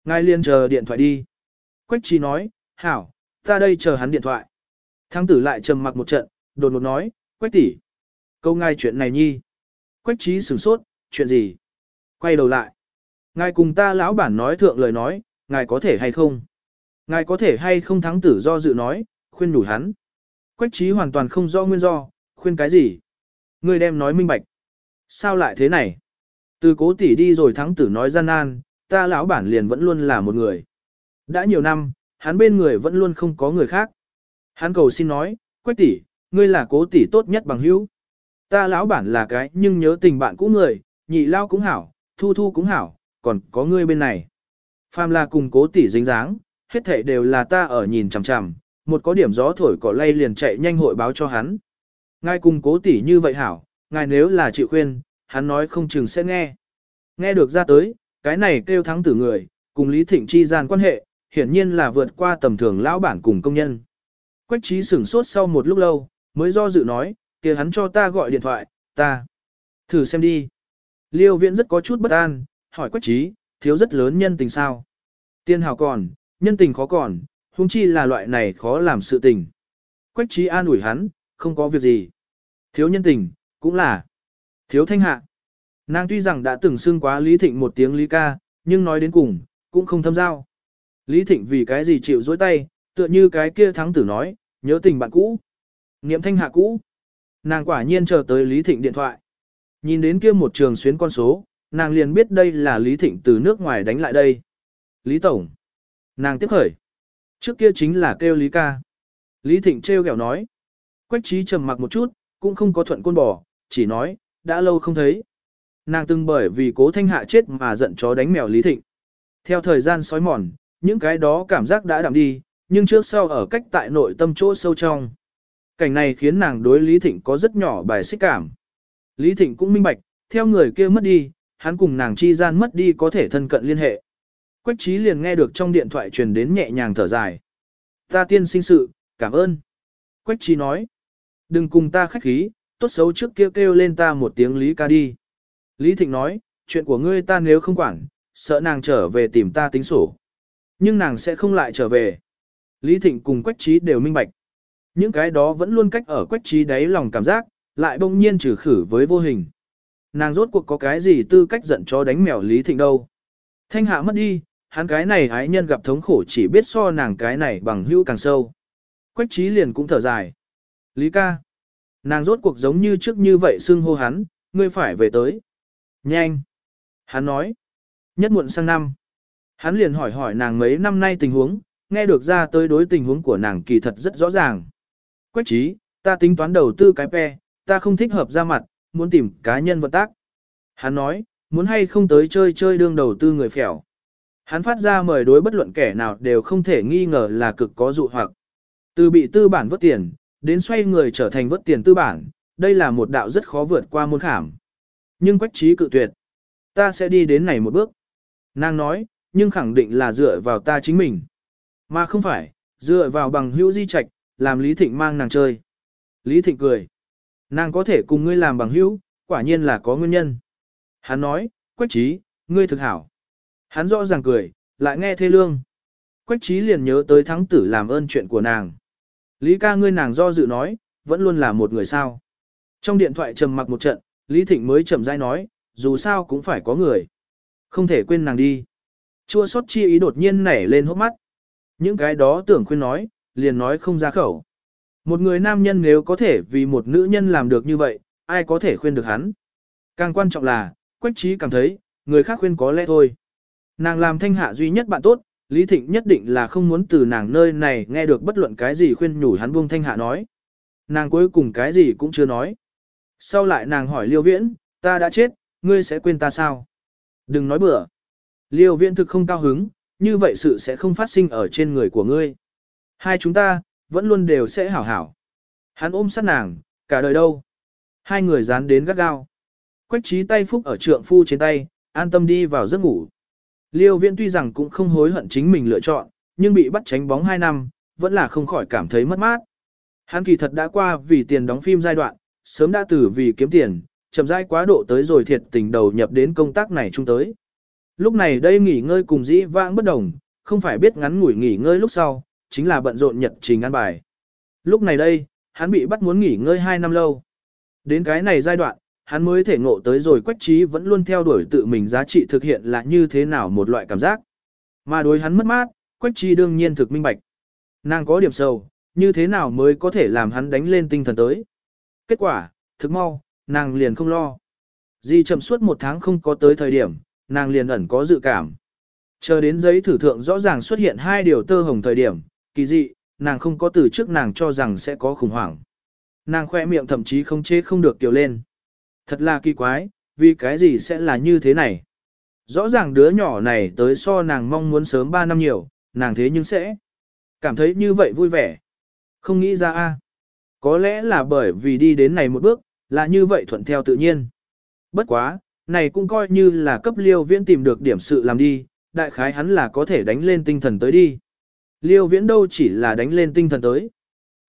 Ngài liên chờ điện thoại đi. Quách trí nói, hảo, ta đây chờ hắn điện thoại. Thắng tử lại trầm mặc một trận, đột ngột nói, quách tỷ, Câu ngài chuyện này nhi. Quách trí sửng sốt, chuyện gì? Quay đầu lại. Ngài cùng ta lão bản nói thượng lời nói, ngài có thể hay không? Ngài có thể hay không thắng tử do dự nói, khuyên đủ hắn. Quách trí hoàn toàn không do nguyên do, khuyên cái gì? Ngươi đem nói minh bạch. Sao lại thế này? Từ cố tỷ đi rồi thắng tử nói gian nan, ta lão bản liền vẫn luôn là một người. Đã nhiều năm, hắn bên người vẫn luôn không có người khác. Hắn cầu xin nói, quách tỷ, ngươi là cố tỷ tốt nhất bằng hữu. Ta lão bản là cái nhưng nhớ tình bạn cũ người, nhị lao cũng hảo, thu thu cũng hảo, còn có ngươi bên này. Phàm là cùng cố tỷ dính dáng, hết thảy đều là ta ở nhìn chằm chằm, một có điểm gió thổi cỏ lay liền chạy nhanh hội báo cho hắn. Ngài cùng cố tỷ như vậy hảo, ngài nếu là chịu khuyên, hắn nói không chừng sẽ nghe. Nghe được ra tới, cái này kêu thắng tử người, cùng Lý Thịnh chi gian quan hệ, hiển nhiên là vượt qua tầm thường lão bản cùng công nhân. Quách trí sửng sốt sau một lúc lâu, mới do dự nói, kia hắn cho ta gọi điện thoại, ta. Thử xem đi. Liêu viện rất có chút bất an, hỏi quách trí, thiếu rất lớn nhân tình sao. Tiên hào còn, nhân tình khó còn, huống chi là loại này khó làm sự tình. Quách trí an ủi hắn, không có việc gì. Thiếu nhân tình, cũng là thiếu thanh hạ. Nàng tuy rằng đã từng xưng quá Lý Thịnh một tiếng Lý ca, nhưng nói đến cùng, cũng không thâm giao. Lý Thịnh vì cái gì chịu dối tay, tựa như cái kia thắng tử nói, nhớ tình bạn cũ. Niệm thanh hạ cũ. Nàng quả nhiên chờ tới Lý Thịnh điện thoại. Nhìn đến kia một trường xuyến con số, nàng liền biết đây là Lý Thịnh từ nước ngoài đánh lại đây. Lý Tổng. Nàng tiếp khởi. Trước kia chính là kêu Lý ca. Lý Thịnh treo kẹo nói. Quách trí trầm mặc một chút, cũng không có thuận côn bò, chỉ nói, đã lâu không thấy. Nàng từng bởi vì cố thanh hạ chết mà giận chó đánh mèo Lý Thịnh. Theo thời gian sói mòn, những cái đó cảm giác đã đạm đi, nhưng trước sau ở cách tại nội tâm chỗ sâu trong. Cảnh này khiến nàng đối Lý Thịnh có rất nhỏ bài xích cảm. Lý Thịnh cũng minh bạch, theo người kia mất đi, hắn cùng nàng chi gian mất đi có thể thân cận liên hệ. Quách trí liền nghe được trong điện thoại truyền đến nhẹ nhàng thở dài. Ta tiên sinh sự, cảm ơn. Quách trí nói, đừng cùng ta khách khí, tốt xấu trước kia kêu, kêu lên ta một tiếng Lý ca đi. Lý Thịnh nói, chuyện của ngươi ta nếu không quản, sợ nàng trở về tìm ta tính sổ. Nhưng nàng sẽ không lại trở về. Lý Thịnh cùng Quách Trí đều minh bạch. Những cái đó vẫn luôn cách ở Quách Trí đáy lòng cảm giác, lại bỗng nhiên trừ khử với vô hình. Nàng rốt cuộc có cái gì tư cách giận cho đánh mèo Lý Thịnh đâu. Thanh hạ mất đi, hắn cái này ái nhân gặp thống khổ chỉ biết so nàng cái này bằng hữu càng sâu. Quách trí liền cũng thở dài. Lý ca. Nàng rốt cuộc giống như trước như vậy xưng hô hắn, ngươi phải về tới. Nhanh. Hắn nói. Nhất muộn sang năm. Hắn liền hỏi hỏi nàng mấy năm nay tình huống, nghe được ra tới đối tình huống của nàng kỳ thật rất rõ ràng. Quách trí, ta tính toán đầu tư cái pe, ta không thích hợp ra mặt, muốn tìm cá nhân vận tác. Hắn nói, muốn hay không tới chơi chơi đương đầu tư người phèo. Hắn phát ra mời đối bất luận kẻ nào đều không thể nghi ngờ là cực có dụ hoặc. Từ bị tư bản vớt tiền, đến xoay người trở thành vớt tiền tư bản, đây là một đạo rất khó vượt qua môn khảm. Nhưng quách trí cự tuyệt. Ta sẽ đi đến này một bước. Nàng nói, nhưng khẳng định là dựa vào ta chính mình. Mà không phải, dựa vào bằng hữu di trạch, làm Lý Thịnh mang nàng chơi. Lý Thịnh cười. Nàng có thể cùng ngươi làm bằng hữu, quả nhiên là có nguyên nhân. Hắn nói, Quách trí, ngươi thực hảo. Hắn rõ ràng cười, lại nghe thê lương. Quách trí liền nhớ tới thắng tử làm ơn chuyện của nàng. Lý ca ngươi nàng do dự nói, vẫn luôn là một người sao. Trong điện thoại trầm mặc một trận, Lý Thịnh mới chậm rãi nói, dù sao cũng phải có người. Không thể quên nàng đi. Chua xót chi ý đột nhiên nảy lên hốc mắt. Những cái đó tưởng khuyên nói, liền nói không ra khẩu. Một người nam nhân nếu có thể vì một nữ nhân làm được như vậy, ai có thể khuyên được hắn. Càng quan trọng là, Quách Trí cảm thấy, người khác khuyên có lẽ thôi. Nàng làm thanh hạ duy nhất bạn tốt, Lý Thịnh nhất định là không muốn từ nàng nơi này nghe được bất luận cái gì khuyên nhủ hắn buông thanh hạ nói. Nàng cuối cùng cái gì cũng chưa nói. Sau lại nàng hỏi Liêu Viễn, ta đã chết, ngươi sẽ quên ta sao? Đừng nói bừa. Liêu Viễn thực không cao hứng, như vậy sự sẽ không phát sinh ở trên người của ngươi. Hai chúng ta, vẫn luôn đều sẽ hảo hảo. Hắn ôm sát nàng, cả đời đâu. Hai người dán đến gắt gao. Quách trí tay phúc ở trượng phu trên tay, an tâm đi vào giấc ngủ. Liêu viễn tuy rằng cũng không hối hận chính mình lựa chọn, nhưng bị bắt tránh bóng 2 năm, vẫn là không khỏi cảm thấy mất mát. Hắn kỳ thật đã qua vì tiền đóng phim giai đoạn, sớm đã từ vì kiếm tiền, chậm rãi quá độ tới rồi thiệt tình đầu nhập đến công tác này chung tới. Lúc này đây nghỉ ngơi cùng dĩ vãng bất đồng, không phải biết ngắn ngủi nghỉ ngơi lúc sau, chính là bận rộn nhật trình ăn bài. Lúc này đây, hắn bị bắt muốn nghỉ ngơi 2 năm lâu. Đến cái này giai đoạn, hắn mới thể ngộ tới rồi quách trí vẫn luôn theo đuổi tự mình giá trị thực hiện là như thế nào một loại cảm giác. Mà đối hắn mất mát, quách trí đương nhiên thực minh bạch. Nàng có điểm sâu, như thế nào mới có thể làm hắn đánh lên tinh thần tới. Kết quả, thực mau, nàng liền không lo. Di chậm suốt một tháng không có tới thời điểm, nàng liền ẩn có dự cảm. Chờ đến giấy thử thượng rõ ràng xuất hiện hai điều tơ hồng thời điểm, kỳ dị, nàng không có từ trước nàng cho rằng sẽ có khủng hoảng. Nàng khoe miệng thậm chí không chế không được kiều lên. Thật là kỳ quái, vì cái gì sẽ là như thế này? Rõ ràng đứa nhỏ này tới so nàng mong muốn sớm 3 năm nhiều, nàng thế nhưng sẽ cảm thấy như vậy vui vẻ. Không nghĩ ra a Có lẽ là bởi vì đi đến này một bước, là như vậy thuận theo tự nhiên. Bất quá, này cũng coi như là cấp liêu viễn tìm được điểm sự làm đi, đại khái hắn là có thể đánh lên tinh thần tới đi. Liêu viễn đâu chỉ là đánh lên tinh thần tới.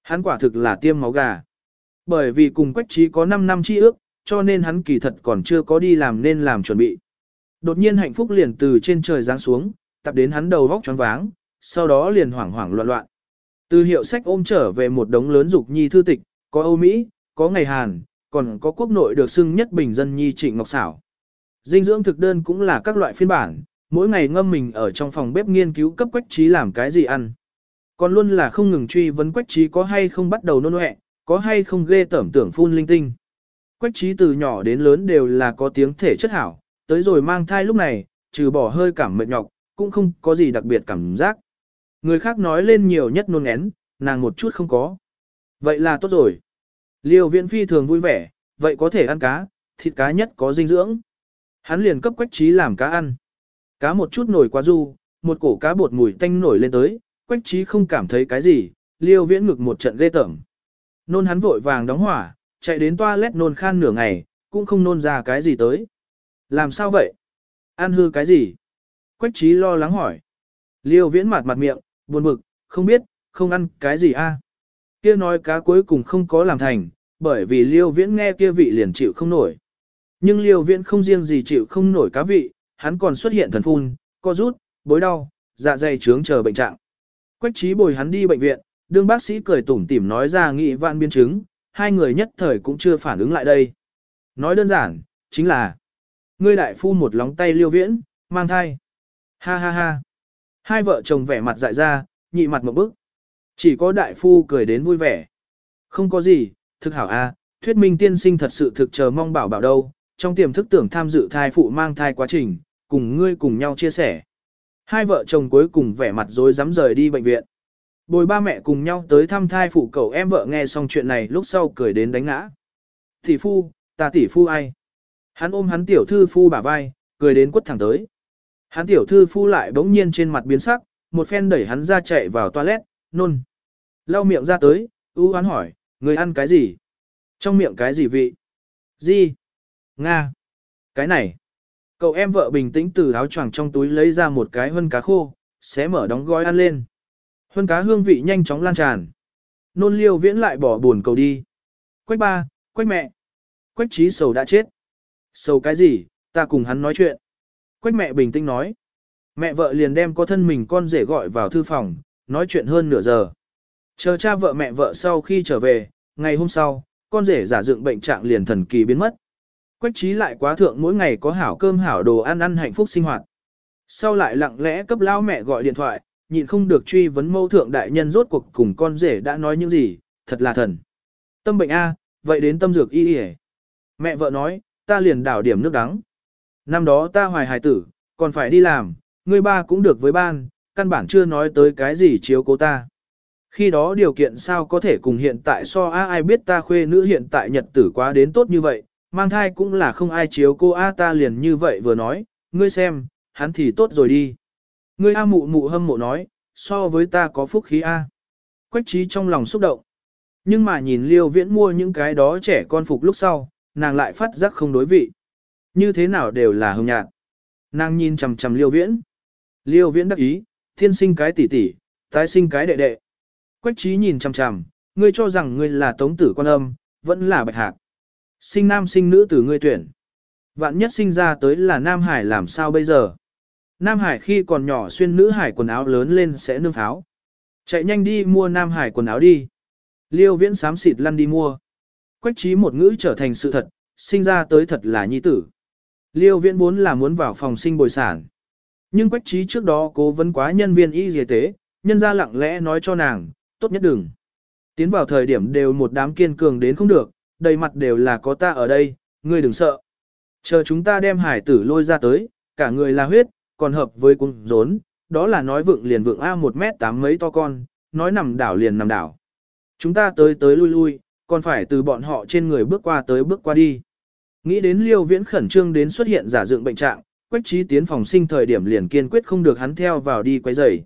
Hắn quả thực là tiêm máu gà. Bởi vì cùng quách trí có 5 năm chi ước, cho nên hắn kỳ thật còn chưa có đi làm nên làm chuẩn bị. Đột nhiên hạnh phúc liền từ trên trời giáng xuống, tập đến hắn đầu vóc choáng váng, sau đó liền hoảng hoảng loạn loạn. Từ hiệu sách ôm trở về một đống lớn dục nhi thư tịch, có Âu Mỹ, có ngày Hàn, còn có quốc nội được xưng nhất bình dân nhi trịnh ngọc xảo. Dinh dưỡng thực đơn cũng là các loại phiên bản, mỗi ngày ngâm mình ở trong phòng bếp nghiên cứu cấp quách trí làm cái gì ăn. Còn luôn là không ngừng truy vấn quách trí có hay không bắt đầu nôn ẹ, có hay không ghê tẩm tưởng phun linh tinh. Quách trí từ nhỏ đến lớn đều là có tiếng thể chất hảo, tới rồi mang thai lúc này, trừ bỏ hơi cảm mệt nhọc, cũng không có gì đặc biệt cảm giác. Người khác nói lên nhiều nhất nôn ngén, nàng một chút không có. Vậy là tốt rồi. Liêu viện phi thường vui vẻ, vậy có thể ăn cá, thịt cá nhất có dinh dưỡng. Hắn liền cấp quách trí làm cá ăn. Cá một chút nổi qua du, một cổ cá bột mùi tanh nổi lên tới, quách trí không cảm thấy cái gì, liêu viễn ngực một trận ghê tởm. Nôn hắn vội vàng đóng hỏa, chạy đến toilet nôn khan nửa ngày, cũng không nôn ra cái gì tới. Làm sao vậy? Ăn hư cái gì? Quách trí lo lắng hỏi. Liêu viễn mặt mặt miệng, buồn bực, không biết, không ăn cái gì a? Kia nói cá cuối cùng không có làm thành, bởi vì liêu viễn nghe kia vị liền chịu không nổi. Nhưng liêu viễn không riêng gì chịu không nổi cá vị, hắn còn xuất hiện thần phun, co rút, bối đau, dạ dày trướng chờ bệnh trạng. Quách trí bồi hắn đi bệnh viện, đương bác sĩ cười tủm tỉm nói ra nghị vạn biến chứng, hai người nhất thời cũng chưa phản ứng lại đây. Nói đơn giản, chính là ngươi đại phu một lóng tay liêu viễn, mang thai. Ha ha ha. Hai vợ chồng vẻ mặt dại ra, nhị mặt một bức. Chỉ có đại phu cười đến vui vẻ. Không có gì, thực hảo a, thuyết minh tiên sinh thật sự thực chờ mong bảo bảo đâu, trong tiềm thức tưởng tham dự thai phụ mang thai quá trình, cùng ngươi cùng nhau chia sẻ. Hai vợ chồng cuối cùng vẻ mặt rối rắm rời đi bệnh viện. Bồi ba mẹ cùng nhau tới thăm thai phụ cậu em vợ nghe xong chuyện này lúc sau cười đến đánh ngã. Tỷ phu, ta tỷ phu ai? Hắn ôm hắn tiểu thư phu bả vai, cười đến quất thẳng tới. Hắn tiểu thư phu lại bỗng nhiên trên mặt biến sắc, một phen đẩy hắn ra chạy vào toilet, nôn. Lau miệng ra tới, ưu hắn hỏi, người ăn cái gì? Trong miệng cái gì vị? Gì? Nga. Cái này. Cậu em vợ bình tĩnh từ áo choàng trong túi lấy ra một cái hân cá khô, xé mở đóng gói ăn lên. Huân cá hương vị nhanh chóng lan tràn. Nôn liêu viễn lại bỏ buồn cầu đi. Quách ba, quách mẹ. Quách trí sầu đã chết. Sầu cái gì, ta cùng hắn nói chuyện. Quách mẹ bình tĩnh nói. Mẹ vợ liền đem có thân mình con rể gọi vào thư phòng, nói chuyện hơn nửa giờ. Chờ cha vợ mẹ vợ sau khi trở về, ngày hôm sau, con rể giả dựng bệnh trạng liền thần kỳ biến mất. Quách trí lại quá thượng mỗi ngày có hảo cơm hảo đồ ăn ăn hạnh phúc sinh hoạt. Sau lại lặng lẽ cấp lao mẹ gọi điện thoại, nhịn không được truy vấn mâu thượng đại nhân rốt cuộc cùng con rể đã nói những gì, thật là thần. Tâm bệnh A, vậy đến tâm dược y y Mẹ vợ nói, ta liền đảo điểm nước đắng. Năm đó ta hoài hài tử, còn phải đi làm, người ba cũng được với ban, căn bản chưa nói tới cái gì chiếu cố ta. Khi đó điều kiện sao có thể cùng hiện tại so a ai biết ta khuê nữ hiện tại nhật tử quá đến tốt như vậy, mang thai cũng là không ai chiếu cô a ta liền như vậy vừa nói, ngươi xem, hắn thì tốt rồi đi. Ngươi a mụ mụ hâm mộ nói, so với ta có phúc khí a. Quách trí trong lòng xúc động. Nhưng mà nhìn liêu viễn mua những cái đó trẻ con phục lúc sau, nàng lại phát giác không đối vị. Như thế nào đều là hồng nhạt. Nàng nhìn chằm chằm liêu viễn. Liêu viễn đắc ý, thiên sinh cái tỷ tỷ, tái sinh cái đệ đệ. Quách trí nhìn chằm chằm, ngươi cho rằng ngươi là tống tử quan âm, vẫn là bạch hạc. Sinh nam sinh nữ từ ngươi tuyển. Vạn nhất sinh ra tới là Nam Hải làm sao bây giờ? Nam Hải khi còn nhỏ xuyên nữ hải quần áo lớn lên sẽ nương pháo. Chạy nhanh đi mua Nam Hải quần áo đi. Liêu viễn sám xịt lăn đi mua. Quách trí một ngữ trở thành sự thật, sinh ra tới thật là nhi tử. Liêu viễn muốn là muốn vào phòng sinh bồi sản. Nhưng quách trí trước đó cố vấn quá nhân viên y y tế, nhân ra lặng lẽ nói cho nàng, tốt nhất đừng. Tiến vào thời điểm đều một đám kiên cường đến không được, đầy mặt đều là có ta ở đây, ngươi đừng sợ. Chờ chúng ta đem hải tử lôi ra tới, cả người là huyết, còn hợp với cung rốn, đó là nói vượng liền vượng A một mét tám mấy to con, nói nằm đảo liền nằm đảo. Chúng ta tới tới lui lui, còn phải từ bọn họ trên người bước qua tới bước qua đi. Nghĩ đến liêu viễn khẩn trương đến xuất hiện giả dựng bệnh trạng, quách trí tiến phòng sinh thời điểm liền kiên quyết không được hắn theo vào đi quấy rầy.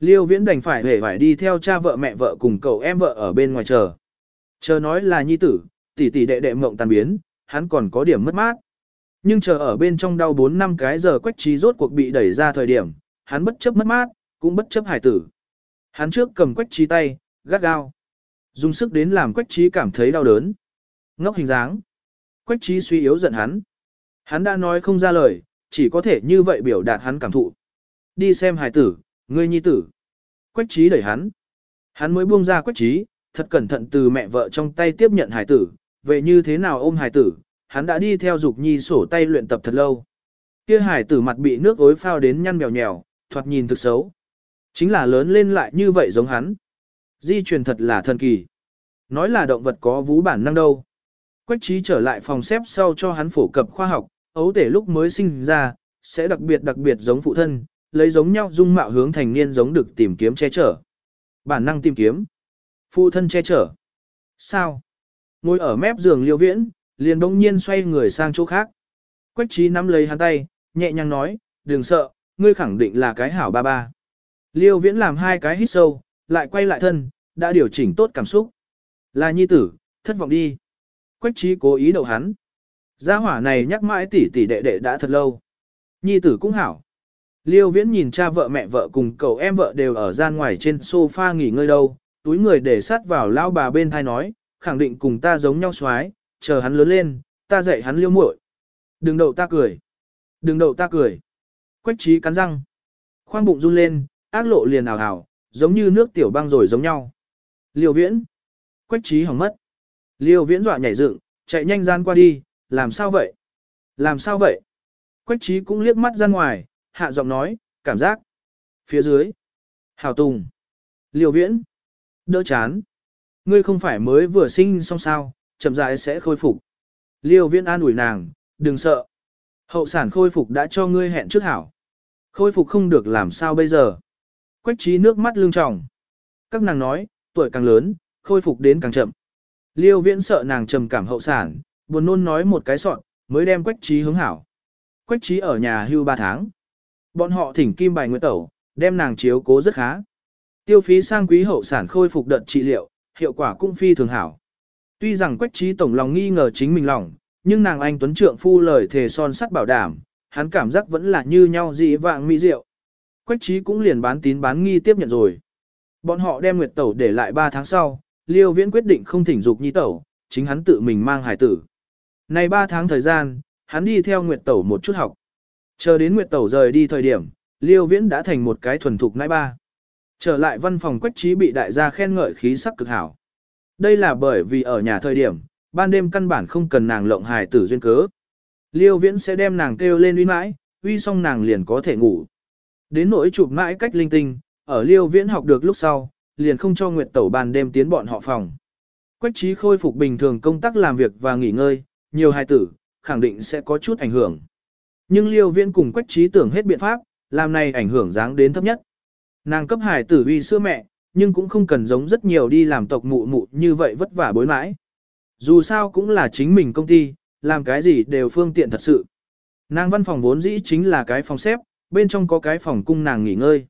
Liêu viễn đành phải hề phải đi theo cha vợ mẹ vợ cùng cậu em vợ ở bên ngoài chờ. Chờ nói là nhi tử, tỷ tỷ đệ đệ mộng tàn biến, hắn còn có điểm mất mát. Nhưng chờ ở bên trong đau 4 năm cái giờ quách trí rốt cuộc bị đẩy ra thời điểm, hắn bất chấp mất mát, cũng bất chấp hải tử. Hắn trước cầm quách trí tay, gắt gao. Dùng sức đến làm quách trí cảm thấy đau đớn. Ngốc hình dáng. Quách trí suy yếu giận hắn. Hắn đã nói không ra lời, chỉ có thể như vậy biểu đạt hắn cảm thụ. Đi xem hải tử, ngươi nhi tử. Quách trí đẩy hắn. Hắn mới buông ra quách trí, thật cẩn thận từ mẹ vợ trong tay tiếp nhận hải tử, về như thế nào ôm hải tử, hắn đã đi theo dục nhi sổ tay luyện tập thật lâu. Kia hải tử mặt bị nước ối phao đến nhăn mèo nhèo, thoạt nhìn thực xấu. Chính là lớn lên lại như vậy giống hắn. Di truyền thật là thần kỳ. Nói là động vật có vú bản năng đâu. Quách trí trở lại phòng xếp sau cho hắn phổ cập khoa học, ấu tể lúc mới sinh ra, sẽ đặc biệt đặc biệt giống phụ thân, lấy giống nhau dung mạo hướng thành niên giống được tìm kiếm che chở. Bản năng tìm kiếm. Phụ thân che chở. Sao? Ngồi ở mép giường liêu viễn, liền bỗng nhiên xoay người sang chỗ khác. Quách trí nắm lấy hắn tay, nhẹ nhàng nói, đừng sợ, ngươi khẳng định là cái hảo ba ba. Liêu viễn làm hai cái hít sâu, lại quay lại thân, đã điều chỉnh tốt cảm xúc. Là nhi tử, thất vọng đi. Quách trí cố ý đậu hắn. Gia hỏa này nhắc mãi tỷ tỷ đệ đệ đã thật lâu. Nhi tử cũng hảo. Liêu viễn nhìn cha vợ mẹ vợ cùng cậu em vợ đều ở gian ngoài trên sofa nghỉ ngơi đâu, túi người để sát vào lao bà bên thai nói, khẳng định cùng ta giống nhau xoái, chờ hắn lớn lên, ta dạy hắn liêu muội. Đừng đậu ta cười. Đừng đậu ta cười. Quách trí cắn răng. Khoang bụng run lên, ác lộ liền ảo ảo, giống như nước tiểu băng rồi giống nhau. Liêu viễn. Quách trí hỏng mất. Liêu viễn dọa nhảy dựng, chạy nhanh gian qua đi, làm sao vậy? Làm sao vậy? Quách trí cũng liếc mắt ra ngoài, hạ giọng nói, cảm giác. Phía dưới. Hào Tùng. Liêu viễn. Đỡ chán. Ngươi không phải mới vừa sinh xong sao, chậm rãi sẽ khôi phục. Liêu viễn an ủi nàng, đừng sợ. Hậu sản khôi phục đã cho ngươi hẹn trước hảo. Khôi phục không được làm sao bây giờ. Quách trí nước mắt lưng tròng. Các nàng nói, tuổi càng lớn, khôi phục đến càng chậm. Liêu viễn sợ nàng trầm cảm hậu sản, buồn nôn nói một cái sọn, mới đem quách trí hướng hảo. Quách trí ở nhà hưu 3 tháng. Bọn họ thỉnh kim bài nguyệt tẩu, đem nàng chiếu cố rất khá. Tiêu phí sang quý hậu sản khôi phục đợt trị liệu, hiệu quả cũng phi thường hảo. Tuy rằng quách trí tổng lòng nghi ngờ chính mình lòng, nhưng nàng anh tuấn trượng phu lời thề son sắt bảo đảm, hắn cảm giác vẫn là như nhau dị vạng mỹ diệu. Quách trí cũng liền bán tín bán nghi tiếp nhận rồi. Bọn họ đem Nguyệt Tẩu để lại 3 tháng sau, Liêu Viễn quyết định không thỉnh dục nhi tẩu, chính hắn tự mình mang hải tử. Này 3 tháng thời gian, hắn đi theo Nguyệt Tẩu một chút học. Chờ đến Nguyệt Tẩu rời đi thời điểm, Liêu Viễn đã thành một cái thuần thục nãi ba. Trở lại văn phòng quách trí bị đại gia khen ngợi khí sắc cực hảo. Đây là bởi vì ở nhà thời điểm, ban đêm căn bản không cần nàng lộng hài tử duyên cớ. Liêu Viễn sẽ đem nàng kêu lên uy mãi, uy xong nàng liền có thể ngủ. Đến nỗi chụp mãi cách linh tinh, ở Liêu Viễn học được lúc sau, liền không cho Nguyệt Tẩu ban đêm tiến bọn họ phòng. Quách trí khôi phục bình thường công tác làm việc và nghỉ ngơi, nhiều hài tử, khẳng định sẽ có chút ảnh hưởng. Nhưng Liêu Viễn cùng Quách trí tưởng hết biện pháp, làm này ảnh hưởng dáng đến thấp nhất. Nàng cấp hài tử uy sữa mẹ, nhưng cũng không cần giống rất nhiều đi làm tộc mụ mụ như vậy vất vả bối mãi. Dù sao cũng là chính mình công ty, làm cái gì đều phương tiện thật sự. Nàng văn phòng vốn dĩ chính là cái phòng xếp, bên trong có cái phòng cung nàng nghỉ ngơi.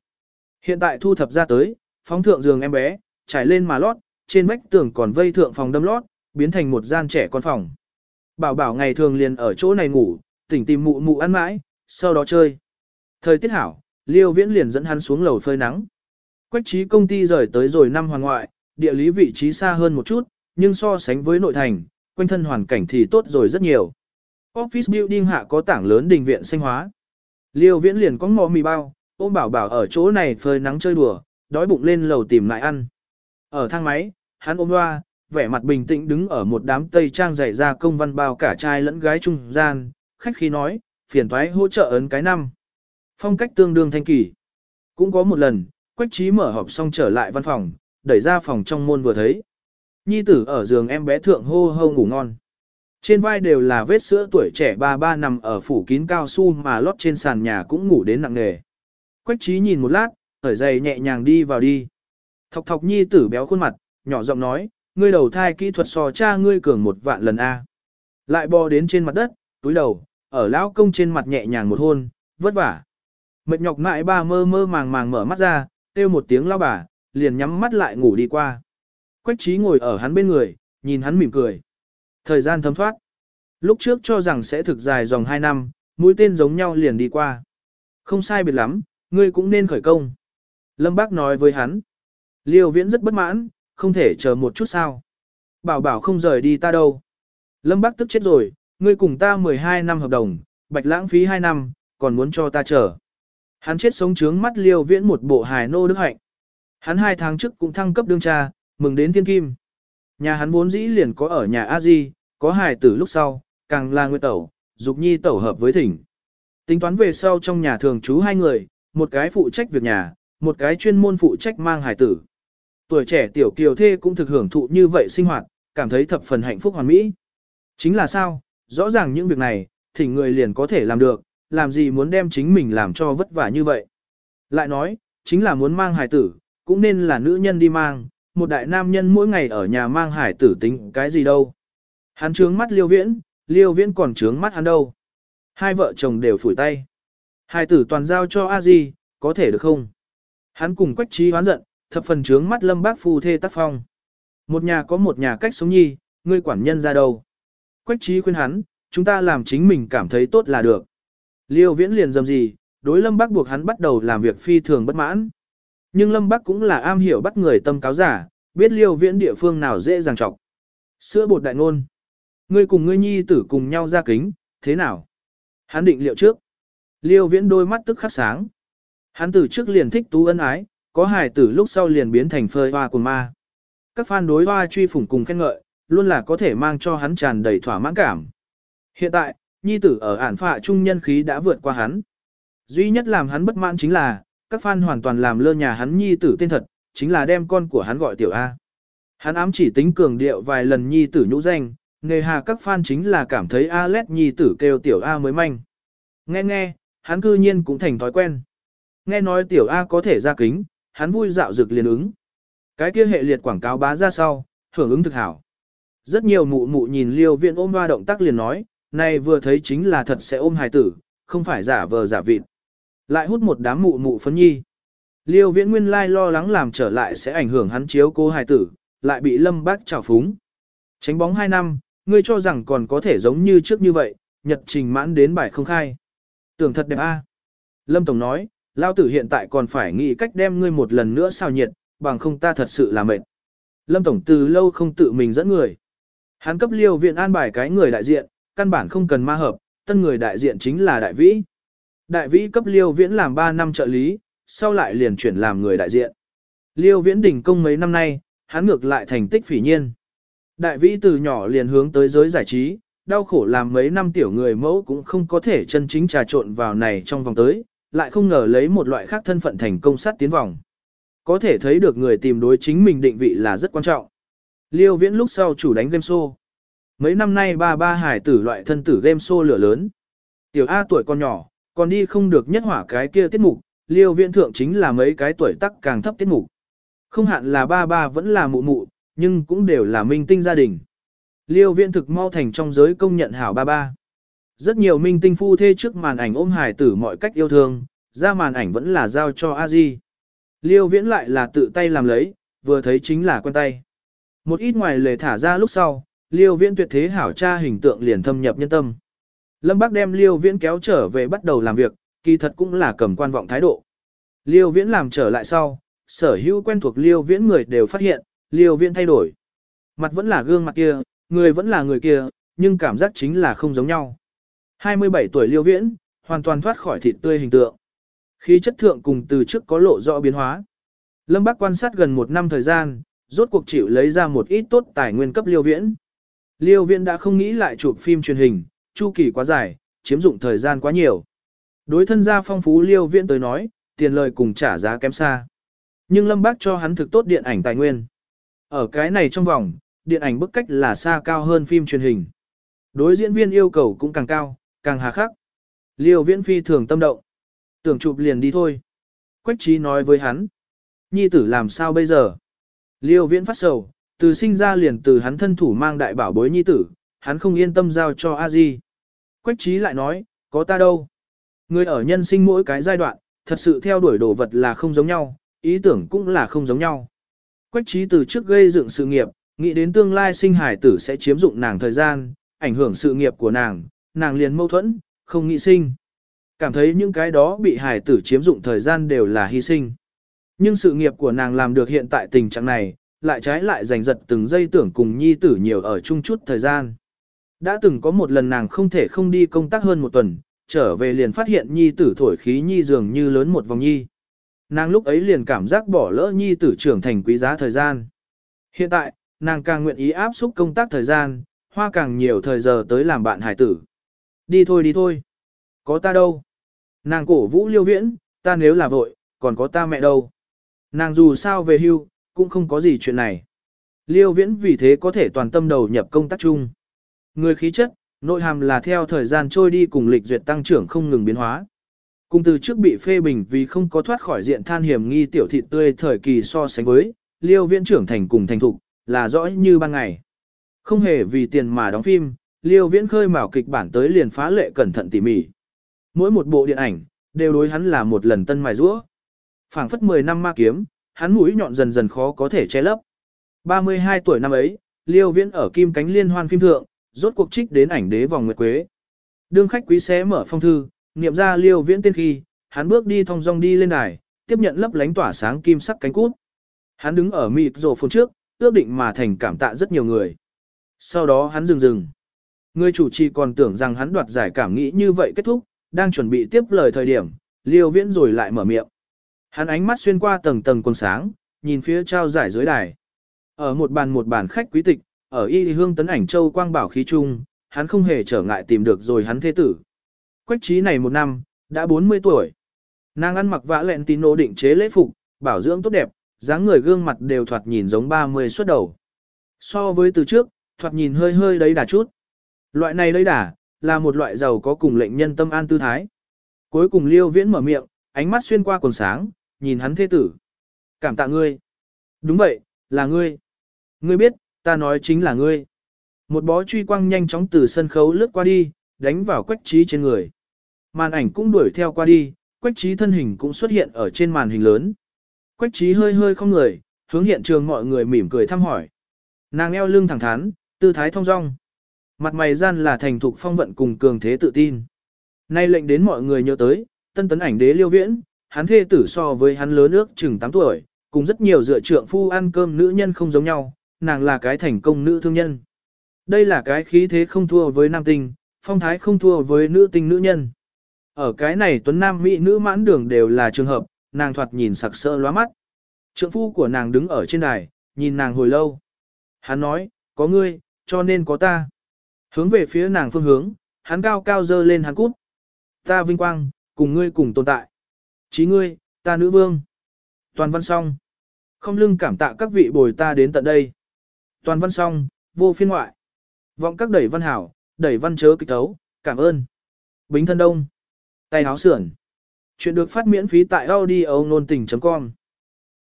Hiện tại thu thập ra tới, phóng thượng giường em bé, trải lên mà lót, trên vách tường còn vây thượng phòng đâm lót, biến thành một gian trẻ con phòng. Bảo bảo ngày thường liền ở chỗ này ngủ, tỉnh tìm mụ mụ ăn mãi, sau đó chơi. Thời tiết hảo, Liêu Viễn liền dẫn hắn xuống lầu phơi nắng. Quách trí công ty rời tới rồi năm hoàng ngoại, địa lý vị trí xa hơn một chút, nhưng so sánh với nội thành, quanh thân hoàn cảnh thì tốt rồi rất nhiều. Office building hạ có tảng lớn đình viện xanh hóa. Liêu Viễn liền có mò mì bao, ôm bảo bảo ở chỗ này phơi nắng chơi đùa, đói bụng lên lầu tìm lại ăn. Ở thang máy, hắn ôm loa, vẻ mặt bình tĩnh đứng ở một đám tây trang dày ra công văn bao cả trai lẫn gái trung gian, khách khí nói, phiền thoái hỗ trợ ấn cái năm. Phong cách tương đương thanh kỳ. Cũng có một lần, Quách Trí mở họp xong trở lại văn phòng, đẩy ra phòng trong môn vừa thấy. Nhi tử ở giường em bé thượng hô hô ngủ ngon. Trên vai đều là vết sữa tuổi trẻ ba ba nằm ở phủ kín cao su mà lót trên sàn nhà cũng ngủ đến nặng nề. Quách Trí nhìn một lát, thở dày nhẹ nhàng đi vào đi. Thọc thọc nhi tử béo khuôn mặt, nhỏ giọng nói, ngươi đầu thai kỹ thuật so cha ngươi cường một vạn lần A. Lại bò đến trên mặt đất, túi đầu, ở lão công trên mặt nhẹ nhàng một hôn, vất vả. Mệt nhọc mãi ba mơ mơ màng màng mở mắt ra, kêu một tiếng lao bà, liền nhắm mắt lại ngủ đi qua. Quách trí ngồi ở hắn bên người, nhìn hắn mỉm cười. Thời gian thấm thoát. Lúc trước cho rằng sẽ thực dài dòng 2 năm, mũi tên giống nhau liền đi qua. Không sai biệt lắm, ngươi cũng nên khởi công. Lâm Bác nói với hắn. Liêu viễn rất bất mãn, không thể chờ một chút sao. Bảo bảo không rời đi ta đâu. Lâm Bác tức chết rồi, ngươi cùng ta 12 năm hợp đồng, bạch lãng phí 2 năm, còn muốn cho ta chờ. Hắn chết sống trướng mắt liêu viễn một bộ hài nô đức hạnh. Hắn hai tháng trước cũng thăng cấp đương cha, mừng đến thiên kim. Nhà hắn vốn dĩ liền có ở nhà a di có hài tử lúc sau, càng là nguyệt tẩu, dục nhi tẩu hợp với thỉnh. Tính toán về sau trong nhà thường trú hai người, một cái phụ trách việc nhà, một cái chuyên môn phụ trách mang hài tử. Tuổi trẻ tiểu kiều thê cũng thực hưởng thụ như vậy sinh hoạt, cảm thấy thập phần hạnh phúc hoàn mỹ. Chính là sao, rõ ràng những việc này, thỉnh người liền có thể làm được, làm gì muốn đem chính mình làm cho vất vả như vậy. Lại nói, chính là muốn mang hải tử, cũng nên là nữ nhân đi mang, một đại nam nhân mỗi ngày ở nhà mang hải tử tính cái gì đâu. Hắn trướng mắt liêu viễn, liêu viễn còn trướng mắt hắn đâu. Hai vợ chồng đều phủi tay. Hải tử toàn giao cho a di, có thể được không? Hắn cùng quách trí hoán giận, thập phần trướng mắt lâm bác phu thê tác phong. Một nhà có một nhà cách sống nhi, ngươi quản nhân ra đâu. Quách trí khuyên hắn, chúng ta làm chính mình cảm thấy tốt là được. Liêu viễn liền dầm gì, đối lâm Bắc buộc hắn bắt đầu làm việc phi thường bất mãn. Nhưng lâm Bắc cũng là am hiểu bắt người tâm cáo giả, biết liêu viễn địa phương nào dễ dàng trọc. Sữa bột đại ngôn. Ngươi cùng ngươi nhi tử cùng nhau ra kính, thế nào? Hắn định liệu trước. Liêu viễn đôi mắt tức khắc sáng. Hắn từ trước liền thích tú ân ái, có hài tử lúc sau liền biến thành phơi hoa cùng ma. Các fan đối hoa truy phủng cùng khen ngợi, luôn là có thể mang cho hắn tràn đầy thỏa mãn cảm. Hiện tại, nhi tử ở ản phạ trung nhân khí đã vượt qua hắn. Duy nhất làm hắn bất mãn chính là, các fan hoàn toàn làm lơ nhà hắn nhi tử tên thật, chính là đem con của hắn gọi tiểu A. Hắn ám chỉ tính cường điệu vài lần nhi tử nhũ danh, nghề hà các fan chính là cảm thấy Alet nhi tử kêu tiểu A mới manh. Nghe nghe, hắn cư nhiên cũng thành thói quen. Nghe nói tiểu A có thể ra kính, hắn vui dạo dực liền ứng. Cái kia hệ liệt quảng cáo bá ra sau, hưởng ứng thực hảo. Rất nhiều mụ mụ nhìn liêu viện ôm hoa động tác liền nói, nay vừa thấy chính là thật sẽ ôm hài tử, không phải giả vờ giả vịt. Lại hút một đám mụ mụ phấn nhi. Liêu viễn nguyên lai lo lắng làm trở lại sẽ ảnh hưởng hắn chiếu cô hài tử, lại bị lâm bác trào phúng. Tránh bóng 2 năm, ngươi cho rằng còn có thể giống như trước như vậy, nhật trình mãn đến bài không khai. Tưởng thật đẹp a. Lâm Tổng nói, lao tử hiện tại còn phải nghĩ cách đem ngươi một lần nữa sao nhiệt, bằng không ta thật sự là mệt. Lâm Tổng từ lâu không tự mình dẫn người. Hắn cấp liêu viện an bài cái người đại diện, căn bản không cần ma hợp, tân người đại diện chính là đại vĩ. Đại vĩ cấp liêu viễn làm 3 năm trợ lý, sau lại liền chuyển làm người đại diện. Liêu viễn đỉnh công mấy năm nay, hắn ngược lại thành tích phỉ nhiên. Đại vĩ từ nhỏ liền hướng tới giới giải trí, đau khổ làm mấy năm tiểu người mẫu cũng không có thể chân chính trà trộn vào này trong vòng tới, lại không ngờ lấy một loại khác thân phận thành công sát tiến vòng. Có thể thấy được người tìm đối chính mình định vị là rất quan trọng. Liêu viễn lúc sau chủ đánh game show. Mấy năm nay ba ba hải tử loại thân tử game show lửa lớn. Tiểu A tuổi còn nhỏ, còn đi không được nhất hỏa cái kia tiết mục, liêu viện thượng chính là mấy cái tuổi tắc càng thấp tiết mục. Không hạn là ba ba vẫn là mụ mụ, nhưng cũng đều là minh tinh gia đình. Liêu viện thực mau thành trong giới công nhận hảo ba ba. Rất nhiều minh tinh phu thê trước màn ảnh ôm hải tử mọi cách yêu thương, ra màn ảnh vẫn là giao cho a di Liêu viễn lại là tự tay làm lấy, vừa thấy chính là quen tay. Một ít ngoài lề thả ra lúc sau, liêu viễn tuyệt thế hảo cha hình tượng liền thâm nhập nhân tâm. Lâm Bác đem liêu viễn kéo trở về bắt đầu làm việc, kỳ thật cũng là cầm quan vọng thái độ. Liêu viễn làm trở lại sau, sở hữu quen thuộc liêu viễn người đều phát hiện, liêu viễn thay đổi. Mặt vẫn là gương mặt kia, người vẫn là người kia, nhưng cảm giác chính là không giống nhau. 27 tuổi liêu viễn, hoàn toàn thoát khỏi thịt tươi hình tượng. Khí chất thượng cùng từ trước có lộ rõ biến hóa. Lâm Bác quan sát gần một năm thời gian, rốt cuộc chịu lấy ra một ít tốt tài nguyên cấp liêu viễn. Liêu viễn đã không nghĩ lại chụp phim truyền hình, chu kỳ quá dài, chiếm dụng thời gian quá nhiều. Đối thân gia phong phú liêu viễn tới nói, tiền lời cùng trả giá kém xa. Nhưng Lâm Bác cho hắn thực tốt điện ảnh tài nguyên. Ở cái này trong vòng, điện ảnh bức cách là xa cao hơn phim truyền hình. Đối diễn viên yêu cầu cũng càng cao, càng hà khắc. Liêu viễn phi thường tâm động. Tưởng chụp liền đi thôi. Quách trí nói với hắn. Nhi tử làm sao bây giờ? Liêu viễn phát sầu, từ sinh ra liền từ hắn thân thủ mang đại bảo bối nhi tử, hắn không yên tâm giao cho a di. Quách trí lại nói, có ta đâu. Người ở nhân sinh mỗi cái giai đoạn, thật sự theo đuổi đồ vật là không giống nhau, ý tưởng cũng là không giống nhau. Quách trí từ trước gây dựng sự nghiệp, nghĩ đến tương lai sinh hải tử sẽ chiếm dụng nàng thời gian, ảnh hưởng sự nghiệp của nàng, nàng liền mâu thuẫn, không nghĩ sinh. Cảm thấy những cái đó bị hải tử chiếm dụng thời gian đều là hy sinh. Nhưng sự nghiệp của nàng làm được hiện tại tình trạng này, lại trái lại giành giật từng giây tưởng cùng nhi tử nhiều ở chung chút thời gian. Đã từng có một lần nàng không thể không đi công tác hơn một tuần, trở về liền phát hiện nhi tử thổi khí nhi dường như lớn một vòng nhi. Nàng lúc ấy liền cảm giác bỏ lỡ nhi tử trưởng thành quý giá thời gian. Hiện tại, nàng càng nguyện ý áp xúc công tác thời gian, hoa càng nhiều thời giờ tới làm bạn hải tử. Đi thôi đi thôi. Có ta đâu. Nàng cổ vũ liêu viễn, ta nếu là vội, còn có ta mẹ đâu. Nàng dù sao về hưu, cũng không có gì chuyện này. Liêu viễn vì thế có thể toàn tâm đầu nhập công tác chung. Người khí chất, nội hàm là theo thời gian trôi đi cùng lịch duyệt tăng trưởng không ngừng biến hóa. Cùng từ trước bị phê bình vì không có thoát khỏi diện than hiểm nghi tiểu thị tươi thời kỳ so sánh với, liêu viễn trưởng thành cùng thành thục, là rõ như ban ngày. Không hề vì tiền mà đóng phim, liêu viễn khơi mào kịch bản tới liền phá lệ cẩn thận tỉ mỉ. Mỗi một bộ điện ảnh, đều đối hắn là một lần tân mài rũa. phảng phất 10 năm ma kiếm, hắn mũi nhọn dần dần khó có thể che lấp. 32 tuổi năm ấy, Liêu Viễn ở Kim Cánh Liên Hoan phim thượng, rốt cuộc trích đến ảnh đế vòng nguyệt quế. Đương khách quý xé mở phong thư, niệm ra Liêu Viễn tên khi, hắn bước đi thong dong đi lên đài, tiếp nhận lấp lánh tỏa sáng kim sắc cánh cút. Hắn đứng ở mịt rồ phồn trước, ước định mà thành cảm tạ rất nhiều người. Sau đó hắn dừng dừng. Người chủ trì còn tưởng rằng hắn đoạt giải cảm nghĩ như vậy kết thúc, đang chuẩn bị tiếp lời thời điểm, liêu viễn rồi lại mở miệng. Hắn ánh mắt xuyên qua tầng tầng quần sáng, nhìn phía trao giải dưới đài. Ở một bàn một bàn khách quý tịch, ở y hương tấn ảnh châu quang bảo khí trung, hắn không hề trở ngại tìm được rồi hắn thế tử. Quách trí này một năm, đã 40 tuổi. Nàng ăn mặc vã lẹn tín nô định chế lễ phục, bảo dưỡng tốt đẹp, dáng người gương mặt đều thoạt nhìn giống 30 xuất đầu. So với từ trước, thoạt nhìn hơi hơi đấy đà chút. Loại này đấy đà, là một loại giàu có cùng lệnh nhân tâm an tư thái. Cuối cùng liêu viễn mở miệng, ánh mắt xuyên qua quần sáng, nhìn hắn thế tử. Cảm tạ ngươi. Đúng vậy, là ngươi. Ngươi biết, ta nói chính là ngươi. Một bó truy quang nhanh chóng từ sân khấu lướt qua đi, đánh vào quách trí trên người. Màn ảnh cũng đuổi theo qua đi, quách trí thân hình cũng xuất hiện ở trên màn hình lớn. Quách trí hơi hơi không người, hướng hiện trường mọi người mỉm cười thăm hỏi. Nàng eo lưng thẳng thắn, tư thái thong dong. Mặt mày gian là thành thục phong vận cùng cường thế tự tin. Nay lệnh đến mọi người nhớ tới, tân tấn ảnh đế liêu viễn, hắn thê tử so với hắn lớn ước chừng 8 tuổi, cùng rất nhiều dựa trượng phu ăn cơm nữ nhân không giống nhau, nàng là cái thành công nữ thương nhân. Đây là cái khí thế không thua với nam tinh, phong thái không thua với nữ tinh nữ nhân. Ở cái này tuấn nam mỹ nữ mãn đường đều là trường hợp, nàng thoạt nhìn sặc sỡ lóa mắt. Trượng phu của nàng đứng ở trên đài, nhìn nàng hồi lâu. Hắn nói, có ngươi, cho nên có ta. Hướng về phía nàng phương hướng, hắn cao cao dơ lên hắn cút. Ta vinh quang, cùng ngươi cùng tồn tại. Chí ngươi, ta nữ vương. Toàn văn xong. Không lưng cảm tạ các vị bồi ta đến tận đây. Toàn văn xong, vô phiên ngoại. Vọng các đẩy văn hảo, đẩy văn chớ kịch tấu, cảm ơn. Bính thân đông. Tay áo sườn. Chuyện được phát miễn phí tại audio nôn tình.com